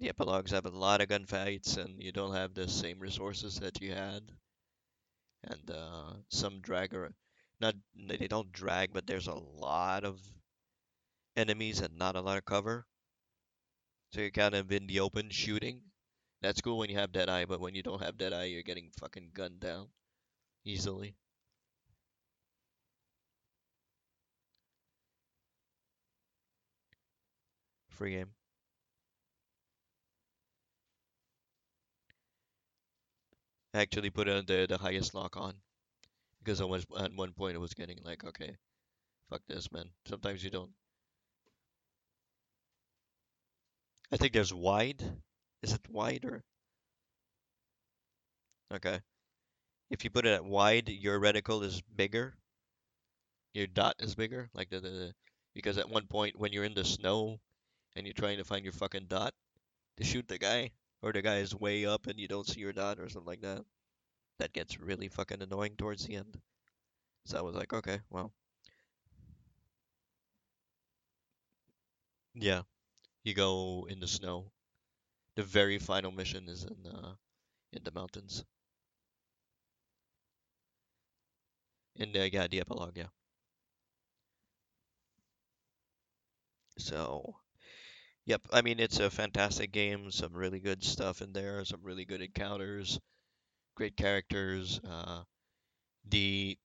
the epilogues have a lot of gunfights, and you don't have the same resources that you had, and uh, some drag or not. They don't drag, but there's a lot of enemies and not a lot of cover. So you're kind of in the open shooting. That's cool when you have Deadeye, but when you don't have Deadeye, you're getting fucking gunned down easily. Free game. I actually put on the, the highest lock on because I was at one point it was getting like, okay, fuck this, man. Sometimes you don't. I think there's wide. Is it wide or? Okay. If you put it at wide, your reticle is bigger. Your dot is bigger, like the, the the- because at one point when you're in the snow and you're trying to find your fucking dot to shoot the guy, or the guy is way up and you don't see your dot or something like that, that gets really fucking annoying towards the end. So I was like, okay, well, yeah, you go in the snow. The very final mission is in uh in the mountains. In the yeah, the epilogue, yeah. So, yep, I mean it's a fantastic game, some really good stuff in there, some really good encounters, great characters. Uh, the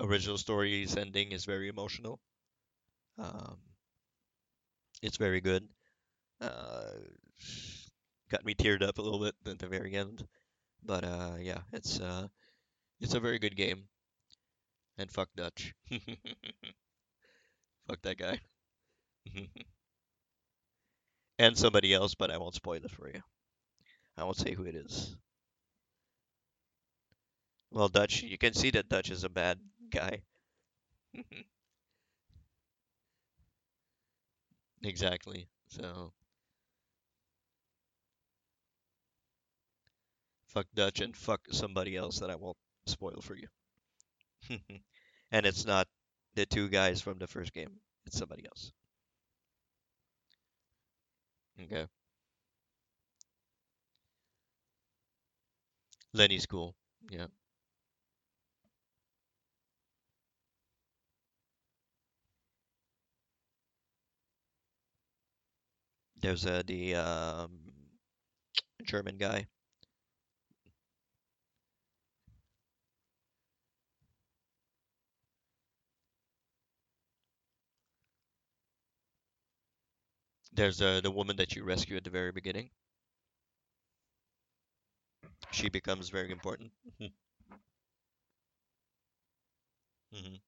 original story's ending is very emotional. Um, it's very good. Uh, got me teared up a little bit at the very end, but uh, yeah, it's uh, it's a very good game. And fuck Dutch. Fuck that guy. and somebody else, but I won't spoil it for you. I won't say who it is. Well, Dutch, you can see that Dutch is a bad guy. exactly. So, fuck Dutch and fuck somebody else that I won't spoil for you. and it's not the two guys from the first game. It's somebody else. Okay. Lenny's cool. Yeah. There's uh, the um, German guy. There's the woman that you rescue at the very beginning. She becomes very important. hmm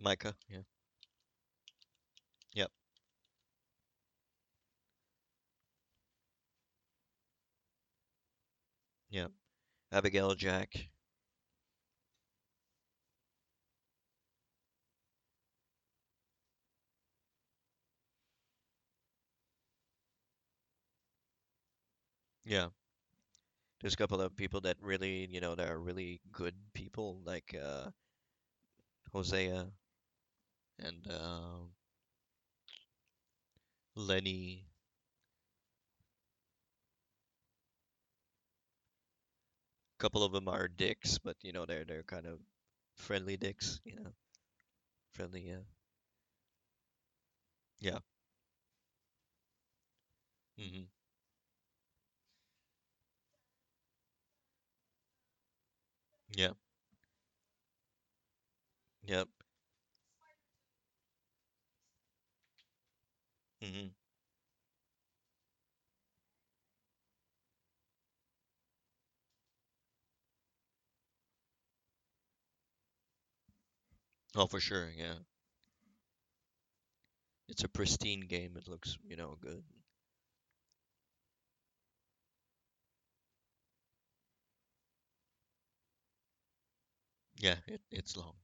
Micah, yeah. Yep. Yep. Abigail Jack. Yeah. There's a couple of people that really, you know, that are really good people, like uh Hosea and uh, Lenny. A couple of them are dicks, but you know, they're they're kind of friendly dicks, you know, friendly. Yeah, yeah, hmm yeah, yep, hmm Oh, for sure. Yeah, it's a pristine game. It looks, you know, good. Yeah, it, it's long.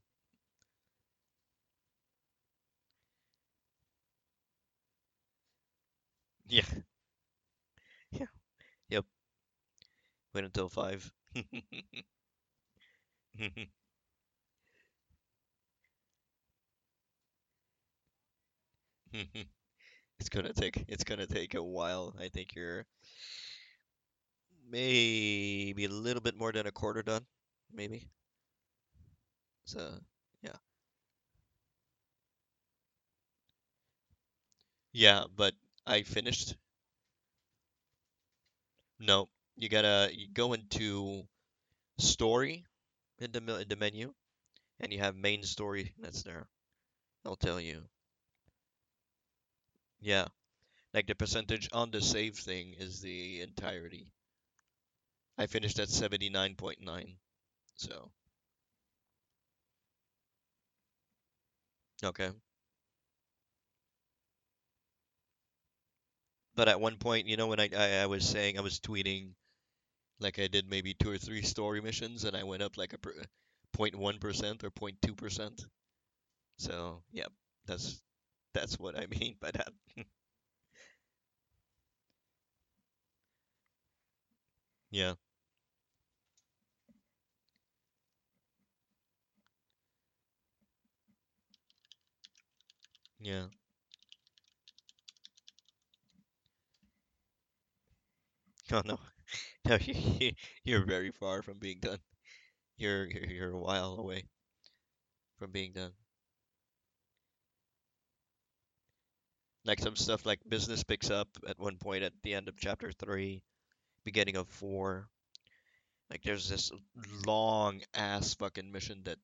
Yeah, yeah, yep. Wait until five. It's gonna take it's gonna take a while. I think you're maybe a little bit more than a quarter done, maybe. So yeah, yeah. But I finished. No, you gotta you go into story in the in the menu, and you have main story that's there. I'll tell you. Yeah, like the percentage on the save thing is the entirety. I finished at 79.9. So okay. But at one point, you know, when I, I, I was saying I was tweeting like I did maybe two or three story missions and I went up like a per, 0.1% or 0.2%. So, yeah, that's that's what I mean by that. Yeah, yeah. No. No, you- you're very far from being done. You're you're, a while away from being done. Like some stuff like business picks up at one point at the end of chapter 3, beginning of 4. Like there's this long ass fucking mission that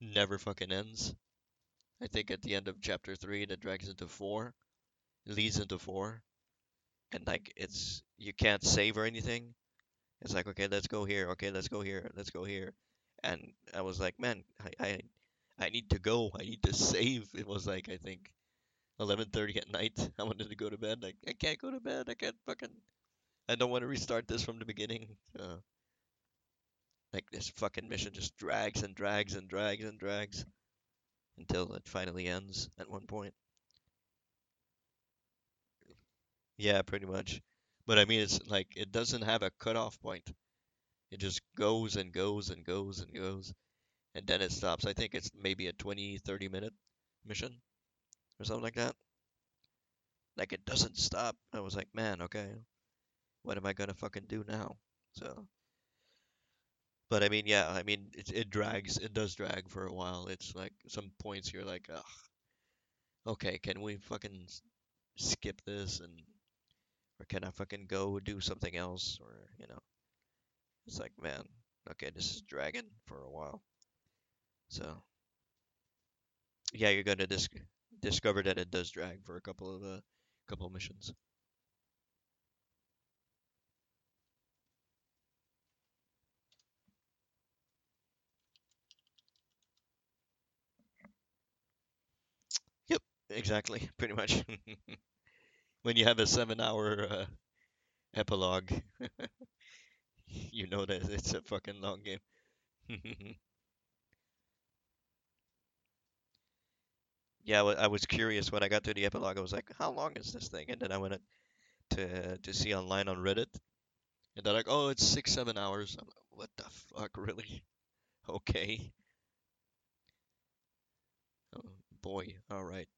never fucking ends. I think at the end of chapter 3 that drags into 4, leads into 4 and like it's you can't save or anything. It's like okay, let's go here. Okay, let's go here. Let's go here. And I was like, man, I I, I need to go. I need to save. It was like I think 11:30 at night. I wanted to go to bed. Like I can't go to bed. I can't fucking. I don't want to restart this from the beginning. Uh, like this fucking mission just drags and drags and drags and drags until it finally ends at one point. Yeah, pretty much. But I mean, it's like it doesn't have a cutoff point. It just goes and goes and goes and goes, and then it stops. I think it's maybe a 20, 30 minute mission or something like that. Like it doesn't stop. I was like, man, okay, what am I gonna fucking do now? So, but I mean, yeah, I mean, it it drags. It does drag for a while. It's like some points you're like, ugh, okay, can we fucking skip this and or can I fucking go do something else or you know? It's like, man, okay, this is dragging for a while. So. yeah, you're gonna dis discover that it does drag for a couple of uh, couple of missions. Yep, exactly, pretty much. When you have a seven-hour uh, epilogue, you know that it's a fucking long game. Yeah, I was curious when I got to the epilogue. I was like, how long is this thing? And then I went to to see online on Reddit, And they're like, oh, it's six, seven hours. I'm like, what the fuck, really? Okay. Oh, boy, all right.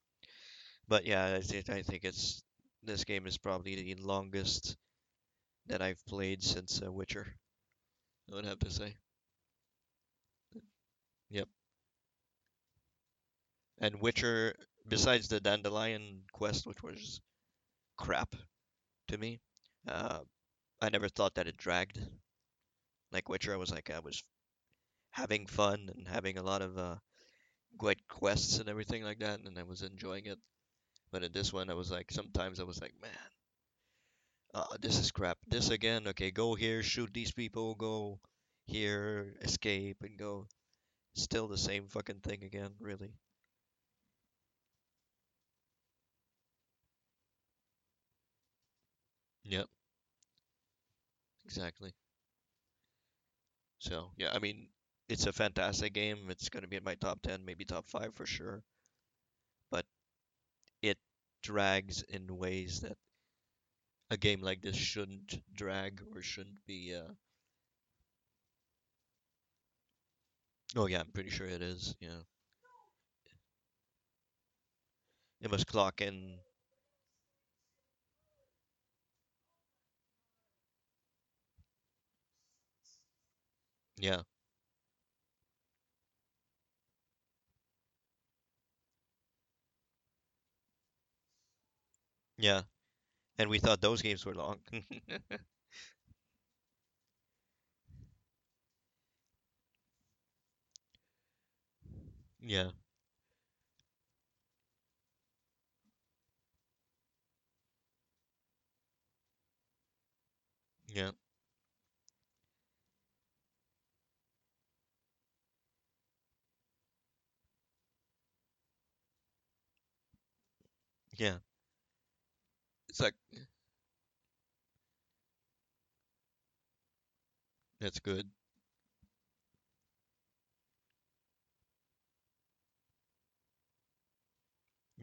But yeah, I I think it's this game is probably the longest that I've played since uh, Witcher. I would have to say. Yep. And Witcher, besides the Dandelion quest, which was crap to me, uh, I never thought that it dragged. Like Witcher, I was like I was having fun and having a lot of uh, great quests and everything like that, and I was enjoying it. But in this one, I was like, sometimes I was like, man, uh, this is crap. This again, okay, go here, shoot these people, go here, escape, and go. Still the same fucking thing again, really. Yep, exactly. So, yeah, I mean, it's a fantastic game. It's going to be in my top 10, maybe top 5 for sure. Drags in ways that a game like this shouldn't drag or shouldn't be. Uh... Oh, yeah, I'm pretty sure it is. Yeah. It must clock in. Yeah, yeah. And we thought those games were long. Yeah, yeah, yeah. It's like, that's good.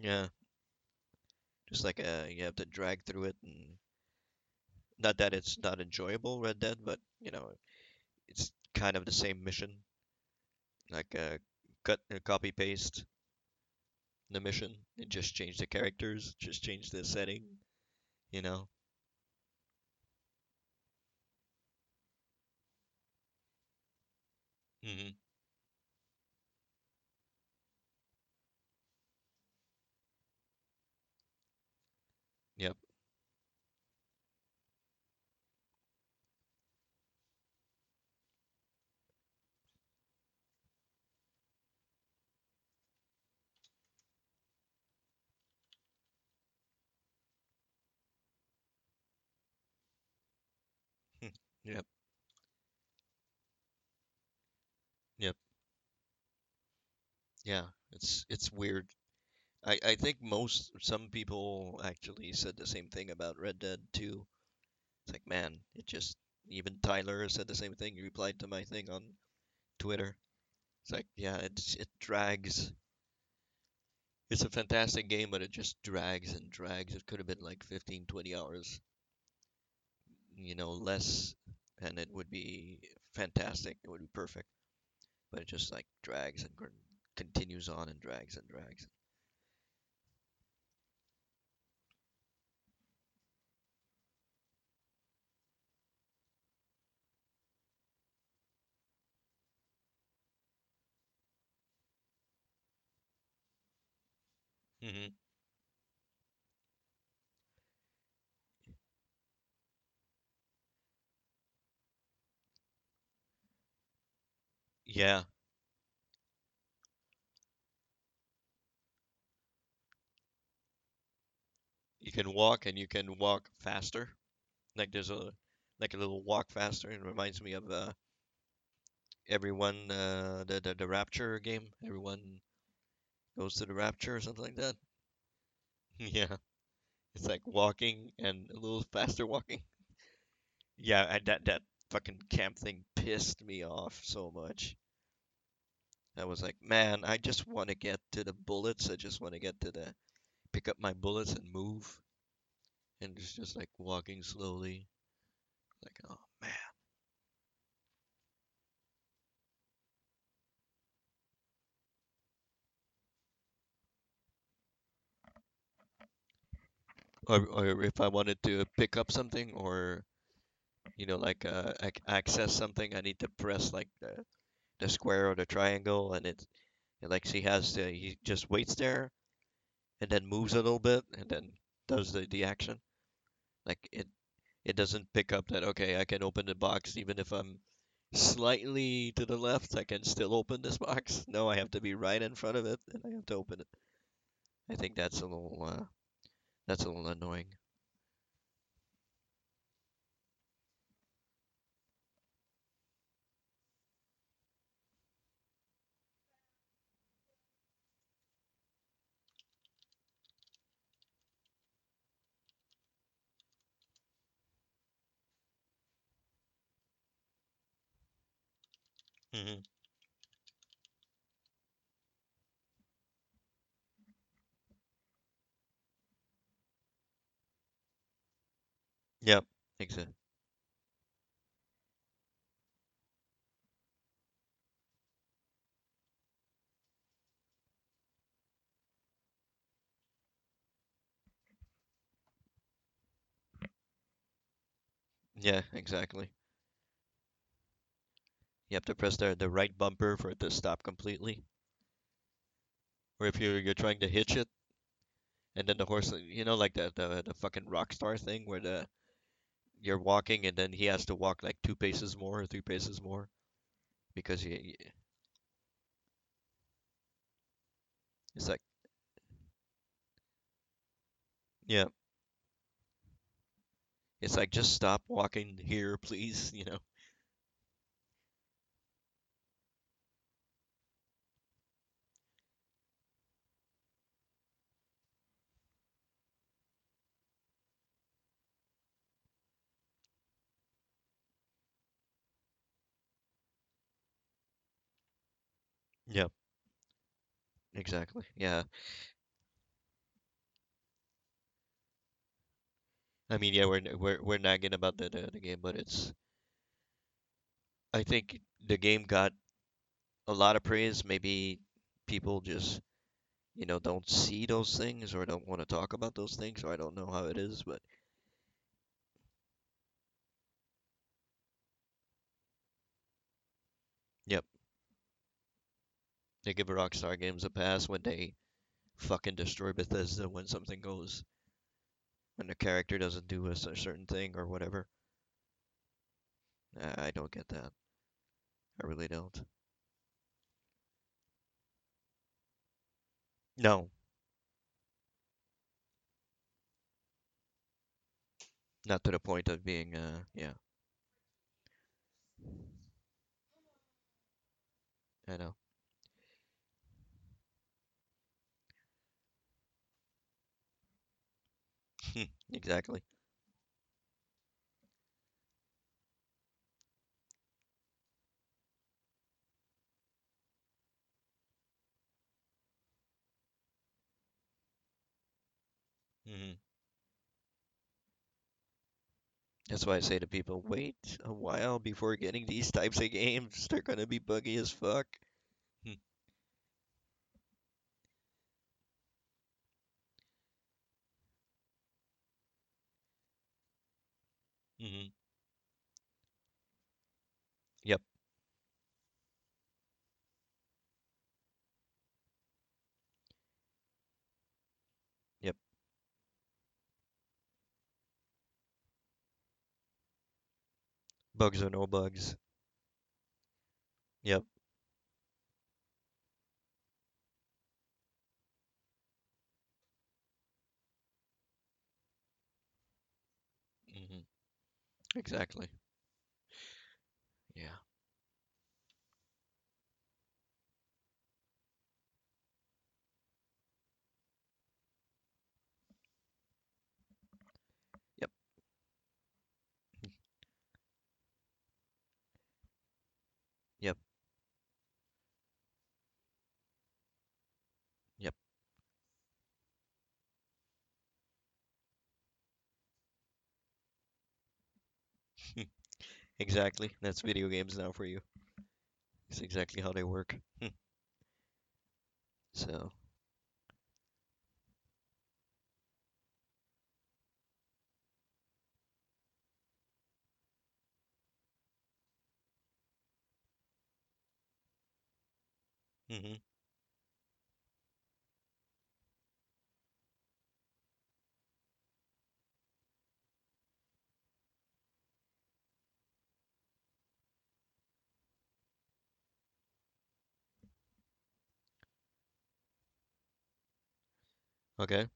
Yeah. Just like uh, you have to drag through it, and not that it's not enjoyable, Red Dead, but you know, it's kind of the same mission. Like uh, cut, uh, copy paste the mission and just change the characters, just change the setting, you know. hmm Yep. Yep. Yep. Yeah. It's it's weird. I I think most some people actually said the same thing about Red Dead 2. It's like, man, it just even Tyler said the same thing. He replied to my thing on Twitter. It's like, yeah, it's it drags. It's a fantastic game, but it just drags and drags. It could have been like 15, 20 hours, you know, less, and it would be fantastic. It would be perfect. But it just like drags and continues on and drags and drags. hmm Yeah, you can walk and you can walk faster. Like there's a like a little walk faster. And it reminds me of uh, everyone uh, the, the the Rapture game. Everyone goes to the Rapture or something like that. Yeah, it's like walking and a little faster walking. Yeah, I, that that fucking camp thing pissed me off so much. I was like, man, I just want to get to the bullets. I just want to get to the pick up my bullets and move, and it's just like walking slowly. Like, oh man. Or, or if I wanted to pick up something or you know like uh, access something, I need to press like the the square or the triangle, and it, it like he has to he just waits there and then moves a little bit and then does the the action. Like it it doesn't pick up that okay, I can open the box even if I'm slightly to the left, I can still open this box. No, I have to be right in front of it and I have to open it. I think that's a little uh that's a little annoying. Hmm Yep, exactly. Yeah, exactly. You have to press the the right bumper for it to stop completely. Or if you're you're trying to hitch it and then the horse, you know, like the the, the fucking rock star thing where the you're walking and then he has to walk like two paces more or three paces more because he, it's like yeah, it's like just stop walking here, please, you know. Yeah, exactly. Yeah. I mean, yeah, we're we're we're nagging about the the, uh, the game, but it's I think the game got a lot of praise. Maybe people just you know don't see those things or don't want to talk about those things, or I don't know how it is, but yep, they give Rockstar Games a pass when they fucking destroy Bethesda when something goes when the character doesn't do a certain thing or whatever. I don't get that. I really don't. No, not to the point of being uh yeah, I know. Exactly. hmm That's why I say to people, wait a while before getting these types of games. They're gonna be buggy as fuck. Hmm Yep, yep. Bugs or no bugs. Yep. hmm Exactly. Yeah. Yep. Yep. Yep. Exactly. That's video games now for you. It's exactly how they work. So, hmm Okay.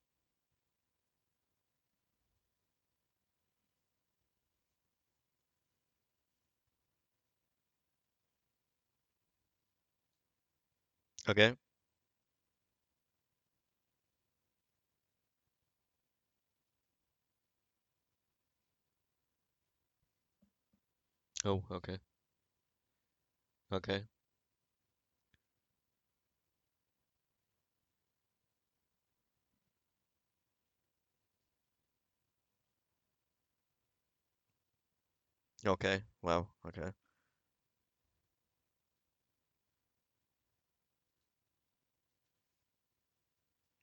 Okay. Oh, okay. Okay. Okay. Wow. Okay.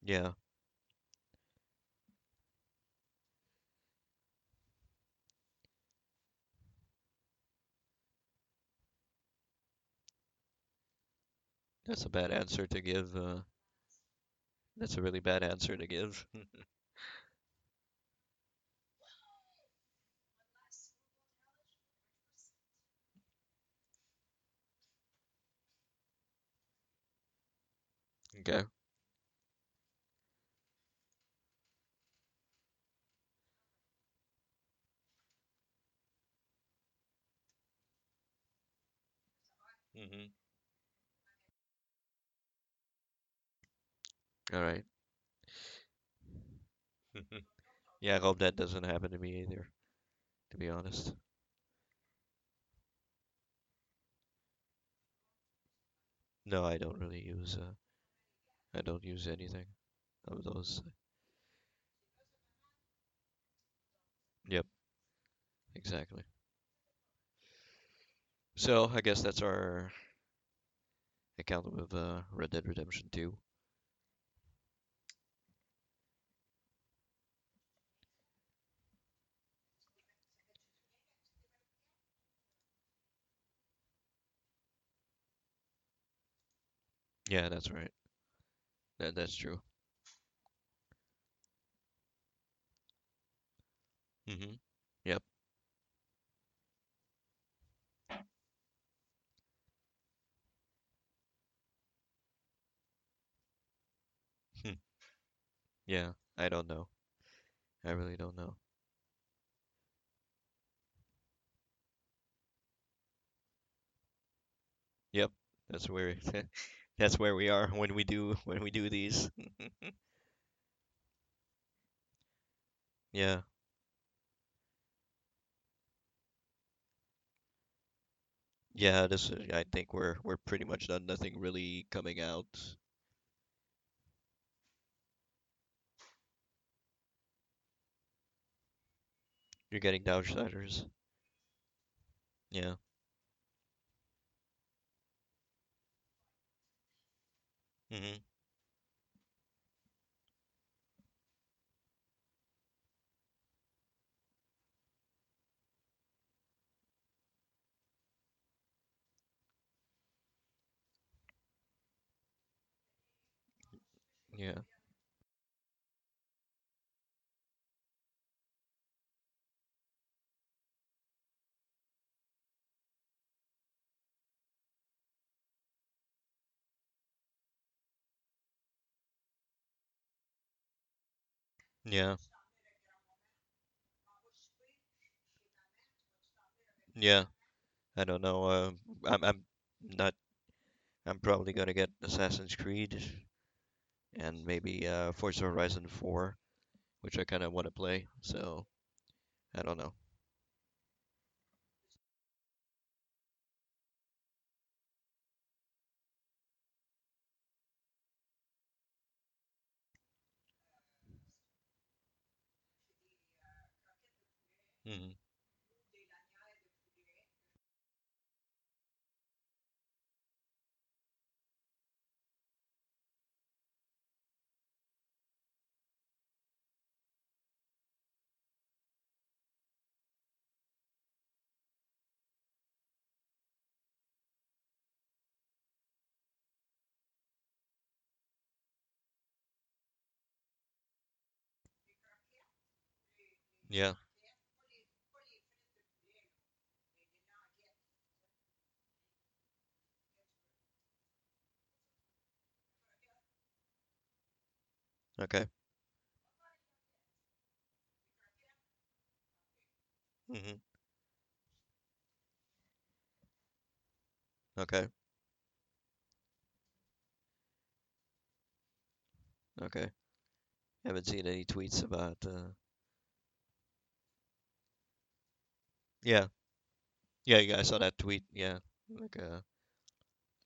Yeah. That's a bad answer to give. Uh, that's a really bad answer to give. Okay. hmm All right. Yeah, I hope that doesn't happen to me either, to be honest. No, I don't really use uh I don't use anything of those. Yep, exactly. So, I guess that's our account with uh Red Dead Redemption 2. Yeah, that's right. That that's true. hmm Yep. Hmm. Yeah, I don't know. I really don't know. Yep, that's where that's where we are when we do when we do these. Yeah. Yeah, this is, I think we're we're pretty much done. Nothing really coming out. You're getting Darksiders. Yeah. Hmm Yeah. Yeah. Yeah. I don't know. Uh, I'm I'm not. I'm probably gonna get Assassin's Creed and maybe uh, Forza Horizon 4, which I kind of want to play. So I don't know. hmm Yeah. Okay. Mhm. Okay. Okay. Haven't seen any tweets about uh yeah. Yeah, yeah, I saw that tweet. Yeah. Like uh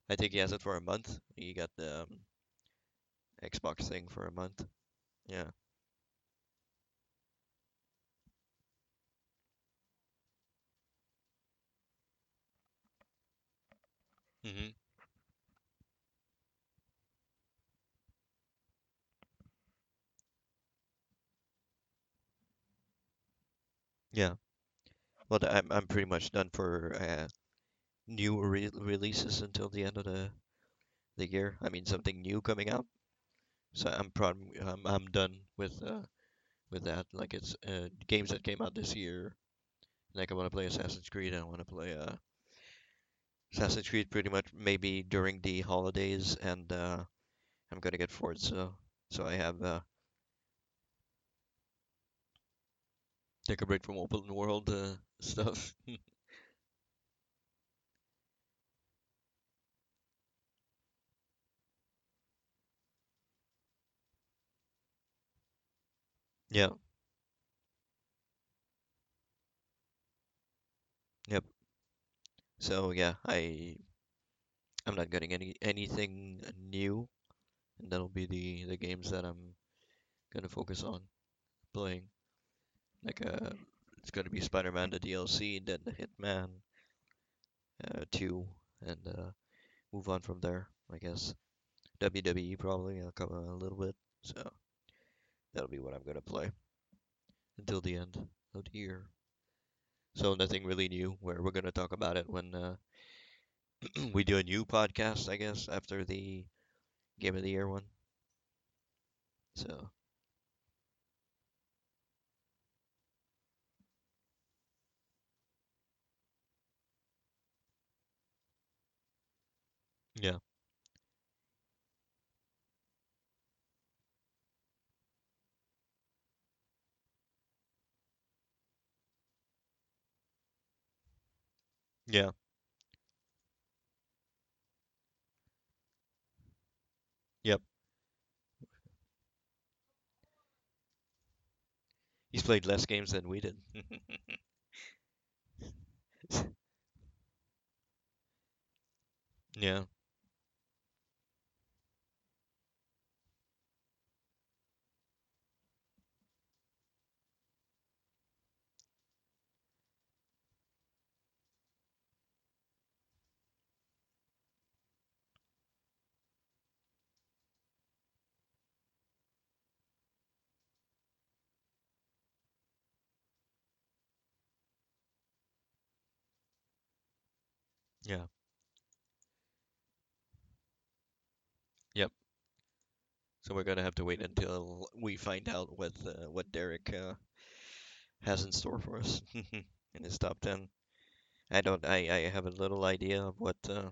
I think he has it for a month. He got the um, Xbox thing for a month. Yeah. Mhm. Yeah. Well, I'm I'm pretty much done for uh new re releases until the end of the the year. I mean, something new coming out. So I'm proud. I'm I'm done with uh with that. Like it's uh games that came out this year. Like I want to play Assassin's Creed. I want to play uh Assassin's Creed pretty much maybe during the holidays, and uh I'm gonna get Forza. So so I have uh take a break from open world uh stuff. Yeah. Yep. So yeah, I I'm not getting any anything new, and that'll be the the games that I'm gonna focus on playing. Like uh, it's gonna be Spider-Man the DLC, then the Hitman uh, 2, and uh, move on from there. I guess WWE probably I'll cover a little bit, so that'll be what I'm gonna play until the end of the year. So nothing really new. Where we're gonna talk about it when uh, we do a new podcast, I guess, after the Game of the Year one. So yeah, yeah, yep. He's played less games than we did. Yeah, yeah, yep. So we're gonna have to wait until we find out what uh, what Derek uh, has in store for us in his top ten. I don't. I I have a little idea of what uh,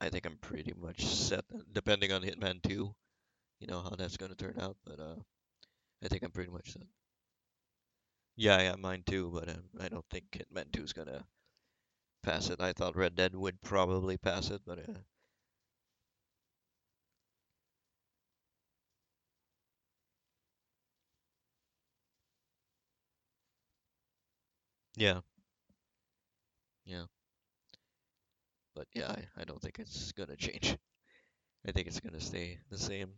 I think. I'm pretty much set, depending on Hitman 2. You know how that's gonna turn out, but uh, I think I'm pretty much set. Yeah, yeah, mine too, but um, I don't think Hitman 2 is gonna pass it. I thought Red Dead would probably pass it, but uh, yeah, yeah, but yeah, I, I don't think it's gonna change. I think it's gonna stay the same.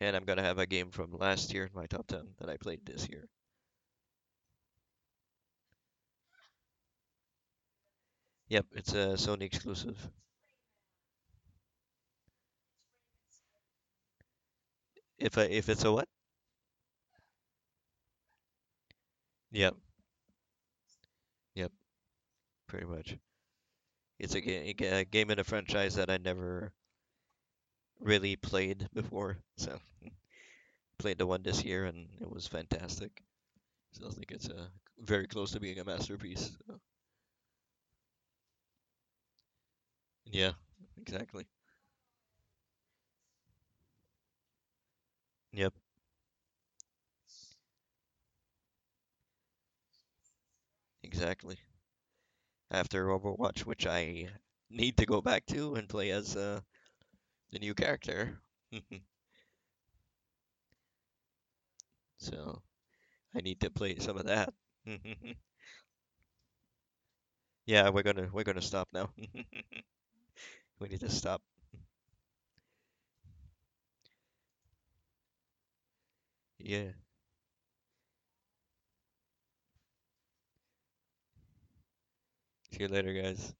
And I'm gonna have a game from last year in my top 10 that I played this year. Yep, it's a Sony exclusive. If I if it's a what? Yep, yep, pretty much. It's a, ga- a game in a franchise that I never really played before. So played the one this year and it was fantastic. So I think it's very close to being a masterpiece. So. Yeah, exactly. Yep, exactly. After Overwatch, which I need to go back to and play as uh, the new character. So I need to play some of that. Yeah, we're gonna we're gonna stop now. We need to stop. Yeah. See you later, guys.